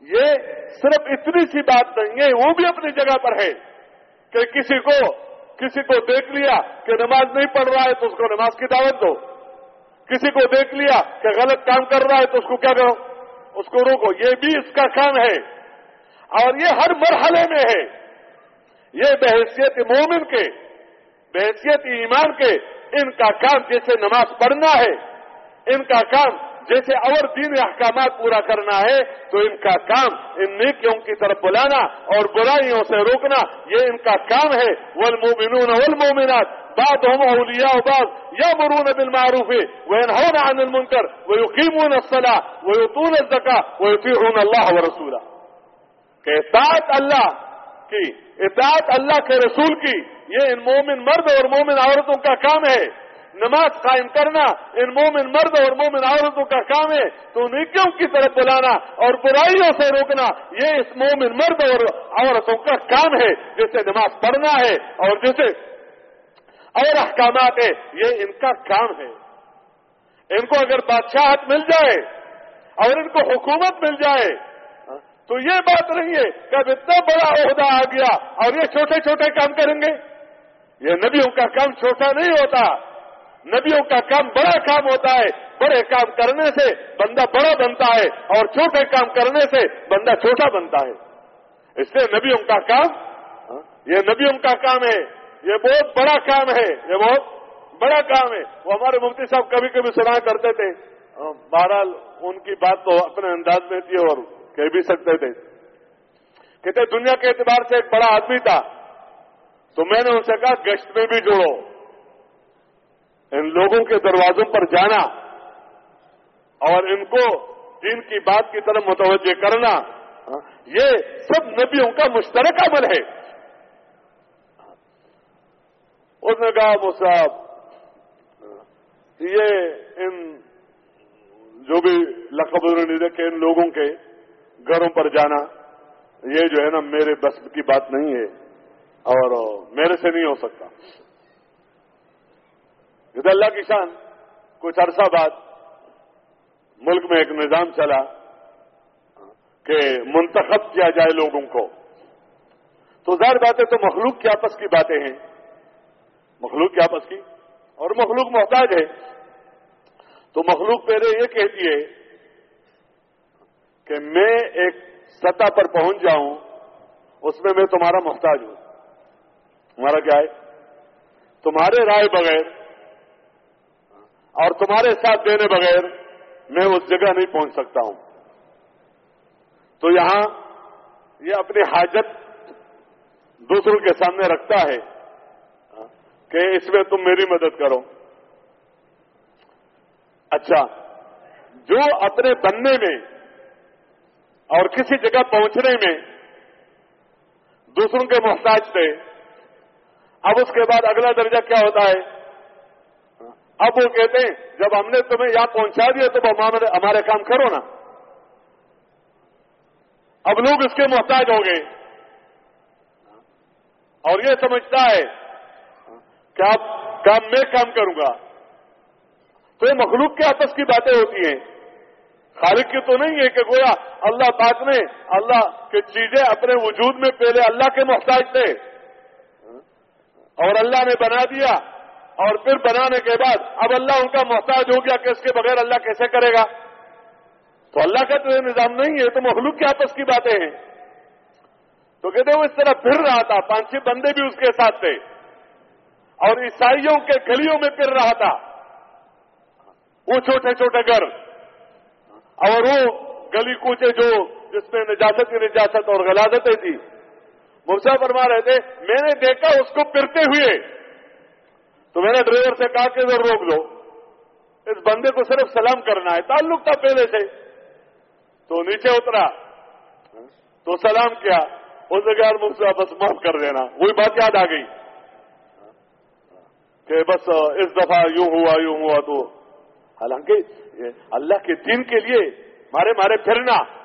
یہ صرف اتنی سی بات نہیں ہے وہ بھی اپنی جگہ پر ہے کہ کسی کو کسی کو دیکھ لیا کہ نماز نہیں پڑھ رہا ہے تو اس کو نماز کی دعوت دو۔ کسی کو دیکھ لیا کہ غلط کام کر رہا ہے تو اس کو کیا کرو اس کو روکو۔ یہ بھی اس کا کام ہے۔ اور یہ ہر مرحلے میں ہے۔ یہ بحثیت مومن کے بحثیت ایمان کے، ان کا کام جیسے نماز پڑھنا ہے، ان کا کام جیسے اور دین احکامات پورا کرنا ہے تو ان کا کام ان نیکیوں کی طرف بلانا اور برائیوں سے روکنا، یہ ان کا کام ہے۔ والمومنون والمومنات بعد ہم اولیاء بعض یا مرون بل معروف عن المنکر وہ یقین الصلاح الزکا وہ اللہ و کہ اطاعت اللہ کی، اطاعت اللہ کے رسول کی، یہ ان مومن مرد اور مومن عورتوں کا کام ہے۔ نماز قائم کرنا، ان مومن مرد اور مومن عورتوں کا کام ہے، تو نیکیوں کی طرف بلانا اور برائیوں سے روکنا، یہ اس مومن مرد اور عورتوں کا کام ہے، جسے نماز پڑھنا ہے اور جسے اور احکامات ہے یہ ان کا کام ہے۔ ان کو اگر بادشاہت مل جائے اور ان کو حکومت مل جائے، تو یہ بات نہیں ہے کہ اب اتنا بڑا عہدہ آ گیا اور یہ چھوٹے چھوٹے کام کریں گے۔ یہ نبیوں کا کام چھوٹا نہیں ہوتا۔ نبیوں کا کام بڑا کام ہوتا ہے، بڑے کام کرنے سے بندہ بڑا بنتا ہے اور چھوٹے کام کرنے سے بندہ چھوٹا بنتا ہے۔ اس سے نبیوں کا کام ہاں، یہ نبیوں کا کام ہے۔ یہ بہت بڑا کام ہے۔ یہ بہت بڑا کام ہے۔ وہ ہمارے مفتی صاحب کبھی کبھی سنا کرتے تھے۔ ہاں، بہرحال ان کی بات تو اپنے انداز میں تھی اور کہہ بھی سکتے تھے۔ کہتے دنیا کے اعتبار سے ایک بڑا آدمی تھا۔ تو میں نے ان سے کہا، گشت میں بھی جوڑو ان لوگوں کے دروازوں پر جانا اور ان کو دین کی بات کی طرف متوجہ کرنا ہاں، یہ سب نبیوں کا مشترک عمل ہے۔ اس نے کہا وہ صاحب، یہ ان جو بھی لقب انہوں نے ان لوگوں کے گھروں پر جانا، یہ جو ہے نا، میرے بس کی بات نہیں ہے اور میرے سے نہیں ہو سکتا۔ جد اللہ کی شان، کچھ عرصہ بعد ملک میں ایک نظام چلا کہ منتخب کیا جائے لوگوں کو۔ تو ظاہر باتیں تو مخلوق کی آپس کی باتیں ہیں۔ مخلوق کی آپس کی، اور مخلوق محتاج ہے۔ تو مخلوق پہلے یہ کہتی ہے کہ میں ایک سطح پر پہنچ جاؤں، اس میں میں تمہارا محتاج ہوں۔ تمہارا کیا ہے؟ تمہارے رائے بغیر اور تمہارے ساتھ دینے بغیر میں اس جگہ نہیں پہنچ سکتا ہوں۔ تو یہاں یہ اپنی حاجت دوسروں کے سامنے رکھتا ہے کہ اس میں تم میری مدد کرو۔ اچھا جو اپنے بننے میں اور کسی جگہ پہنچنے میں دوسروں کے محتاج تھے، اب اس کے بعد اگلا درجہ کیا ہوتا ہے؟ اب وہ کہتے ہیں، جب ہم نے تمہیں یہاں پہنچا دیا تو ہمارے کام کرو نا۔ اب لوگ اس کے محتاج ہو گئے۔ اور یہ سمجھتا ہے کہ آپ کام میں کام کروں گا۔ تو یہ مخلوق کے آپس کی باتیں ہوتی ہیں۔ خالق کی تو نہیں ہے کہ گویا اللہ پاک نے اللہ کی چیزیں اپنے وجود میں پہلے اللہ کے محتاج تھے۔ اور اللہ نے بنا دیا۔ اور پھر بنانے کے بعد اب اللہ ان کا محتاج ہو گیا کہ اس کے بغیر اللہ کیسے کرے گا؟ تو اللہ کا تو یہ نظام نہیں ہے تو مخلوق کی آپس کی باتیں ہیں۔ تو کہتے وہ اس طرح پھر رہا تھا، پانچ چھ بندے بھی اس کے ساتھ تھے۔ اور عیسائیوں کے گلیوں میں پھر رہا تھا۔ وہ چھوٹے چھوٹے گھر۔ اور وہ گلی کوچے جو جس میں نجاست کی نجاست اور غلازتیں تھی مرسا فرما رہے تھے، میں نے دیکھا اس کو پھرتے ہوئے۔ تو میں نے ڈرائیور سے کہا کہ ادھر روک لو اس بندے کو صرف سلام کرنا ہے، تعلق تھا پہلے سے۔ تو نیچے اترا۔ تو سلام کیا۔ اس نے کہا، مجھ سے بس معاف کر دینا۔ وہی بات یاد آ گئی۔ کہ بس اس دفعہ یوں ہوا یوں ہوا تو۔ حالانکہ اللہ کے دین کے لیے مارے مارے پھرنا۔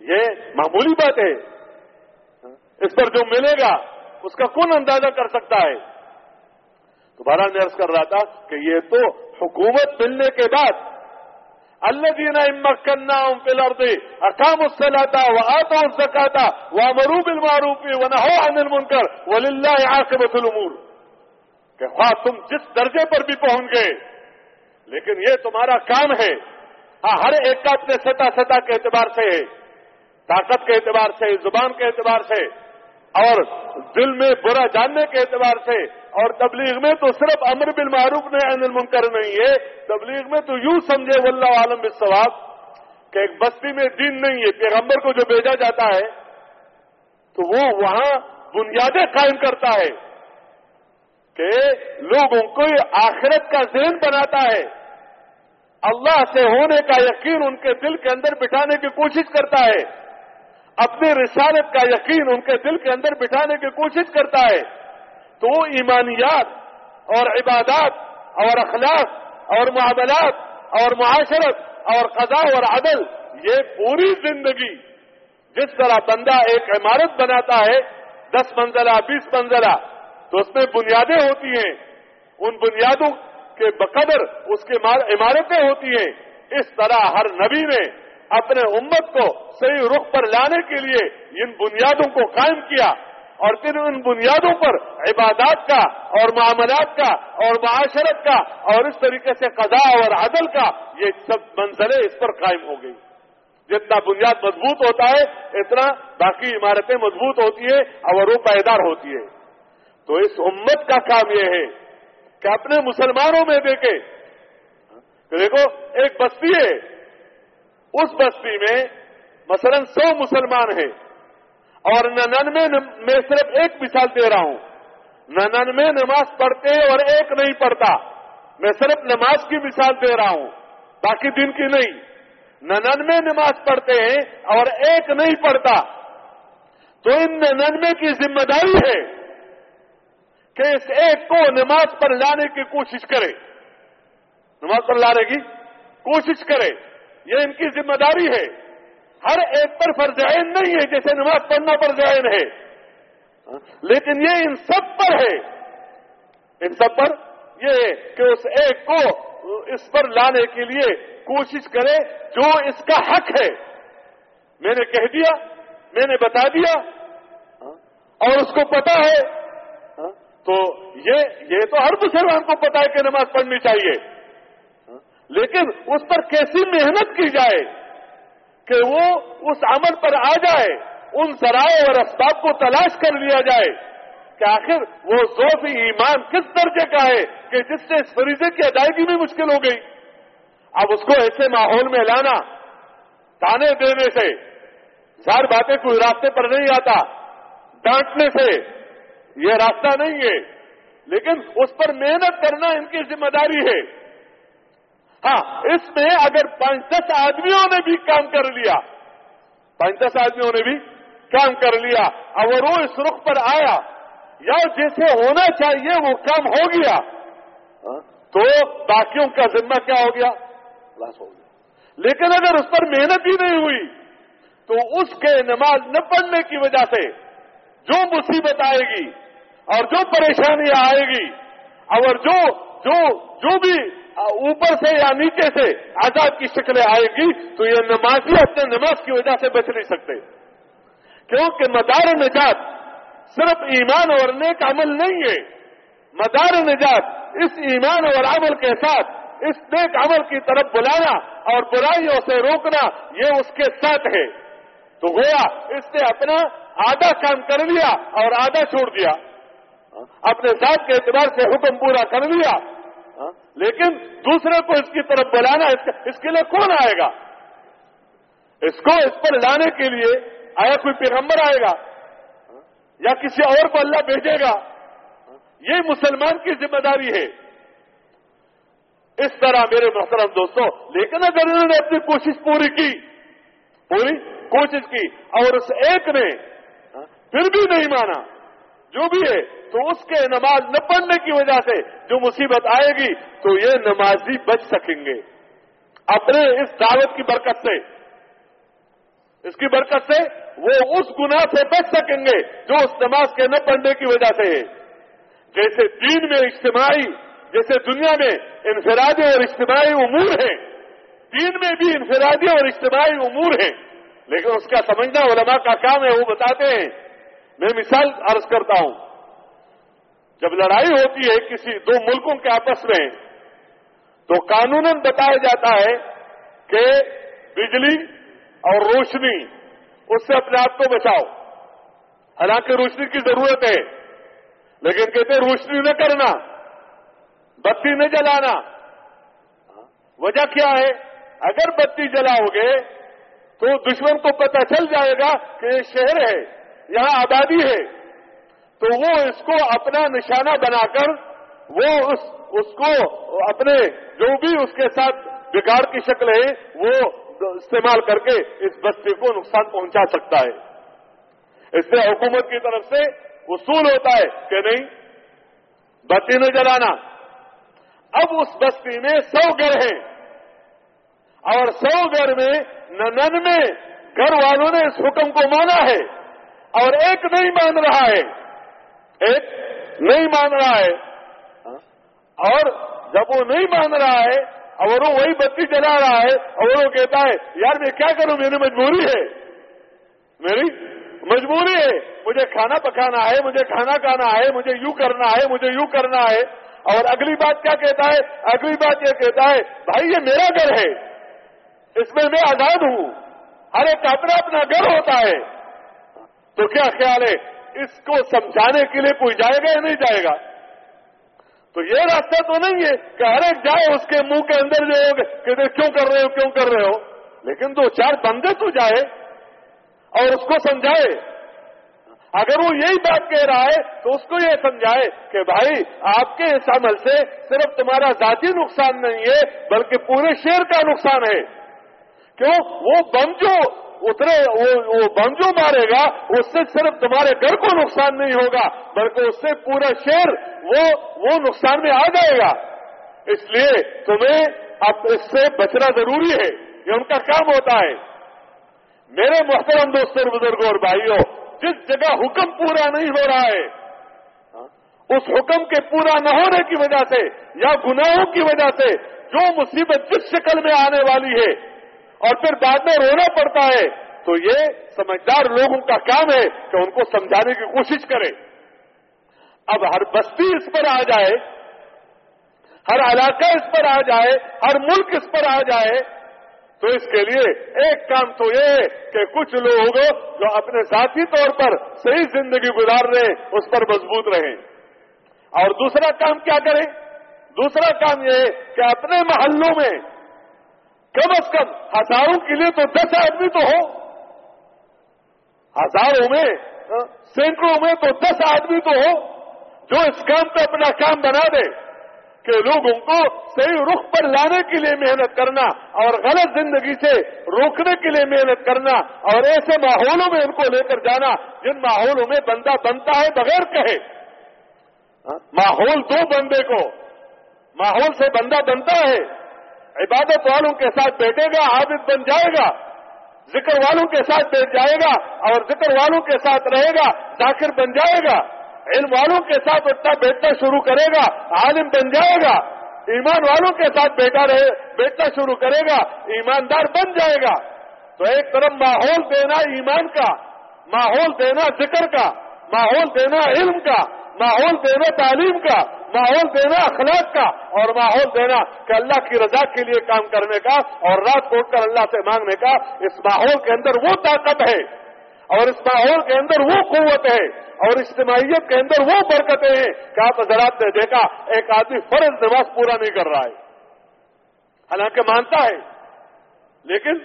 یہ معمولی بات ہے۔ اس پر جو ملے گا، اس کا کون اندازہ کر سکتا ہے؟ تو بہرحال میں عرض کر رہا تھا کہ یہ تو حکومت ملنے کے بعد اللہ دینا امک کرنا ان پہ لڑتے اکام اس سے لاتا وہ آتا اس سے وہ مروب المعروفی وہ نہ ہو انل منکر وہ للہ آخبت کہ خواہ تم جس درجے پر بھی پہنچ گئے، لیکن یہ تمہارا کام ہے۔ ہاں ہر ایک کا اپنے سطح سطح کے اعتبار سے ہے، طاقت کے اعتبار سے، زبان کے اعتبار سے، اور دل میں برا جاننے کے اعتبار سے۔ اور تبلیغ میں تو صرف امر بالمعروف نے عین المنکر نہیں ہے۔ تبلیغ میں تو یوں سمجھے، واللہ عالم بالثواب کہ ایک بستی میں دین نہیں ہے، پیغمبر کو جو بھیجا جاتا ہے، تو وہ وہاں بنیادیں قائم کرتا ہے کہ لوگوں کو آخرت کا ذہن بناتا ہے۔ اللہ سے ہونے کا یقین ان کے دل کے اندر بٹھانے کی کوشش کرتا ہے۔ اپنی رسالت کا یقین ان کے دل کے اندر بٹھانے کی کوشش کرتا ہے۔ تو وہ ایمانیات اور عبادات اور اخلاق اور معاملات اور معاشرت اور قضاء اور عدل، یہ پوری زندگی جس طرح بندہ ایک عمارت بناتا ہے، دس منزلہ، بیس منزلہ، تو اس میں بنیادیں ہوتی ہیں۔ ان بنیادوں کے بقدر اس کی عمارتیں ہوتی ہیں۔ اس طرح ہر نبی نے اپنے امت کو صحیح رخ پر لانے کے لیے ان بنیادوں کو قائم کیا۔ اور پھر ان بنیادوں پر عبادات کا اور معاملات کا اور معاشرت کا اور اس طریقے سے قضاء اور عدل کا، یہ سب منظریں اس پر قائم ہو گئی۔ جتنا بنیاد مضبوط ہوتا ہے، اتنا باقی عمارتیں مضبوط ہوتی ہے اور وہ پائیدار ہوتی ہے تو اس امت کا کام یہ ہے کہ اپنے مسلمانوں میں دیکھے دیکھو، ایک بستی ہے۔ اس بستی میں مثلا سو مسلمان ہیں۔ اور ننانوے میں صرف ایک مثال دے رہا ہوں۔ ننانوے نماز پڑھتے اور ایک نہیں پڑھتا۔ میں صرف نماز کی مثال دے رہا ہوں۔ باقی دن کی نہیں۔ ننانوے نماز پڑھتے ہیں اور ایک نہیں پڑھتا۔ تو ان ننانوے کی ذمہ داری ہے کہ اس ایک کو نماز پر لانے کی کوشش کرے۔ نماز پر لانے کی کوشش کرے۔ یہ ان کی ذمہ داری ہے۔ ہر ایک پر فرض عین نہیں ہے، جیسے نماز پڑھنا فرض عین ہے۔ لیکن یہ ان سب پر ہے۔ ان سب پر یہ کہ اس ایک کو اس پر لانے کے لیے کوشش کرے جو اس کا حق ہے۔ میں نے کہہ دیا، میں نے بتا دیا۔ اور اس کو پتا ہے۔ تو یہ یہ تو ہر مسلمان کو پتا ہے کہ نماز پڑھنی چاہیے۔ لیکن اس پر کیسی محنت کی جائے؟ کہ وہ اس عمل پر آ جائے، ان ذرائع اور اسباب کو تلاش کر لیا جائے۔ کہ آخر وہ ذوف ایمان کس درجے کا ہے کہ جس سے اس فریضے کی ادائیگی بھی مشکل ہو گئی۔ اب اس کو ایسے ماحول میں لانا، تانے دینے سے ساری باتیں کوئی راستے پر نہیں آتا، ڈانٹنے سے، یہ راستہ نہیں ہے۔ لیکن اس پر محنت کرنا ان کی ذمہ داری ہے۔ ہاں اس میں اگر پانچ دس آدمیوں نے بھی کام کر لیا پانچ دس آدمیوں نے بھی کام کر لیا اگر وہ اس رخ پر آیا، یا جیسے ہونا چاہیے وہ کام ہو گیا ہاں، تو باقیوں کا ذمہ کیا ہو گیا؟ لاس ہو گیا۔ لیکن اگر اس پر محنت ہی نہیں ہوئی، تو اس کے نماز نہ پڑھنے کی وجہ سے جو مصیبت آئے گی اور جو پریشانیاں آئے گی، اور جو جو جو بھی اوپر سے یا نیچے سے آزاد کی شکلیں آئے گی، تو یہ نمازی اپنے نماز کی وجہ سے بچ نہیں سکتے۔ کیونکہ مدار نجات صرف ایمان اور نیک عمل نہیں ہے۔ مدار نجات اس ایمان اور عمل کے ساتھ، اس نیک عمل کی طرف بلانا اور برائیوں سے روکنا، یہ اس کے ساتھ ہے۔ تو گویا اس نے اپنا آدھا کام کر لیا اور آدھا چھوڑ دیا۔ اپنے ساتھ کے اعتبار سے حکم پورا کر لیا۔ لیکن دوسرے کو اس کی طرف بلانا، اس کے لیے کون آئے گا؟ اس کو، اس پر لانے کے لیے آیا کوئی پیغمبر آئے گا؟ یا کسی اور کو اللہ بھیجے گا؟ یہ مسلمان کی ذمہ داری ہے۔ اس طرح میرے محترم دوستوں لیکن اگر انہوں نے اپنی کوشش پوری کی، پوری کوشش کی اور اس ایک نے ہاں، پھر بھی نہیں مانا جو بھی ہے، تو اس کے نماز نہ پڑھنے کی وجہ سے جو مصیبت آئے گی، تو یہ نمازی بچ سکیں گے۔ اپنے اس دعوت کی برکت سے، اس کی برکت سے وہ اس گناہ سے بچ سکیں گے جو اس نماز کے نہ پڑھنے کی وجہ سے ہے۔ جیسے دین میں اجتماعی، جیسے دنیا میں انفرادی اور اجتماعی امور ہیں۔ دین میں بھی انفرادی اور اجتماعی امور ہیں، لیکن اس کا سمجھنا علماء کا کام ہے، وہ بتاتے ہیں میں مثال عرض کرتا ہوں، جب لڑائی ہوتی ہے کسی دو ملکوں کے آپس میں، تو قانون بتایا جاتا ہے کہ بجلی اور روشنی، اس سے اپنے آپ کو بچاؤ۔ حالانکہ روشنی کی ضرورت ہے، لیکن کہتے روشنی نہ کرنا، بتی نہ جلانا۔ وجہ کیا ہے؟ اگر بتی جلاؤ گے، تو دشمن کو پتہ چل جائے گا کہ یہ شہر ہے۔ یہاں آبادی ہے، تو وہ اس کو اپنا نشانہ بنا کر وہ اس اس کو اپنے جو بھی اس کے ساتھ بگاڑ کی شکل ہے، وہ استعمال کر کے اس بستی کو نقصان پہنچا سکتا ہے۔ اس سے حکومت کی طرف سے اصول ہوتا ہے کہ نہیں؟ بتی نہ جلانا۔ اب اس بستی میں سو گھر ہیں۔ اور سو گھر میں ننانوے گھر والوں نے اس حکم کو مانا ہے۔ اور ایک نہیں مان رہا ہے۔ ایک نہیں مان رہا ہے۔ اور جب وہ نہیں مان رہا ہے، اور وہ وہی بتی چلا رہا ہے، اور وہ کہتا ہے، یار، میں کیا کروں؟ میری مجبوری ہے۔ میری مجبوری ہے۔ مجھے کھانا پکانا ہے، مجھے کھانا کھانا ہے، مجھے یوں کرنا ہے، مجھے یوں کرنا ہے۔ اور اگلی بات کیا کہتا ہے؟ اگلی بات یہ کہتا ہے، بھائی، یہ میرا گھر ہے۔ اس میں میں آزاد ہوں۔ ہر ایک اپنا اپنا گھر ہوتا ہے۔ تو کیا خیال ہے اس کو سمجھانے کے لیے کوئی جائے گا یا نہیں جائے گا؟ تو یہ راستہ تو نہیں ہے کہ ہر ایک جائے اس کے منہ کے اندر جو کہ کیوں کر رہے ہو، کیوں کر رہے ہو؟ لیکن دو چار بندے تو جائے اور اس کو سمجھائے۔ اگر وہ یہی بات کہہ رہا ہے تو اس کو یہ سمجھائے کہ بھائی، آپ کے اس عمل سے صرف تمہارا ذاتی نقصان نہیں ہے، بلکہ پورے شہر کا نقصان ہے۔ کیوں؟ وہ بم جو اترے، وہ بم جو مارے گا، اس سے صرف تمہارے گھر کو نقصان نہیں ہوگا، بلکہ اس سے پورا شہر وہ وہ نقصان میں آ جائے گا۔ اس لیے تمہیں اب اس سے بچنا ضروری ہے، یہ ان کا کام ہوتا ہے۔ میرے محترم دوستوں بزرگوں اور بھائیوں، جس جگہ حکم پورا نہیں ہو رہا ہے، اس حکم کے پورا نہ ہونے کی وجہ سے یا گناہوں کی وجہ سے جو مصیبت جس شکل میں آنے والی ہے اور پھر بعد میں رونا پڑتا ہے۔ تو یہ سمجھدار لوگوں کا کام ہے کہ ان کو سمجھانے کی کوشش کرے اب ہر بستی اس پر آ جائے، ہر علاقہ اس پر آ جائے، ہر ملک اس پر آ جائے۔ تو اس کے لیے ایک کام تو یہ ہے کہ کچھ لوگ جو اپنے ذاتی طور پر صحیح زندگی گزار رہے، اس پر مضبوط رہیں۔ اور دوسرا کام کیا کریں؟ دوسرا کام یہ کہ اپنے محلوں میں کم از کم ہزاروں کے لیے تو دس آدمی تو ہو ہزاروں میں، سینکڑوں میں تو دس آدمی تو ہو جو اس کام پہ اپنا کام بنا دے کہ لوگوں کو صحیح رخ پر لانے کے لیے محنت کرنا اور غلط زندگی سے روکنے کے لیے محنت کرنا اور ایسے ماحولوں میں ان کو لے کر جانا جن ماحولوں میں بندہ بنتا ہے بغیر کہے۔ ہاں، ماحول دو بندے کو، ماحول سے بندہ بنتا ہے۔ عبادت والوں کے ساتھ بیٹھے گا، عابد بن جائے گا، ذکر والوں کے ساتھ بیٹھ جائے گا اور ذکر والوں کے ساتھ رہے گا، ذاکر بن جائے گا۔ علم والوں کے ساتھ اٹھنا بیٹھنا شروع کرے گا، عالم بن جائے گا۔ ایمان والوں کے ساتھ بیٹھا رہے، بیٹھنا شروع کرے گا، ایماندار بن جائے گا۔ تو ایک طرف ماحول دینا ایمان کا، ماحول دینا ذکر کا، ماحول دینا علم کا، ماحول دینا تعلیم کا۔ ماحول دینا اخلاق کا اور ماحول دینا کہ اللہ کی رضا کے لیے کام کرنے کا اور رات کو کر اللہ سے مانگنے کا اس ماحول کے اندر وہ طاقت ہے اور اس ماحول کے اندر وہ قوت ہے اور اجتماعیت کے اندر وہ برکتیں ہیں کہ آپ حضرات نے دیکھا ایک آدمی فرض نماز پورا نہیں کر رہا ہے۔ حالانکہ مانتا ہے، لیکن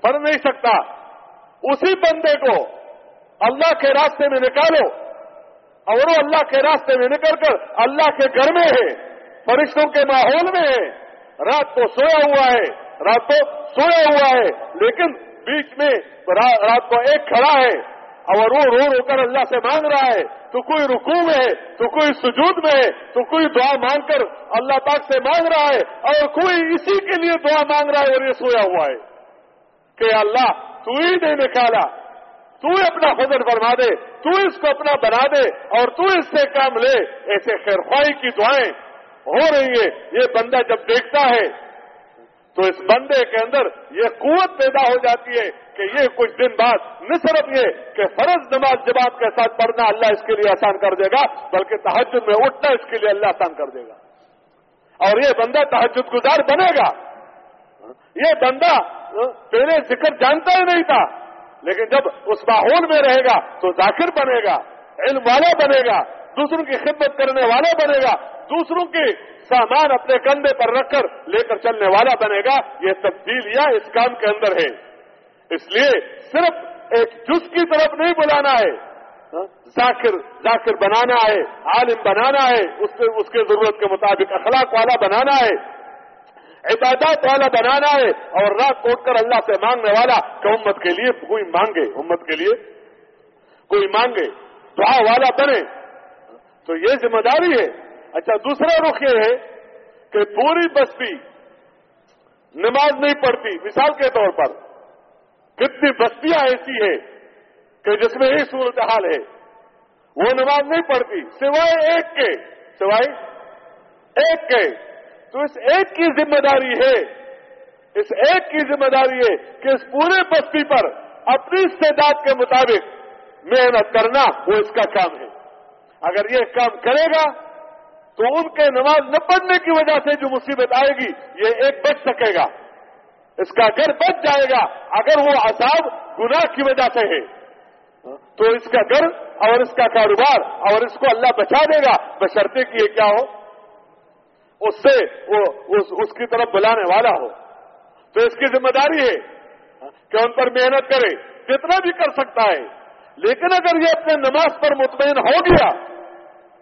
پڑھ نہیں سکتا۔ اسی بندے کو اللہ کے راستے میں نکالو۔ اور وہ اللہ کے راستے میں نکل کر اللہ کے گھر میں ہے، فرشتوں کے ماحول میں ہے۔ رات کو سویا ہوا ہے، رات کو سویا ہوا ہے، لیکن بیچ میں رات کو ایک کھڑا ہے۔ اور وہ رو رو کر اللہ سے مانگ رہا ہے، تو کوئی رکوع میں ہے، تو کوئی سجود میں ہے، تو کوئی دعا مانگ کر اللہ پاک سے مانگ رہا ہے۔ اور کوئی اسی کے لیے دعا مانگ رہا ہے اور یہ سویا ہوا ہے۔ کہ اللہ تو ہی نے نکالا۔ تو اپنا فضل فرما دے، تو اس کو اپنا بنا دے اور تو اس سے کام لے۔ ایسے خیرخواہی کی دعائیں ہو رہی ہے یہ بندہ جب دیکھتا ہے، تو اس بندے کے اندر یہ قوت پیدا ہو جاتی ہے کہ یہ کچھ دن بعد نہ صرف یہ کہ فرض نماز جماعت کے ساتھ پڑھنا اللہ اس کے لیے آسان کر دے گا، بلکہ تحجد میں اٹھنا اس کے لیے اللہ آسان کر دے گا۔ اور یہ بندہ تحجد گزار بنے گا۔ یہ بندہ پہلے ذکر جانتا ہی نہیں تھا۔ لیکن جب اس ماحول میں رہے گا تو ذاکر بنے گا، علم والا بنے گا، دوسروں کی خدمت کرنے والا بنے گا، دوسروں کی سامان اپنے کندھے پر رکھ کر لے کر چلنے والا بنے گا، یہ تبدیلیاں اس کام کے اندر ہے اس لیے صرف ایک جز کی طرف نہیں بلانا ہے ہاں، ذاکر ذاکر بنانا ہے، عالم بنانا ہے، اس اس کے ضرورت کے مطابق اخلاق والا بنانا ہے۔ عبادات والا بنانا ہے اور رات کوٹ کر اللہ سے مانگنے والا کہ امت کے لیے کوئی مانگے، امت کے لیے کوئی مانگے، دعا والا بنے۔ تو یہ ذمہ داری ہے۔ اچھا دوسرا رخ یہ ہے کہ پوری بستی نماز نہیں پڑھتی۔ مثال کے طور پر کتنی بستیاں ایسی ہے کہ جس میں یہ صورتحال ہے۔ وہ نماز نہیں پڑھتی، سوائے ایک کے، سوائے ایک کے۔ تو اس ایک کی ذمہ داری ہے، اس ایک کی ذمہ داری ہے کہ اس پورے بستی پر اپنی استعداد کے مطابق محنت کرنا وہ اس کا کام ہے۔ اگر یہ کام کرے گا تو ان کے نماز نہ پڑھنے کی وجہ سے جو مصیبت آئے گی، یہ ایک بچ سکے گا۔ اس کا گھر بچ جائے گا اگر وہ عذاب، گناہ کی وجہ سے ہے۔ تو اس کا گھر اور اس کا کاروبار اور اس کو اللہ بچا دے گا۔ بشرطے کی کیا ہو؟ اس سے وہ اس, اس کی طرف بلانے والا ہو۔ تو اس کی ذمہ داری ہے کہ ان پر محنت کرے جتنا بھی کر سکتا ہے۔ لیکن اگر یہ اپنے نماز پر مطمئن ہو گیا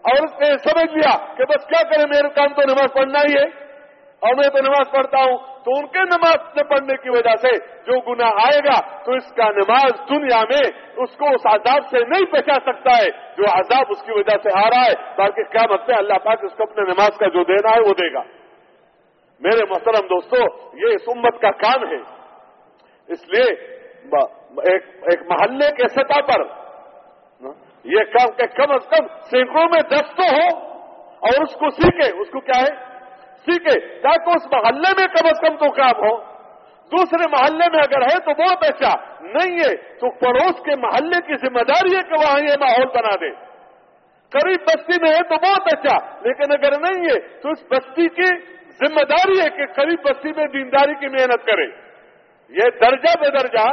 اور اس نے سمجھ لیا کہ بس کیا کریں میرے کام تو نماز پڑھنا ہی ہے اور میں تو نماز پڑھتا ہوں تو ان کے نماز نہ پڑھنے کی وجہ سے جو گناہ آئے گا، تو اس کا نماز دنیا میں اس کو اس عذاب سے نہیں بچا سکتا ہے، جو عذاب اس کی وجہ سے آ رہا ہے۔ باقی کیا مت اللہ پاک اس کو اپنے نماز کا جو دینا ہے، وہ دے گا۔ میرے محترم دوستو، یہ اس امت کا کام ہے۔ اس لیے ایک محلے کے سطح پر، یہ کام کہ کم از کم سینکڑوں میں دس تو ہو اور اس کو سیکھے اس کو کیا ہے؟ سیکھے تاکہ اس محلے میں کم از کم تو کام ہو۔ دوسرے محلے میں اگر ہے تو بہت اچھا نہیں ہے تو پڑوس کے محلے کی ذمہ داری ہے کہ وہاں یہ ماحول بنا دے۔ قریب بستی میں ہے تو بہت اچھا لیکن اگر نہیں ہے تو اس بستی کی ذمہ داری ہے کہ قریب بستی میں دینداری کی محنت کرے۔ یہ درجہ بے درجہ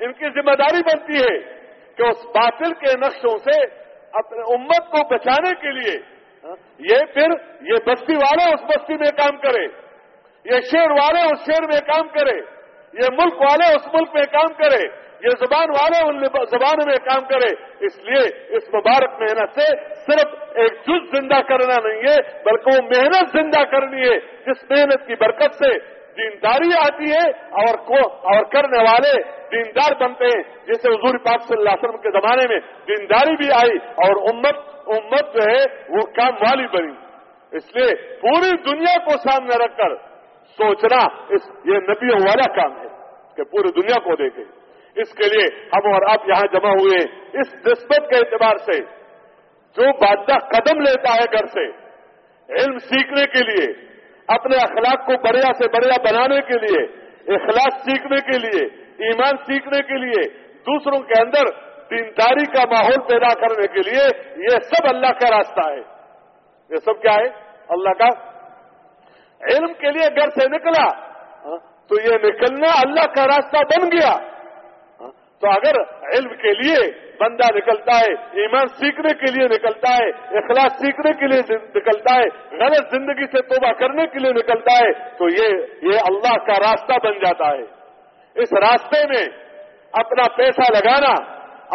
ان کی ذمہ داری بنتی ہے کہ اس باطل کے نقشوں سے اپنے امت کو بچانے کے لیے یہ پھر یہ بستی والے اس بستی میں کام کرے، یہ شیر والے اس شیر میں کام کرے، یہ ملک والے اس ملک میں کام کرے، یہ زبان والے ان زبان میں کام کرے، اس لیے اس مبارک محنت سے صرف ایک جز زندہ کرنا نہیں ہے، بلکہ وہ محنت زندہ کرنی ہے، جس محنت کی برکت سے دینداری آتی ہے اور کو اور کرنے والے دیندار بنتے ہیں۔ جیسے حضور پاک صلی اللہ علیہ وسلم کے زمانے میں دینداری بھی آئی اور امت امت جو ہے وہ کام والی بنی۔ اس لیے پوری دنیا کو سامنے رکھ کر سوچنا اس یہ نبیوں والا کام ہے کہ پوری دنیا کو دیکھے۔ اس کے لیے ہم اور آپ یہاں جمع ہوئے اس نسبت کے اعتبار سے جو بادشاہ قدم لیتا ہے گھر سے، علم سیکھنے کے لیے اپنے اخلاق کو بڑھیا سے بڑھیا بنانے کے لیے، اخلاق سیکھنے کے لیے، ایمان سیکھنے کے لیے، دوسروں کے اندر دینداری کا ماحول پیدا کرنے کے لیے یہ سب اللہ کا راستہ ہے۔ یہ سب کیا ہے؟ اللہ کا۔ علم کے لیے گھر سے نکلا ہاں، تو یہ نکلنا اللہ کا راستہ بن گیا۔ ہاں، تو اگر علم کے لیے بندہ نکلتا ہے، ایمان سیکھنے کے لیے نکلتا ہے اخلاق سیکھنے کے لیے نکلتا ہے، غلط زندگی سے توبہ کرنے کے لیے نکلتا ہے، تو یہ یہ اللہ کا راستہ بن جاتا ہے۔ اس راستے میں اپنا پیسہ لگانا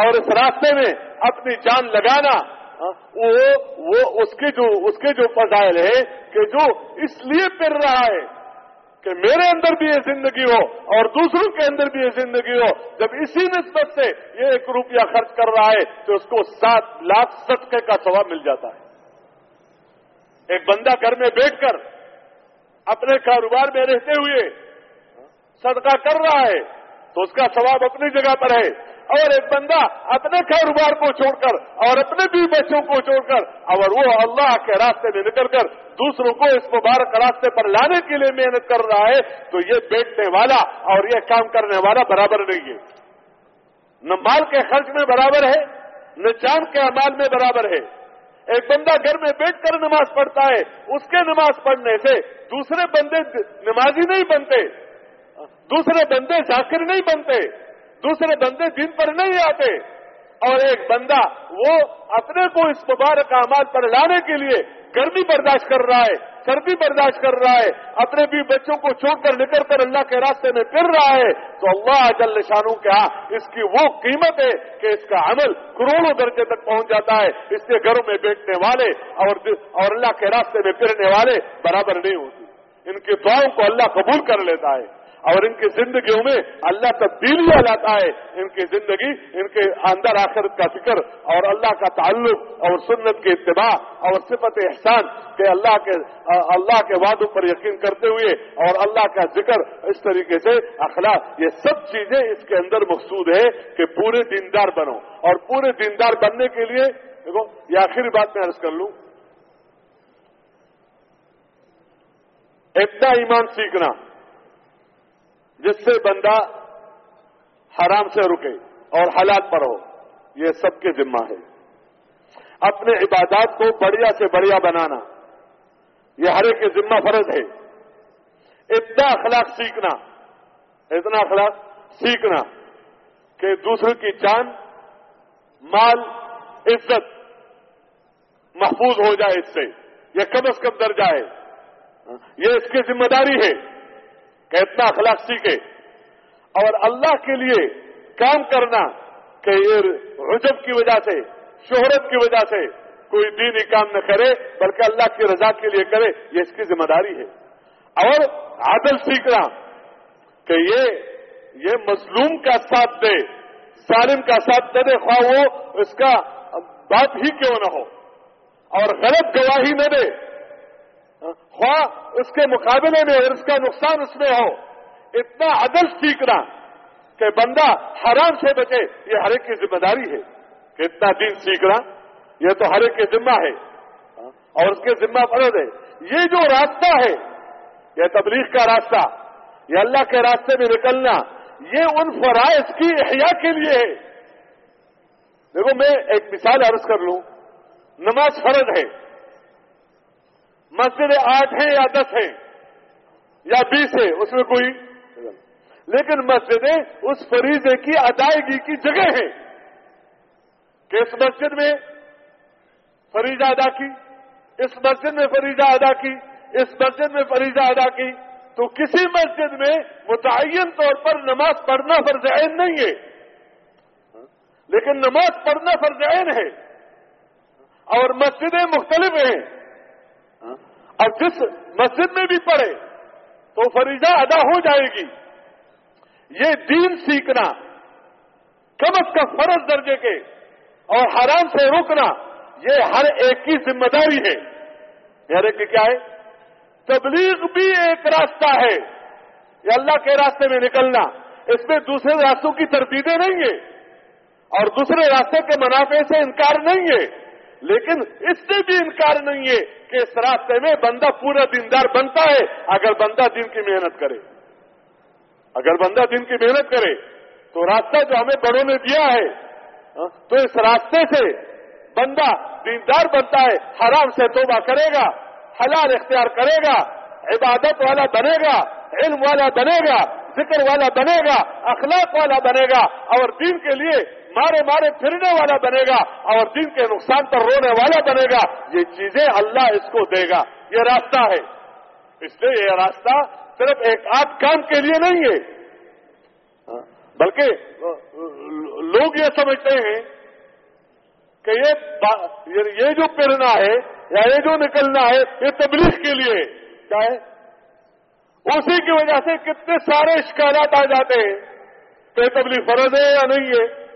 اور اس راستے میں اپنی جان لگانا ہاں، وہ وہ اس کے جو اس کے جو فضائل ہے کہ جو اس لیے پھر رہا ہے۔ کہ میرے اندر بھی یہ زندگی ہو اور دوسروں کے اندر بھی یہ زندگی ہو۔ جب اسی نسبت سے یہ ایک روپیہ خرچ کر رہا ہے تو اس کو سات لاکھ صدقے کا ثواب مل جاتا ہے۔ ایک بندہ گھر میں بیٹھ کر اپنے کاروبار میں رہتے ہوئے صدقہ کر رہا ہے تو اس کا ثواب اپنی جگہ پر ہے۔ اور ایک بندہ اپنے کاروبار کو چھوڑ کر اور اپنے بھی بچوں کو چھوڑ کر، اور وہ اللہ کے راستے میں نکل کر دوسروں کو اس مبارک راستے پر لانے کے لیے محنت کر رہا ہے، تو یہ بیٹھنے والا اور یہ کام کرنے والا برابر نہیں ہے۔ نہ مال کے خرچ میں برابر ہے، نہ جان کے امال میں برابر ہے۔ ایک بندہ گھر میں بیٹھ کر نماز پڑھتا ہے، اس کے نماز پڑھنے سے دوسرے بندے نمازی نہیں بنتے، دوسرے بندے ذاکر نہیں بنتے۔ دوسرے بندے دن پر نہیں آتے۔ اور ایک بندہ وہ اپنے کو اس مبارک اعمال پر لانے کے لیے گرمی برداشت کر رہا ہے، سردی برداشت کر رہا ہے، اپنے بھی بچوں کو چھوڑ کر نکل کر اللہ کے راستے میں پھر رہا ہے۔ تو اللہ جل شانوں کے ہاں اس کی وہ قیمت ہے کہ اس کا عمل کروڑوں درجے تک پہنچ جاتا ہے۔ اس کے گھروں میں بیٹھنے والے اور اور اللہ کے راستے میں پھرنے والے برابر نہیں ہوتے۔ ان کی دعاؤں کو اللہ قبول کر لیتا ہے۔ اور ان کی زندگیوں میں اللہ تبدیلیاں لاتا ہے۔ ان کی زندگی، ان کے اندر آخرت کا فکر اور اللہ کا تعلق اور سنت کے اتباع اور صفت احسان کے اللہ کے اللہ کے وعدوں پر یقین کرتے ہوئے اور اللہ کا ذکر اس طریقے سے، اخلاق، یہ سب چیزیں اس کے اندر مقصود ہے کہ پورے دیندار بنو۔ اور پورے دیندار بننے کے لیے، دیکھو، یہ آخری بات میں عرض کر لوں۔ اتنا ایمان سیکھنا۔ جس سے بندہ حرام سے رکے اور حالات پر ہو، یہ سب کے ذمہ ہے۔ اپنے عبادات کو بڑھیا سے بڑھیا بنانا، یہ ہر ایک ذمہ فرض ہے۔ اتنا اخلاق سیکھنا، اتنا اخلاق سیکھنا کہ دوسرے کی جان، مال، عزت محفوظ ہو جائے اس سے یہ کم از کم درجہ ہے۔ یہ اس کی ذمہ داری ہے۔ کہ اتنا اخلاق سیکھے۔ اور اللہ کے لیے کام کرنا کہ یہ رجب کی وجہ سے، شہرت کی وجہ سے کوئی دینی کام نہ کرے، بلکہ اللہ کی رضا کے لیے کرے، یہ اس کی ذمہ داری ہے۔ اور عادل سیکھنا کہ یہ یہ مظلوم کا ساتھ دے، ظالم کا ساتھ دے، خواہ وہ اس کا بات ہی کیوں نہ ہو۔ اور غلط گواہی نہ دے۔ خواہ اس کے مقابلے میں اور اس کا نقصان اس میں ہو۔ اتنا عدل سیکھنا کہ بندہ حرام سے بچے، یہ ہر ایک کی ذمہ داری ہے کہ اتنا دین سیکھنا، یہ تو ہر ایک کی ذمہ ہے۔ اور اس کے ذمہ فرض ہے۔ یہ جو راستہ ہے، یہ تبلیغ کا راستہ، یہ اللہ کے راستے میں نکلنا، یہ ان فرائض کی احیاء کے لیے ہے۔ دیکھو، میں ایک مثال عرض کر لوں۔ نماز فرض ہے۔ مسجد آٹھ ہیں یا دس ہیں یا بیس ہے اس میں کوئی لیکن مسجدیں اس فریضے کی ادائیگی کی جگہ ہے کہ اس مسجد میں فریضہ ادا کی؟ اس مسجد میں فریضہ ادا کی؟ اس مسجد میں فریضہ ادا کی؟ تو کسی مسجد میں متعین طور پر نماز پڑھنا فرض عین نہیں ہے۔ لیکن نماز پڑھنا فرض عین ہے۔ اور مسجدیں مختلف ہیں۔ ہاں؟ اور جس مسجد میں بھی پڑھے تو فریضہ ادا ہو جائے گی۔ یہ دین سیکھنا، کم از کم فرض درجے کے اور حرام سے روکنا، یہ ہر ایک کی ذمہ داری ہے۔ ہر ایک کی کیا ہے؟ تبلیغ بھی ایک راستہ ہے۔ یہ اللہ کے راستے میں نکلنا، اس میں دوسرے راستوں کی ترتیبیں نہیں ہے اور دوسرے راستے کے منافع سے انکار نہیں ہے لیکن اس سے بھی انکار نہیں ہے کہ اس راستے میں بندہ پورا دیندار بنتا ہے اگر بندہ دن کی محنت کرے۔ اگر بندہ دن کی محنت کرے، تو راستہ جو ہمیں بڑوں نے دیا ہے ہاں، تو اس راستے سے بندہ دیندار بنتا ہے، حرام سے توبہ کرے گا، حلال اختیار کرے گا، عبادت والا بنے گا، علم والا بنے گا، ذکر والا بنے گا، اخلاق والا بنے گا، اور دین کے لیے مارے مارے پھرنے والا بنے گا اور دن کے نقصان پر رونے والا بنے گا۔ یہ چیزیں اللہ اس کو دے گا۔ یہ راستہ ہے۔ اس لیے یہ راستہ صرف ایک آدھ کام کے لیے نہیں ہے۔ بلکہ لوگ یہ سمجھتے ہیں کہ یہ یہ جو پھرنا ہے یا یہ جو نکلنا ہے، یہ تبلیغ کے لیے۔ کیا ہے اسی کی وجہ سے کتنے سارے شکایات آ جاتے ہیں۔ کہ تبلیغ فرض ہے یا نہیں ہے۔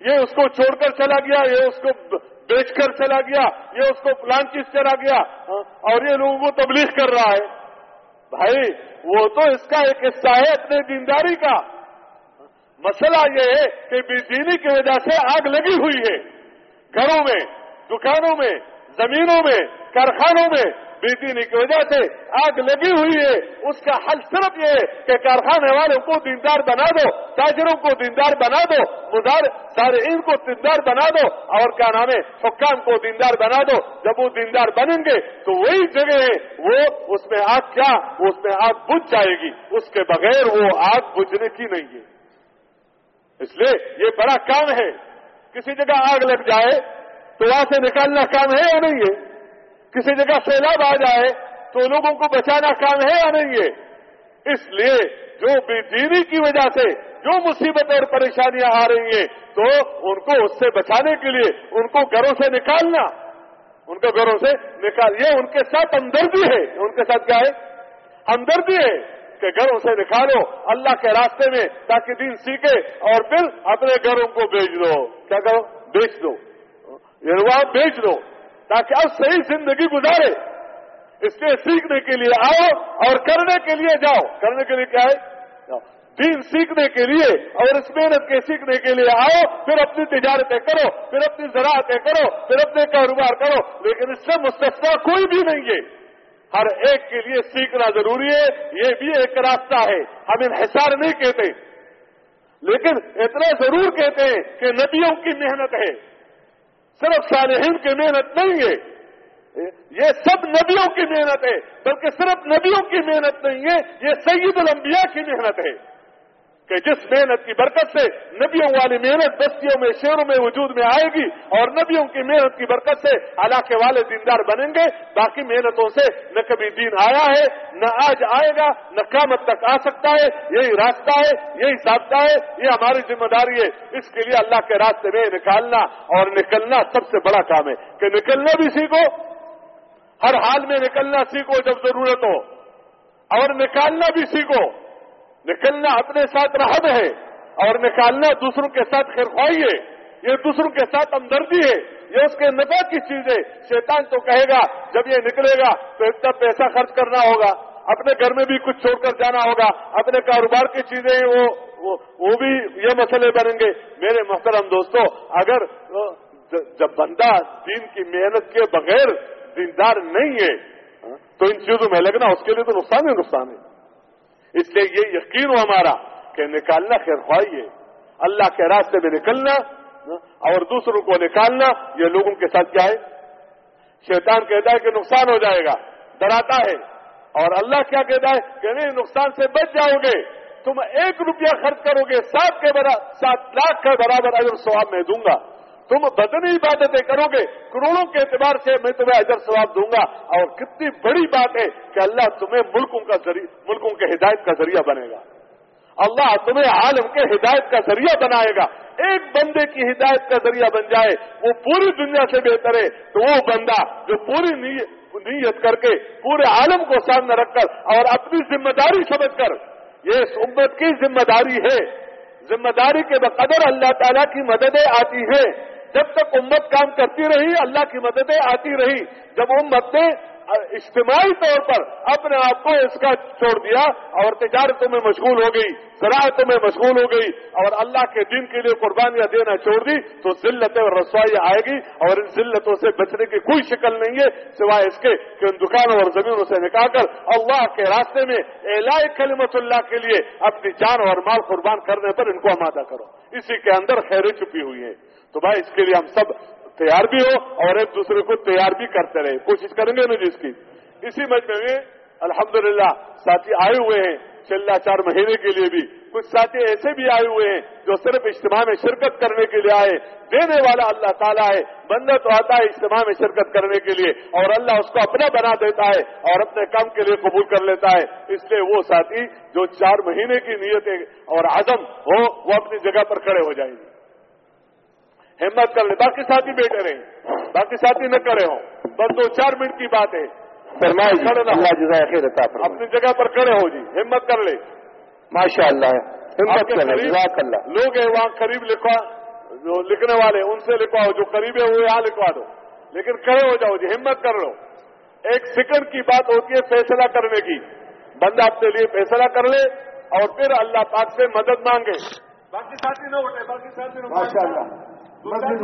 یہ اس کو چھوڑ کر چلا گیا، یہ اس کو بیچ کر چلا گیا، یہ اس کو پلان چیز چلا گیا، اور یہ لوگوں کو تبلیغ کر رہا ہے۔ بھائی، وہ تو اس کا ایک حصہ ہے اپنے دینداری کا۔ مسئلہ یہ ہے کہ بے دینی کی وجہ سے آگ لگی ہوئی ہے۔ گھروں میں، دکانوں میں، زمینوں میں، کارخانوں میں بے دینی کی وجہ سے آگ لگی ہوئی ہے۔ اس کا حل صرف یہ ہے کہ کارخانے والوں کو دیندار بنا دو، تاجروں کو دیندار بنا دو مدار سارے ان کو دیندار بنا دو اور کیا نام ہے، حکام کو دیندار بنا دو۔ جب وہ دیندار بنیں گے تو وہی جگہ ہے، وہ اس میں آگ کیا؟ اس میں آگ بجھ جائے گی۔ اس کے بغیر وہ آگ بجھنے کی نہیں ہے۔ اس لیے یہ بڑا کام ہے۔ کسی جگہ آگ لگ جائے تو وہاں سے نکالنا کام ہے یا نہیں ہے؟ کسی جگہ سیلاب آ جائے تو لوگوں کو بچانا کام ہے یا نہیں ہے؟ اس لیے جو بے دینی کی وجہ سے جو مصیبت اور پریشانیاں آ رہی ہیں، تو ان کو اس سے بچانے کے لیے ان کو گھروں سے نکالنا۔ ان کو گھروں سے نکال، یہ ان کے ساتھ ہمدردی ہے۔ ان کے ساتھ کیا ہے؟ ہمدردی ہے کہ گھروں سے نکالو اللہ کے راستے میں تاکہ دین سیکھے اور پھر اپنے گھروں کو بیچ دو۔ کیا کرو؟ بیچ دو۔ یعنی یہ بیچ دو۔ تاکہ اب صحیح زندگی گزارے، اس لیے سیکھنے کے لیے آؤ اور کرنے کے لیے جاؤ۔ کرنے کے لیے کیا ہے؟ دین سیکھنے کے لیے اور اس محنت کے سیکھنے کے لیے آؤ، پھر اپنی تجارتیں کرو، پھر اپنی زراعتیں کرو، پھر اپنے کاروبار کرو، لیکن اس سے مستثنا کوئی بھی نہیں ہے۔ ہر ایک کے لیے سیکھنا ضروری ہے، یہ بھی ایک راستہ ہے۔ ہم انحصار نہیں کہتے، لیکن اتنا ضرور کہتے ہیں کہ نبیوں کی محنت ہے۔ صرف صالحین کی محنت نہیں ہے۔ یہ سب نبیوں کی محنت ہے، بلکہ صرف نبیوں کی محنت نہیں ہے، یہ سید الانبیاء کی محنت ہے۔ کہ جس محنت کی برکت سے نبیوں والی محنت بستیوں میں، شہروں میں وجود میں آئے گی اور نبیوں کی محنت کی برکت سے علاقے والے دیندار بنیں گے، باقی محنتوں سے نہ کبھی دین آیا ہے، نہ آج آئے گا، نہ قیامت تک آ سکتا ہے۔ یہی راستہ ہے، یہی ضابطہ ہے، یہ ہماری ذمہ داری ہے۔ اس کے لیے اللہ کے راستے میں نکالنا اور نکلنا سب سے بڑا کام ہے کہ نکلنا بھی سیکھو، ہر حال میں نکلنا سیکھو جب ضرورت ہو، اور نکالنا بھی سیکھو۔ نکلنا اپنے ساتھ رحم ہے اور نکالنا دوسروں کے ساتھ خیرخوائی ہے، یہ دوسروں کے ساتھ ہمدردی ہے، یہ اس کے نفع کی چیز ہے۔ شیطان تو کہے گا، جب یہ نکلے گا تو اتنا پیسہ خرچ کرنا ہوگا، اپنے گھر میں بھی کچھ چھوڑ کر جانا ہوگا، اپنے کاروبار کی چیزیں وہ وہ بھی یہ مسئلے بنیں گے۔ میرے محترم دوستوں اگر جب بندہ دین کی محنت کے بغیر دیندار نہیں ہے ہاں، تو ان چیزوں میں لگنا اس کے لیے تو نقصان ہی نقصان ہے۔ اس لیے یہ یقین ہو ہمارا کہ نکالنا خیر خواہی ہے۔ اللہ کے راستے میں نکلنا اور دوسروں کو نکالنا، یہ لوگوں کے ساتھ کیا ہے شیطان کہتا ہے کہ نقصان ہو جائے گا، ڈراتا ہے۔ اور اللہ کیا کہتا ہے؟ کہ نہیں، نقصان سے بچ جاؤ گے۔ تم ایک روپیہ خرچ کرو گے سات کے برابر سات لاکھ کے برابر اگر سواب میں دوں گا۔ تم بدنی عبادتیں کرو گے، کروڑوں کے اعتبار سے میں تمہیں اجر ثواب دوں گا۔ اور کتنی بڑی بات ہے کہ اللہ تمہیں ملکوں کا ملکوں کے ہدایت کا ذریعہ بنے گا۔ اللہ تمہیں عالم کے ہدایت کا ذریعہ بنائے گا۔ ایک بندے کی ہدایت کا ذریعہ بن جائے، وہ پوری دنیا سے بہتر ہے۔ تو وہ بندہ جو پوری نیت کر کے پورے عالم کو سامنے رکھ کر اور اپنی ذمہ داری سمجھ کر، یہ اس امت کی ذمہ داری ہے۔ ذمہ داری کے بقدر اللہ تعالیٰ کی مددیں آتی ہیں۔ جب تک امت کام کرتی رہی، اللہ کی مددیں آتی رہی۔ جب امت نے اجتماعی طور پر اپنے آپ کو اس کا چھوڑ دیا اور تجارتوں میں مشغول ہو گئی، زراعتوں میں مشغول ہو گئی اور اللہ کے دن کے لیے قربانیاں دینا چھوڑ دی، تو ذلتیں اور رسوائی آئے گی اور ان ذلتوں سے بچنے کی کوئی شکل نہیں ہے، سوائے اس کے کہ ان دکانوں اور زمینوں سے نکال کر اللہ کے راستے میں الا کلمت اللہ کے لیے اپنی جان اور مال قربان کرنے پر ان کو آمادہ کرو۔ اسی کے اندر خیریں چھپی ہوئی ہیں۔ تو بھائی اس کے لیے ہم سب تیار بھی ہو اور ایک دوسرے کو تیار بھی کرتے رہے۔ کوشش کریں گے نا جس کی۔ اسی مجمع میں الحمدللہ ساتھی آئے ہوئے ہیں چل چار مہینے کے لیے بھی۔ کچھ ساتھی ایسے بھی آئے ہوئے ہیں جو صرف اجتماع میں شرکت کرنے کے لیے آئے۔ دینے والا اللہ تعالیٰ ہے بندہ تو آتا ہے اجتماع میں شرکت کرنے کے لیے۔ اور اللہ اس کو اپنا بنا دیتا ہے اور اپنے کام کے لیے قبول کر لیتا ہے۔ اس لیے وہ ساتھی جو چار مہینے کی نیت اور عزم ہو، وہ اپنی جگہ پر کھڑے ہو جائیں گے۔ ہمت کر لے باقی ساتھی بیٹھے رہے باقی ساتھی نہ کرے ہوں۔ بس دو چار منٹ کی بات ہے۔ اپنی جگہ پر کھڑے ہو جی ہمت کر لے ماشاء اللہ۔ لوگ ہیں وہاں قریب لکھوا جو لکھنے والے ان سے لکھواؤ جو قریب ہے وہ یہاں لکھوا دو۔ لیکن کھڑے ہو جاؤ جی ہمت کر لو۔ ایک سیکنڈ کی بات ہوتی ہے فیصلہ کرنے کی۔ بندہ اپنے لیے فیصلہ کر لے اور پھر اللہ پاک سے مدد مانگے۔ باقی ساتھی نہ اٹھے باقی ساتھی نہ ماشاء اللہ مسجد